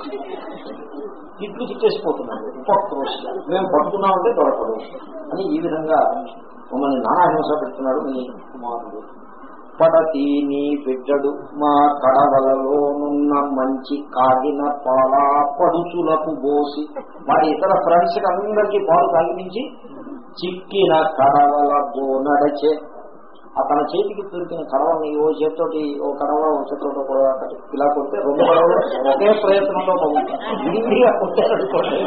తిట్లు తిట్టేసిపోతున్నాడు ఉపక్రోష్య మేము పడుతున్నామంటే దొరకదు అని ఈ విధంగా మమ్మల్ని నానా హింస పెడుతున్నాడు నీ కుమారుడు. పడతి నీ బిడ్డడు మా కడవలలోనున్న మంచి కాగిన పాల పడుచులకు బోసి వారి ఇతర ఫ్రెండ్స్ అందరికీ పాలు తాగిపించి చిక్కిన కడవల బోనడచే అతని చేతికి దొరికిన కడవని ఓ చేతితోటి ఓ కడవ ఓ చేతితో కూడా ఇలా కొడితే రెండు కడవలు ఒకే ప్రయత్నంలో విడిగా కొట్టారనుకోండి.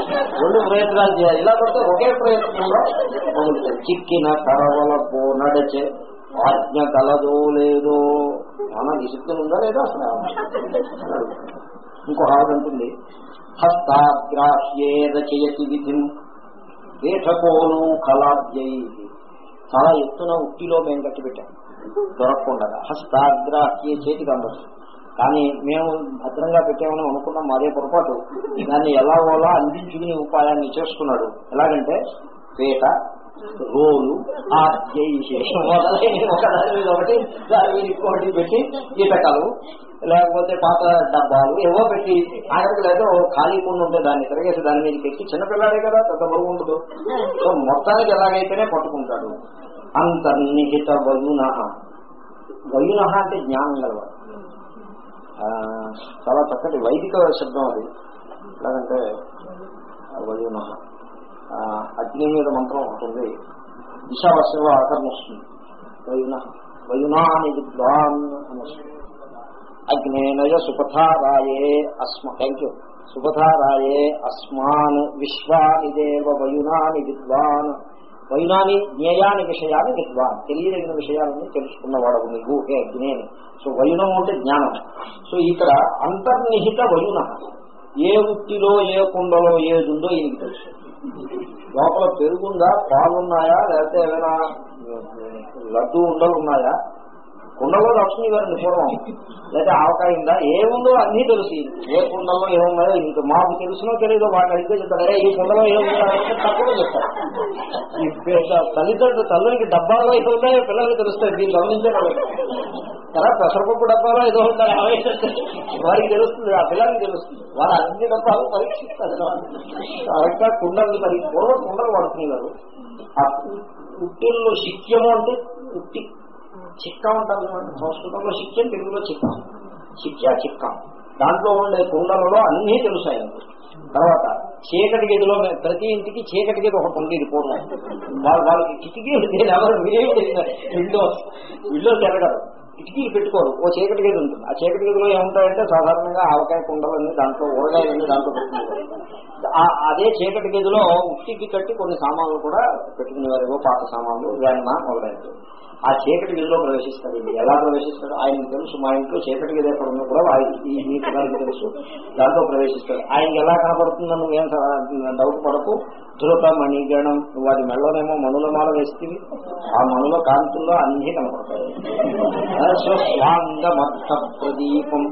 రెండు ప్రయత్నాలు చేయాలి. ఇలా కొడితే ఒకే ప్రయత్నంలో పగులుతాయి చిక్కిన కడవలకు బో నడచే ఆజ్ఞ కలదో లేదో మన డిసిప్లిన్ ఉందా లేదా అసలు? ఇంకో ఆవిడ ఉంటుంది. హస్తాగ్రాహ్యే రచయతి విధిం. వేఠకోను కళాద్యై. చాలా ఎత్తున ఉట్టిలో మేము కట్టిపెట్టాం దొరకకుండా హస్తాగ్రాహ్యే చేతికి అందదు కానీ మేము భద్రంగా పెట్టామని అనుకున్నాం మాదే పొరపాటు. దాన్ని ఎలా ఓలా అందించుకునే ఉపాయాన్ని చేసుకున్నాడు ఎలాగంటే పేట రోలు దాని ఒకటి దాని ఇంకోటి పెట్టి ఈతకాలు లేకపోతే పాత డబ్బాలు ఏవో పెట్టి ఆయనకు లేదా ఖాళీ కుండ ఉంటే దాన్ని తిరగేసి దాని మీద పెట్టి చిన్నపిల్లాడే కదా పెద్ద బరువు ఉండదు. సో మొత్తానికి ఎలాగైతేనే పట్టుకుంటాడు. అంతర్నిహిత వయున వయున అంటే జ్ఞానం గలవాడు. ఆ, చాలా చక్కటి వైదిక శబ్దం అది. ఎలాగంటే వయున. అగ్ని మీద మంత్రం ఉంటుంది దిశావశంలో ఆకరణ వస్తుంది. వయున. వయునా అని విద్వాన్ అని వస్తుంది అగ్నేనయ సుపథారాయే అస్మ థ్యాంక్ యూ సుపథారాయే అస్మాన్ విశ్వానిదేవ వయునాని విద్వాన్ వైనాని జ్ఞేయాని విషయాన్ని విద్వాన్ తెలియదగిన విషయాలని తెలుసుకున్నవాడవు నీకు హే అగ్నేని. సో వైనం అంటే జ్ఞానం. సో ఇక్కడ అంతర్నిహిత వయున ఏ వృత్తిలో ఏ కుండలో ఏది ఉందో ఈయనకి తెలుసు. లోపల పెరుగుందా పాలున్నాయా లేకపోతే ఏమైనా లడ్డు ఉండలు ఉన్నాయా కుండలో లక్ష్మి గారిని పూర్వం లేదా ఆవకాయ ఉందా ఏముందో అన్నీ తెలుసు. ఏ కుండలో ఏమున్నాయో ఇంక మాకు తెలుసునో తెలియదో వాడిని అడిగితే చెప్తారు. ఈ కుండలో ఏముందో తక్కువ చెప్తారు. ఈ తల్లిదండ్రులు తల్లులకి డబ్బాలో ఏదో ఉన్నాయో పిల్లలకి తెలుస్తాయి. దీన్ని గమనించడం కదా పెసరపప్పు డబ్బాలో ఏదో ఉంటారు వారికి తెలుస్తుంది ఆ పిల్లలకి తెలుస్తుంది. వారు అన్ని డబ్బాలు పరీక్షిస్తారు. కరెక్ట్గా కుండల్ని పరీక్ష పూర్వం కుండలు వాడుతున్నారు. ఆ పుట్టిల్లో శిక్యము అంటే పుట్టి చిక్కా ఉంటారు చూడండి. సంస్కృతంలో శిక్యం తెలుగులో చిక్కా. చిక్కా చిక్కా. దాంట్లో ఉండే కుండలలో అన్నీ తెలుసాయి. తర్వాత చీకటి గదిలో ప్రతి ఇంటికి చీకటి గది ఒకటి ఉండేది పూర్వం వాళ్ళు వాళ్ళకి కిటికీ ఉండేది ఎవరు మీరేం విండోస్. విండోస్ ఎరగదు కిటికీలు పెట్టుకోరు. ఓ చీకటి గది ఉంటుంది. ఆ చీకటి గదిలో ఏముంటాయంటే సాధారణంగా ఆవకాయ కుండలన్నీ దాంట్లో ఊరగాయలన్నీ దాంట్లో పెట్టుకుంటారు. అదే చీకటి గదిలో ఉట్టికి కట్టి కొన్ని సామాన్లు కూడా పెట్టుకునేవారేమో పాత సామాన్లు వెన్న మొదలైనవి. ఆ చీకటి గదిలో ప్రవేశిస్తాడు ఇది ఎలా ప్రవేశిస్తాడు ఆయనకు తెలుసు మా ఇంట్లో చీకటి గది ఎక్కడ ఉన్నా కూడా మీ తెలుసు. దాంట్లో ప్రవేశిస్తాడు ఆయనకి ఎలా కనపడుతుందని నువ్వేం డౌట్ పడకు. ధృత మణిగణం వారి మెళ్ళనేమో మనుల మాల వేస్తుంది. ఆ మనుల కాంతుల్లో అన్నీ కనపడతాయి. సో స్వాంగమర్థ ప్రదీపం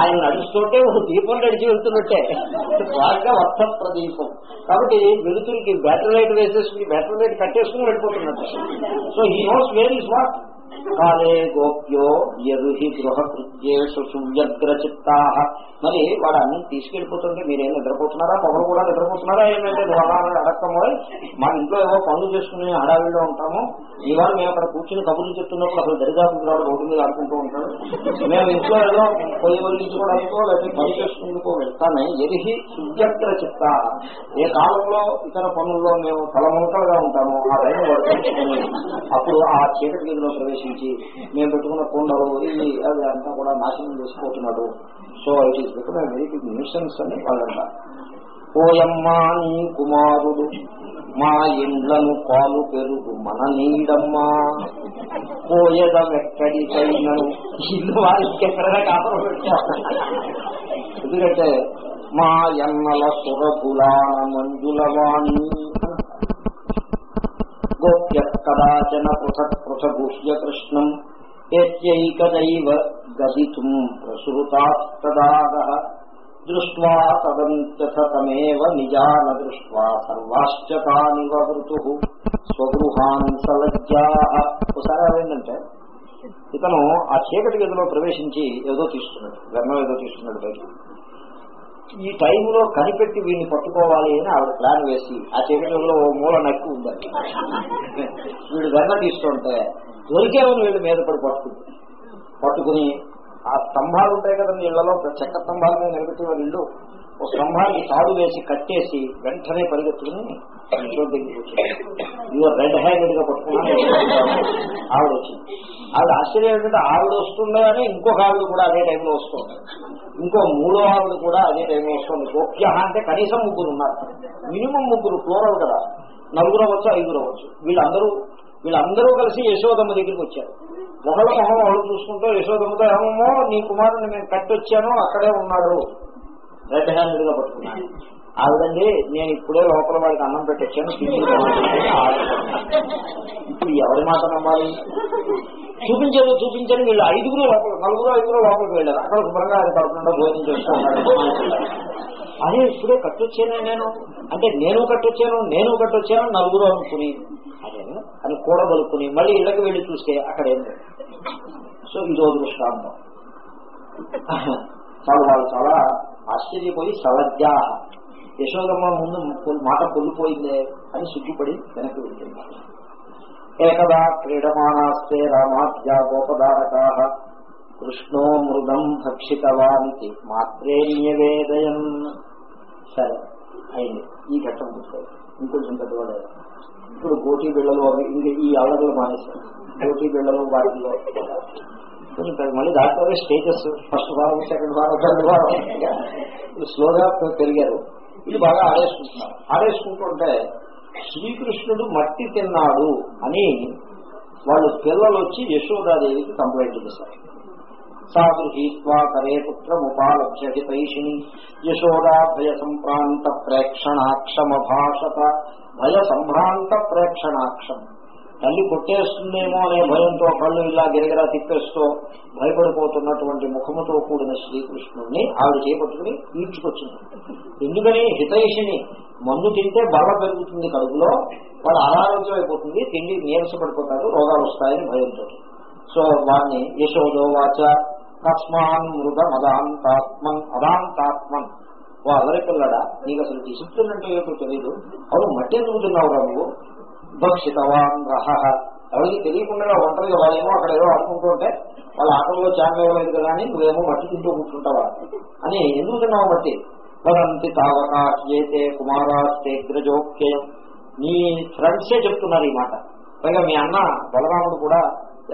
ఆయన నడుస్తుంటే ఒక దీపం నడిచి వెళ్తున్నట్టే. స్వాంగమర్థ ప్రదీపం కాబట్టి వెలుతురికి బ్యాటరీ లైట్ వేసేసుకుని బ్యాటరీ లైట్ కట్టేసుకుని వెళ్ళిపోతున్నట్టు. సో ఈ నోట్స్ వేర్ ఇస్ వాట్ కాలే గోప్యో యరుహి గృహ కృత్యేషు మరి వాడు అన్ని తీసుకెళ్ళిపోతుంటే మీరేం నిద్రపోతున్నారా? పొగలు కూడా నిద్రపోతున్నారా? ఏంటంటే నువ్వు అలా అడక్కమో మా ఇంట్లో ఏవో పనులు చేసుకుని హడావిడిలో ఉంటాము. ఇవాళ మేము అక్కడ కూర్చుని కబుర్లు చెప్తున్నప్పుడు అసలు దరిదాపు రాడు రోడ్డు మీద ఆడుకుంటూ ఉంటాడు. మేము ఇంట్లో ఏదో పొయ్యి వదిలించుకోవడానికో లేకపోతే పని చేసుకుందుకో వెళ్తానే ఎరిహి సువ్యగ్ర చిత్తా ఏ కాలంలో ఇతర పనుల్లో మేము తలమునకలుగా ఉంటామో ఆ టైం అప్పుడు ఆ చీకటి గదిలో ఉద్దేశించి మేము పెట్టుకున్న కుండలు ఇవి అవి అంతా కూడా నాశనం చేసుకుంటున్నాడు so it is become very nuisance అని వాళ్ళంట. పోయమ్మా నీ కుమారుడు మా ఇండ్లను పాలు పెరుగు మన నీడమ్మా. పోయేదమెక్కడికైనను ఇల్లు వారికి ఎక్కడైనా కాపురం ఎందుకంటే మా ఎన్నల సురపులాన మంజులవాణి గోప్యకదాచన పృథక్ పృథగుహ్య కృష్ణం ఏత్యైకదైవ గదితుం ప్రసృతాస్తదాగ దృష్ట్వా తదంత్యథతమేవ నిజాన దృష్ట్వా సర్వాశ్చ తానివ వృతు స్వగృహాన్ సలజ్జా ఒకసారి ఏమైందంటే ఇతను ఆ చీకటి గదిలో ప్రవేశించి ఏదో తీస్తున్నాడు వెన్నం ఏదో తీస్తున్నాడు బయట ఈ టైంలో కనిపెట్టి వీడిని పట్టుకోవాలి అని ఆవిడ ప్లాన్ వేసి ఆ చీకటి ఓ మూల నక్కి ఉందండి. వీడు గన్న తీసుకుంటే దొరికేవని వీళ్ళు మీద పడి పట్టుకుంది. పట్టుకుని ఆ స్తంభాలు ఉంటాయి కదండి ఇళ్ళలో చెక్క స్తంభాలు మీద నిలబెట్టి ఒక స్తంభాన్ని తాడు వేసి కట్టేసి వెంటనే పరిగెత్తుకుని ఇంట్లో దగ్గరికి రెడ్ హ్యాండెడ్గా పట్టుకున్నాను. ఆవిడ వచ్చింది ఆవిడ ఆశ్చర్యం ఏంటంటే ఆవిడ వస్తుండే ఇంకొక ఆవిడ కూడా అదే టైంలో వస్తుంది. ఇంకో మూడో ఆవిడ కూడా అదే టైంలో వస్తుంది. గోప్య అంటే కనీసం ముగ్గురు ఉన్నారు. మినిమం ముగ్గురు ఫ్లోరల్ కదా. నలుగురు అవ్వచ్చు ఐదుగురు అవ్వచ్చు. వీళ్ళందరూ వీళ్ళందరూ కలిసి యశోదమ్మ దగ్గరికి వచ్చారు. ఒకళ్ళ మొహం వాళ్ళు చూసుకుంటూ యశోదమ్మతో ఏమో నీ కుమారుని నేను కట్టొచ్చాను అక్కడే ఉన్నాడు. రెడ్ హ్యాండెడ్గా పట్టుకున్నాను ఆవిడండి నేను ఇప్పుడే లోపల వాడికి అన్నం పెట్టొచ్చాను ఇప్పుడు ఎవరి మాట నమ్మాలి? చూపించారు చూపించని వీళ్ళు ఐదుగురు లోపల నలుగురు ఐదుగురు లోపలికి వెళ్ళారు. అక్కడ శుభ్రంగా ఆయన కడుపుకుండా భోజనం చేస్తున్నారు. అదే ఇప్పుడే కట్టొచ్చానే నేను? అంటే నేను కట్టొచ్చాను నేను కట్టొచ్చాను నలుగురు అనుకుని. అదే అని కూడబలుకుని మళ్ళీ ఇళ్ళకి వెళ్ళి చూస్తే అక్కడ ఏం లేదు. సో ఇదో దృష్టాంతం. చాలా వాళ్ళు చాలా ఆశ్చర్యపోయి సలజ్జా యశోదమ్మ ముందు మాట పొల్లిపోయిందే అని సిగ్గుపడి వెనక్కి వెళ్ళింది ఏకదా క్రీడమాణాస్తే రామాద్యా గోపదారకా కృష్ణో మృదం భక్షితవానికి మాత్రే నివేదయన్ సరే అయింది. ఈ ఘట్టం పూర్తయింది ఇంకొంచెం పెద్దవాడు ఇప్పుడు గోటీ బిళ్ళలు అవి ఇంకా ఈ అల్లర్లు మానేశారు. గోటీ బిళ్ళలు వాటిలో కొంచెం పెద్ద- మళ్ళీ దాంట్లోనే స్టేజెస్ ఫస్ట్ భాగం సెకండ్ భాగం థర్డ్ భాగం స్లోగా పెరిగారు. ఇది బాగా ఆడేసుకుంటున్నారు ఆడేసుకుంటుంటే శ్రీకృష్ణుడు మట్టి తిన్నాడు అని వాళ్ళు పిల్లలు వచ్చి యశోదాదేవికి కంప్లైంట్ చేశారు. సాగృహీత్వా కరే పుత్రముపాలభ్య హితైషిణి యశోదా భయ సంప్రాంత ప్రేక్షణాక్షమభాషత భయ సంభ్రాంత ప్రేక్షణాక్షం తల్లి కొట్టేస్తుందేమో అనే భయంతో కళ్ళు ఇలా గిరగిరా తిప్పేస్తూ భయపడిపోతున్నటువంటి ముఖముతో కూడిన శ్రీకృష్ణుడిని ఆవిడ చేపట్టుకుని ఈడ్చుకొచ్చింది. ఎందుకని? హితైషిని. మందు తింటే బల పెరుగుతుంది కడుపులో వాడు అనారోగ్యం అయిపోతుంది తిండి నీరసపడిపోతారు రోగాలు వస్తాయని భయంతో. సో వాడిని యశోదో వాచ. తస్మాన్ మృగ మదాంతాత్మన్ అదాంతాత్మన్. ఓ అదరి పిల్లడా నీకు అసలు డిసిప్లిన్ అంటే ఏమిటో తెలియదు అవును మట్టి ఎందుకు తిన్నావురా నువ్వు? భక్షితవాన్ రహ ఎవరికి తెలియకుండా ఒంటరిగా వాళ్ళేమో అక్కడ ఏదో ఉంటే వాళ్ళ ఆటల్లో చాలా ఇవ్వలేదు కదా అని నువ్వేమో మట్టి తింటూ కూర్చుంటావా? అని ఎందుకు తిన్నావు మట్టి? వదంతి తావకాశేతే కుమారాస్తే గ్రజోక్యం నీ ఫ్రెండ్సే చెప్తున్నారు ఈ మాట. పైగా మీ అన్న బలరాముడు కూడా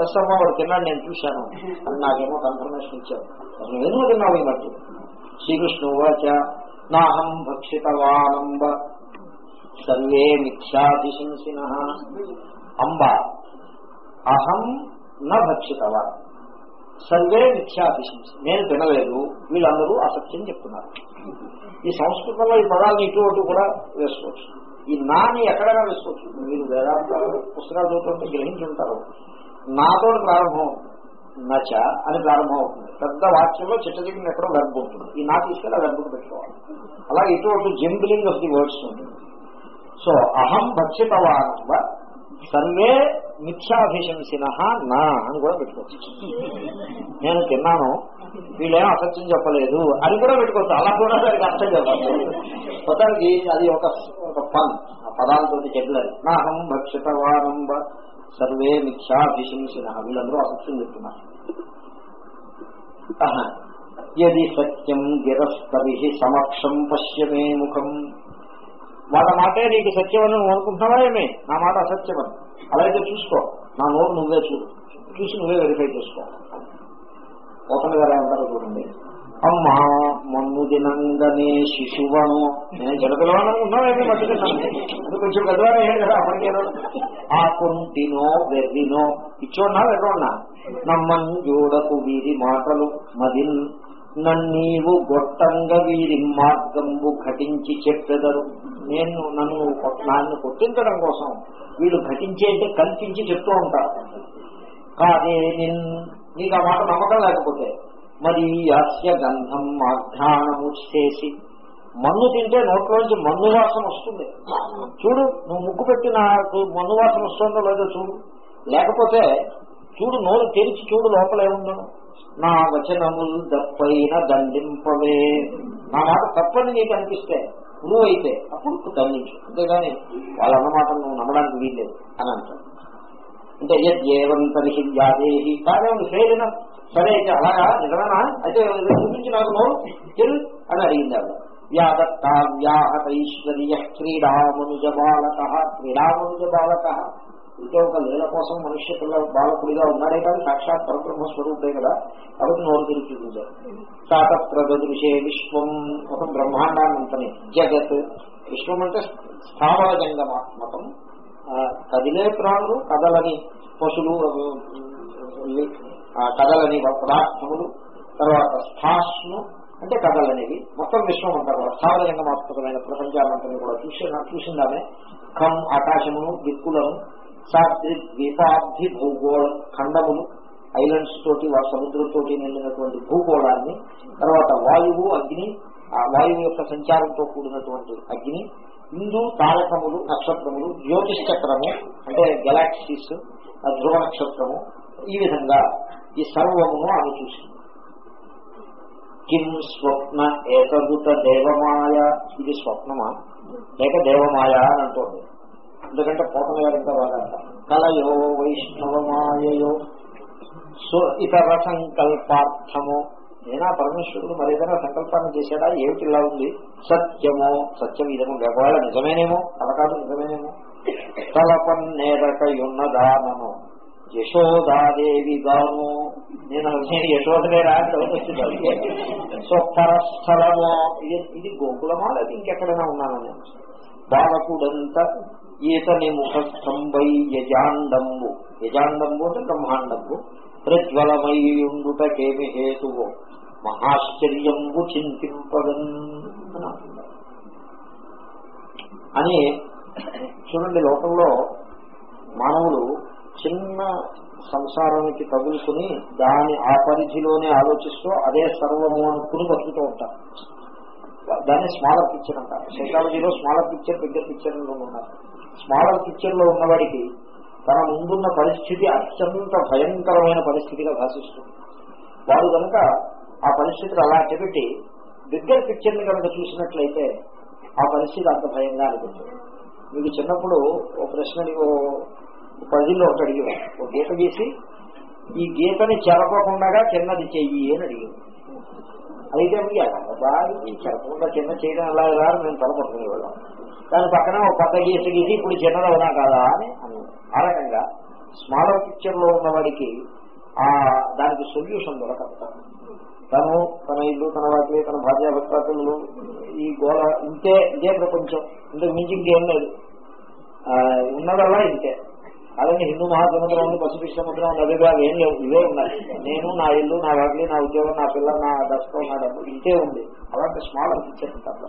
ఎస్ అమ్మ వాడు తిన్నాడు నేను చూశాను. అని నాకేమో కన్ఫర్మేషన్ ఇచ్చాడు అసలు ఎందుకు తిన్నావు ఈ మట్టి? శ్రీకృష్ణు వాచ నాహం భక్షితవానంబ. సర్వే మిథ్యాతిశంసిన అంబ అహం నక్షితవాన్ సర్వే మిథ్యాతిశంసి నేను తినలేదు వీళ్ళందరూ అసత్యం చెప్తున్నారు. ఈ సంస్కృతంలో ఈ పదాలను ఇటు అటు కూడా వేసుకోవచ్చు. ఈ నాని ఎక్కడైనా వేసుకోవచ్చు. మీరు వేదాంతాలు పుస్తకాలు చదువుతుంటే గ్రహించుంటారు. నాతో ప్రారంభం నచ అని ప్రారంభం అవుతుంది. పెద్ద వాక్యంలో చిట్ట చిన్న ఎక్కడో గర్భం ఉంటుంది. ఈ నా తీసుకెళ్ళి ఆ గర్భం పెట్టుకోవాలి. అలా ఇటు అటు జంబిలింగ్ ఆఫ్ ది వర్డ్స్ ఉంటుంది. సో అహం భక్షితవానంబ సర్వే మిథ్యాభిశంసిన నా అని కూడా పెట్టుకోవచ్చు. నేను తిన్నాను వీళ్ళేం అసత్యం చెప్పలేదు అని కూడా పెట్టుకోవచ్చు. అలా కూడా దానికి అర్థం చెప్పచ్చు. మొత్తానికి అది ఒక ఒక పన్ ఆ పదాలతో చెప్పలేదు. నా అహం భక్షితవానంబ సర్వే మిథ్యాభిశంసిన. వీళ్ళందరూ అసత్యం చెప్తున్నారు. ఆహా. సత్యం గిరస్తరి సమక్షం పశ్యమే ముఖం. వాళ్ళ మాటే నీకు సత్యమని నువ్వు అనుకుంటున్నావా ఏమి? నా మాట అసత్యమని. అలాగే చూసుకో. నా నోరు నువ్వే చూడు చూసి నువ్వే వెరిఫై చేసుకో. ఓపెన్ గారు ఏమంటారు చూడండి. అమ్మా మన్ను దినంగనే శిశువను. నేను చిన్నపిల్లవాడు అనుకుంటున్నావు ఏమీ? మట్టి అది కొంచెం పెద్దవాడు ఏం కదా అప్పటికేదో ఆ కుంటినో వెర్రినో. ఇచ్చోన్నా వెర్రోన్నా. నమ్మన్ చూడకు వీరి మాటలు మదిన్ నన్నీవు గొట్టంగా వీరి మార్గంబు ఘటించి చెప్పెదరు. నేను నన్ను కొట్- నన్ను కొట్టించడం కోసం వీళ్ళు ఘటించి అంటే కల్పించి చెప్తూ ఉంటారు. కాదే నిన్ నీకు ఆ మాట నమ్మకం లేకపోతే. మరి హాస్య గంధం ఆఘ్రాణము చేసి మన్ను తింటే నోట్లోంచి మన్ను వాసన వస్తుంది. చూడు నువ్వు ముగ్గు పెట్టి నాకు మన్ను వాసన వస్తుందో లేదో చూడు. లేకపోతే చూడు నోరు తెరిచి చూడు లోపల ఏముందో. నా వచనములు దప్పైన దండింపవే. నా మాట తప్పని నీకు అనిపిస్తే నువ్వు అయితే అప్పుడు దండించు. అంతేగాని వాళ్ళ అన్నమాట నువ్వు నమ్మడానికి వీల్లేదు అని అంటాడు. అంటే ఏవం వ్యాధేహి బాగా ఉంది ఫెయిల్ సరే అయితే అలాగా నిజమేనా? అయితే చూపించి నాకు నోరు. తెలు అని అడిగింది ఆవిడ. వ్యాదత్తావ్యాహతైశ్వర్య క్రీడామనుజ బాలక. క్రీడామనుజ బాలక. ఇంకే ఒక లీల కోసం మనుష్య పిల్ల బాలకుడిగా ఉన్నాడే కానీ సాక్షాత్ పరబ్రహ్మ స్వరూపే కదా. కాబట్టి నోరు తిరిగి చూపించారు సాతత్రదృశే విశ్వం ఒక బ్రహ్మాండాన్నంతని జగత్. విశ్వం అంటే స్థావర జంగమాత్మకం. కదిలే ప్రాణులు కదలని పశులు కదలని పదార్థములు తర్వాత స్థాస్ను అంటే కథలనేవి మొత్తం విశ్వం అంటారు. స్థావరంగమాత్మకమైన ప్రపంచాలంతా కూడా చూసి చూసిందామే. కం ఆకాశమును దిక్కులను ద్వీపాబ్ధి భూగోళ ఖండములు ఐలాండ్స్ తోటి సముద్రంతోటి నిండినటువంటి భూగోళాన్ని తర్వాత వాయువు అగ్ని ఆ వాయువు యొక్క సంచారంతో కూడినటువంటి అగ్ని ఇందు తారకములు నక్షత్రములు జ్యోతిష్ చక్రము అంటే గెలాక్సీస్ ధ్రువ నక్షత్రము ఈ విధంగా ఈ సర్వమును ఆమె చూసింది. కిం స్వప్న ఏకభూత దేవమాయ ఇది స్వప్నమా? లేక దేవమాయ అని అంటుంది. ఎందుకంటే పోతన గారంతా ఇంకా బాగా కలయో వైష్ణవమాయయో. సో ఇతర సంకల్పార్థము. నేనా పరమేశ్వరుడు మరేదైనా సంకల్పాన్ని చేశాడా? ఏమిటి ఇలా ఉంది? సత్యమో సత్యం ఇదమో ఒకవేళ నిజమేనేమో? కల కాదు నిజమేనేమో? తలపన్నేరకయున్నదానము యశోదాదేవి గాను. నేను నేను యశోదనే రాసి సో పరస్థలమో. ఇది ఇది గోకులమా? లేదా ఇంకెక్కడైనా ఉన్నాను నేను? బాలకుడంత ఈతని ముఖస్తంభై యజాండంబు యజాండంబు అంటే బ్రహ్మాండంబు ప్రజ్వలమయ్యుండుటకేమి హేతువు? మహాశ్చర్యంబు చింతింపదన్ అని చూడండి లోకంలో మానవుడు చిన్న సంసారానికి తగులుకుని దాని ఆ పరిధిలోనే ఆలోచిస్తూ అదే సర్వము అనుకుని బతుకుతూ ఉంటారు దాన్ని స్మాలర్ పిక్చర్ అంటారు. సైకాలజీలో స్మాలర్ పిక్చర్ పెద్ద పిక్చర్ ఉన్నారు స్మాలర్ పిక్చర్లో ఉన్నవాడికి తన ముందున్న పరిస్థితి అత్యంత భయంకరమైన పరిస్థితిగా భాషిస్తుంది. వారు కనుక ఆ పరిస్థితిని అలా చెబిటి బిగ్గర్ పిక్చర్ని కనుక చూసినట్లయితే ఆ పరిస్థితి అంత భయంగా అనిపించదు. మీకు చిన్నప్పుడు ఓ ప్రశ్న ఓ పదిలో ఒకటి అడిగారు ఒక గీత గీసి ఈ గీతని చెరపకుండా చిన్నది చెయ్యి అని అడిగారు అయితే బాగా చెరపకుండా చిన్న చేయడం అలా రాదు మేము తలపడుకునే వాళ్ళం దాని పక్కన ఒక కొత్త గీసి గీసి ఇప్పుడు చిన్నది అవునా కాదా? అని ఆ రకంగా స్మాలర్ పిక్చర్లో ఉన్నవాడికి ఆ దానికి సొల్యూషన్ దొరకదు. తను తన ఇల్లు తన వాటి తన భార్యాభర్తలు ఈ గోళ ఇంతే ఇదే ప్రపంచం. ఇంతకు మించి ఇంకేం లేదు. ఉన్నదల్లా ఇంతే. అలాగే హిందూ మహాసముద్రం పసిఫిక్ సముద్రం నదిగా ఏం లేవు. ఇవే ఉన్నాయి. నేను నా ఇల్లు నా వాటి నా ఉద్యోగం నా పిల్ల నా దశకం నా డబ్బు ఇంతే ఉంది. అలాంటి స్మాలర్ పిక్చర్ తప్ప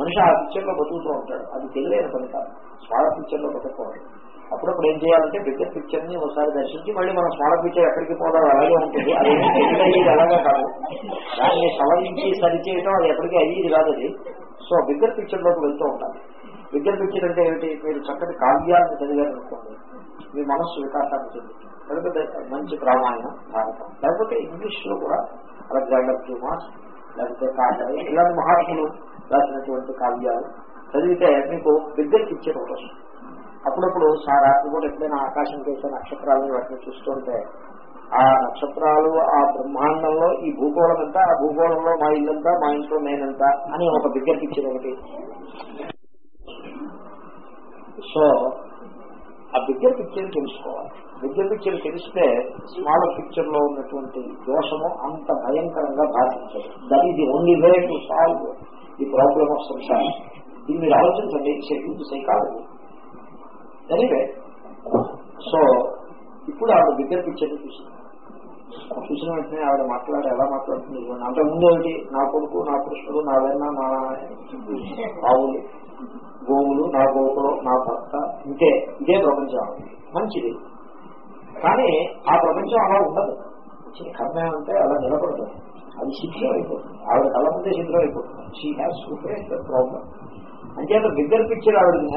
మనిషి ఆ పిక్చర్లో బతుకుతూ ఉంటాడు. అది తెలియని పని కాదు. స్మాలర్ పిక్చర్ బతుకోవాలి అప్పుడప్పుడు ఏం చేయాలంటే బిగ్గర్ పిక్చర్ని ఒకసారి దర్శించి మళ్ళీ మన స్మాల పిక్చర్ ఎక్కడికి పోవడం అలాగే ఉంటుంది. అది తెలియదు అలాగే కాదు. దాన్ని సవరించి సరిచేయడం అది ఎప్పటికీ అయ్యేది కాదు అది. సో బిగ్గర్ పిక్చర్లోకి వెళ్తూ ఉండాలి. బిగ్గర్ పిక్చర్ అంటే ఏమిటి? మీరు చక్కటి కావ్యాలను చదివారనుకోండి. మీ మనస్సు వికాసాన్ని చెందుతుంది. లేకపోతే మంచి రామాయణం భారతం. లేకపోతే ఇంగ్లీష్లో కూడా అలెగ్జాండర్ క్యూమాస్ లేకపోతే కాకరి ఇలాంటి మహాత్ములు రాసినటువంటి కావ్యాలు చదివితే మీకు దగ్గరికి పిక్చర్ ఒకటి అప్పుడప్పుడు ఆ రాత్రి కూడా ఎప్పుడైనా ఆకాశం చేసే నక్షత్రాలను వాటిని చూస్తుంటే ఆ నక్షత్రాలు ఆ బ్రహ్మాండంలో ఈ భూగోళం ఎంత ఆ భూగోళంలో మా ఇల్లంతా మా ఇంట్లో నేనంత అని ఒక దగ్గరికి పిక్చర్ ఒకటి. సో ఆ బిగ్గర్ పిక్చర్ తెలుసుకోవాలి. బిగ్గర్ పిక్చర్ తెలిస్తే స్మాలర్ పిక్చర్లో ఉన్నటువంటి దోషము అంత భయంకరంగా భాషించదు. That is the only way to solve the problem of సంసారం ఇది మీరు ఆలోచించండి. సెకండ్ సైకాలజీ ఎనీవే సో ఇప్పుడు ఆవిడ బిగ్గర పిక్చర్ చూసింది. చూసిన వెంటనే ఆవిడ మాట్లాడి ఎలా మాట్లాడుతుంది? అంత ముందు నా కొడుకు నా కృష్ణుడు నా వెన్న నా ఆవులు గోవులు నా గోకులు నా భర్త ఇంతే. ఇదే ప్రపంచం. మంచిది. కానీ ఆ ప్రపంచం అలా ఉండదు. కర్మ అంటే అలా నిలబడదు. అది శిథిలం అయిపోతుంది. ఆవిడ కళ ముందే శిథిలం అయిపోతుంది. She has to face the problem అంచేత బిగ్గర్ పిక్చర్ ఆవిడకి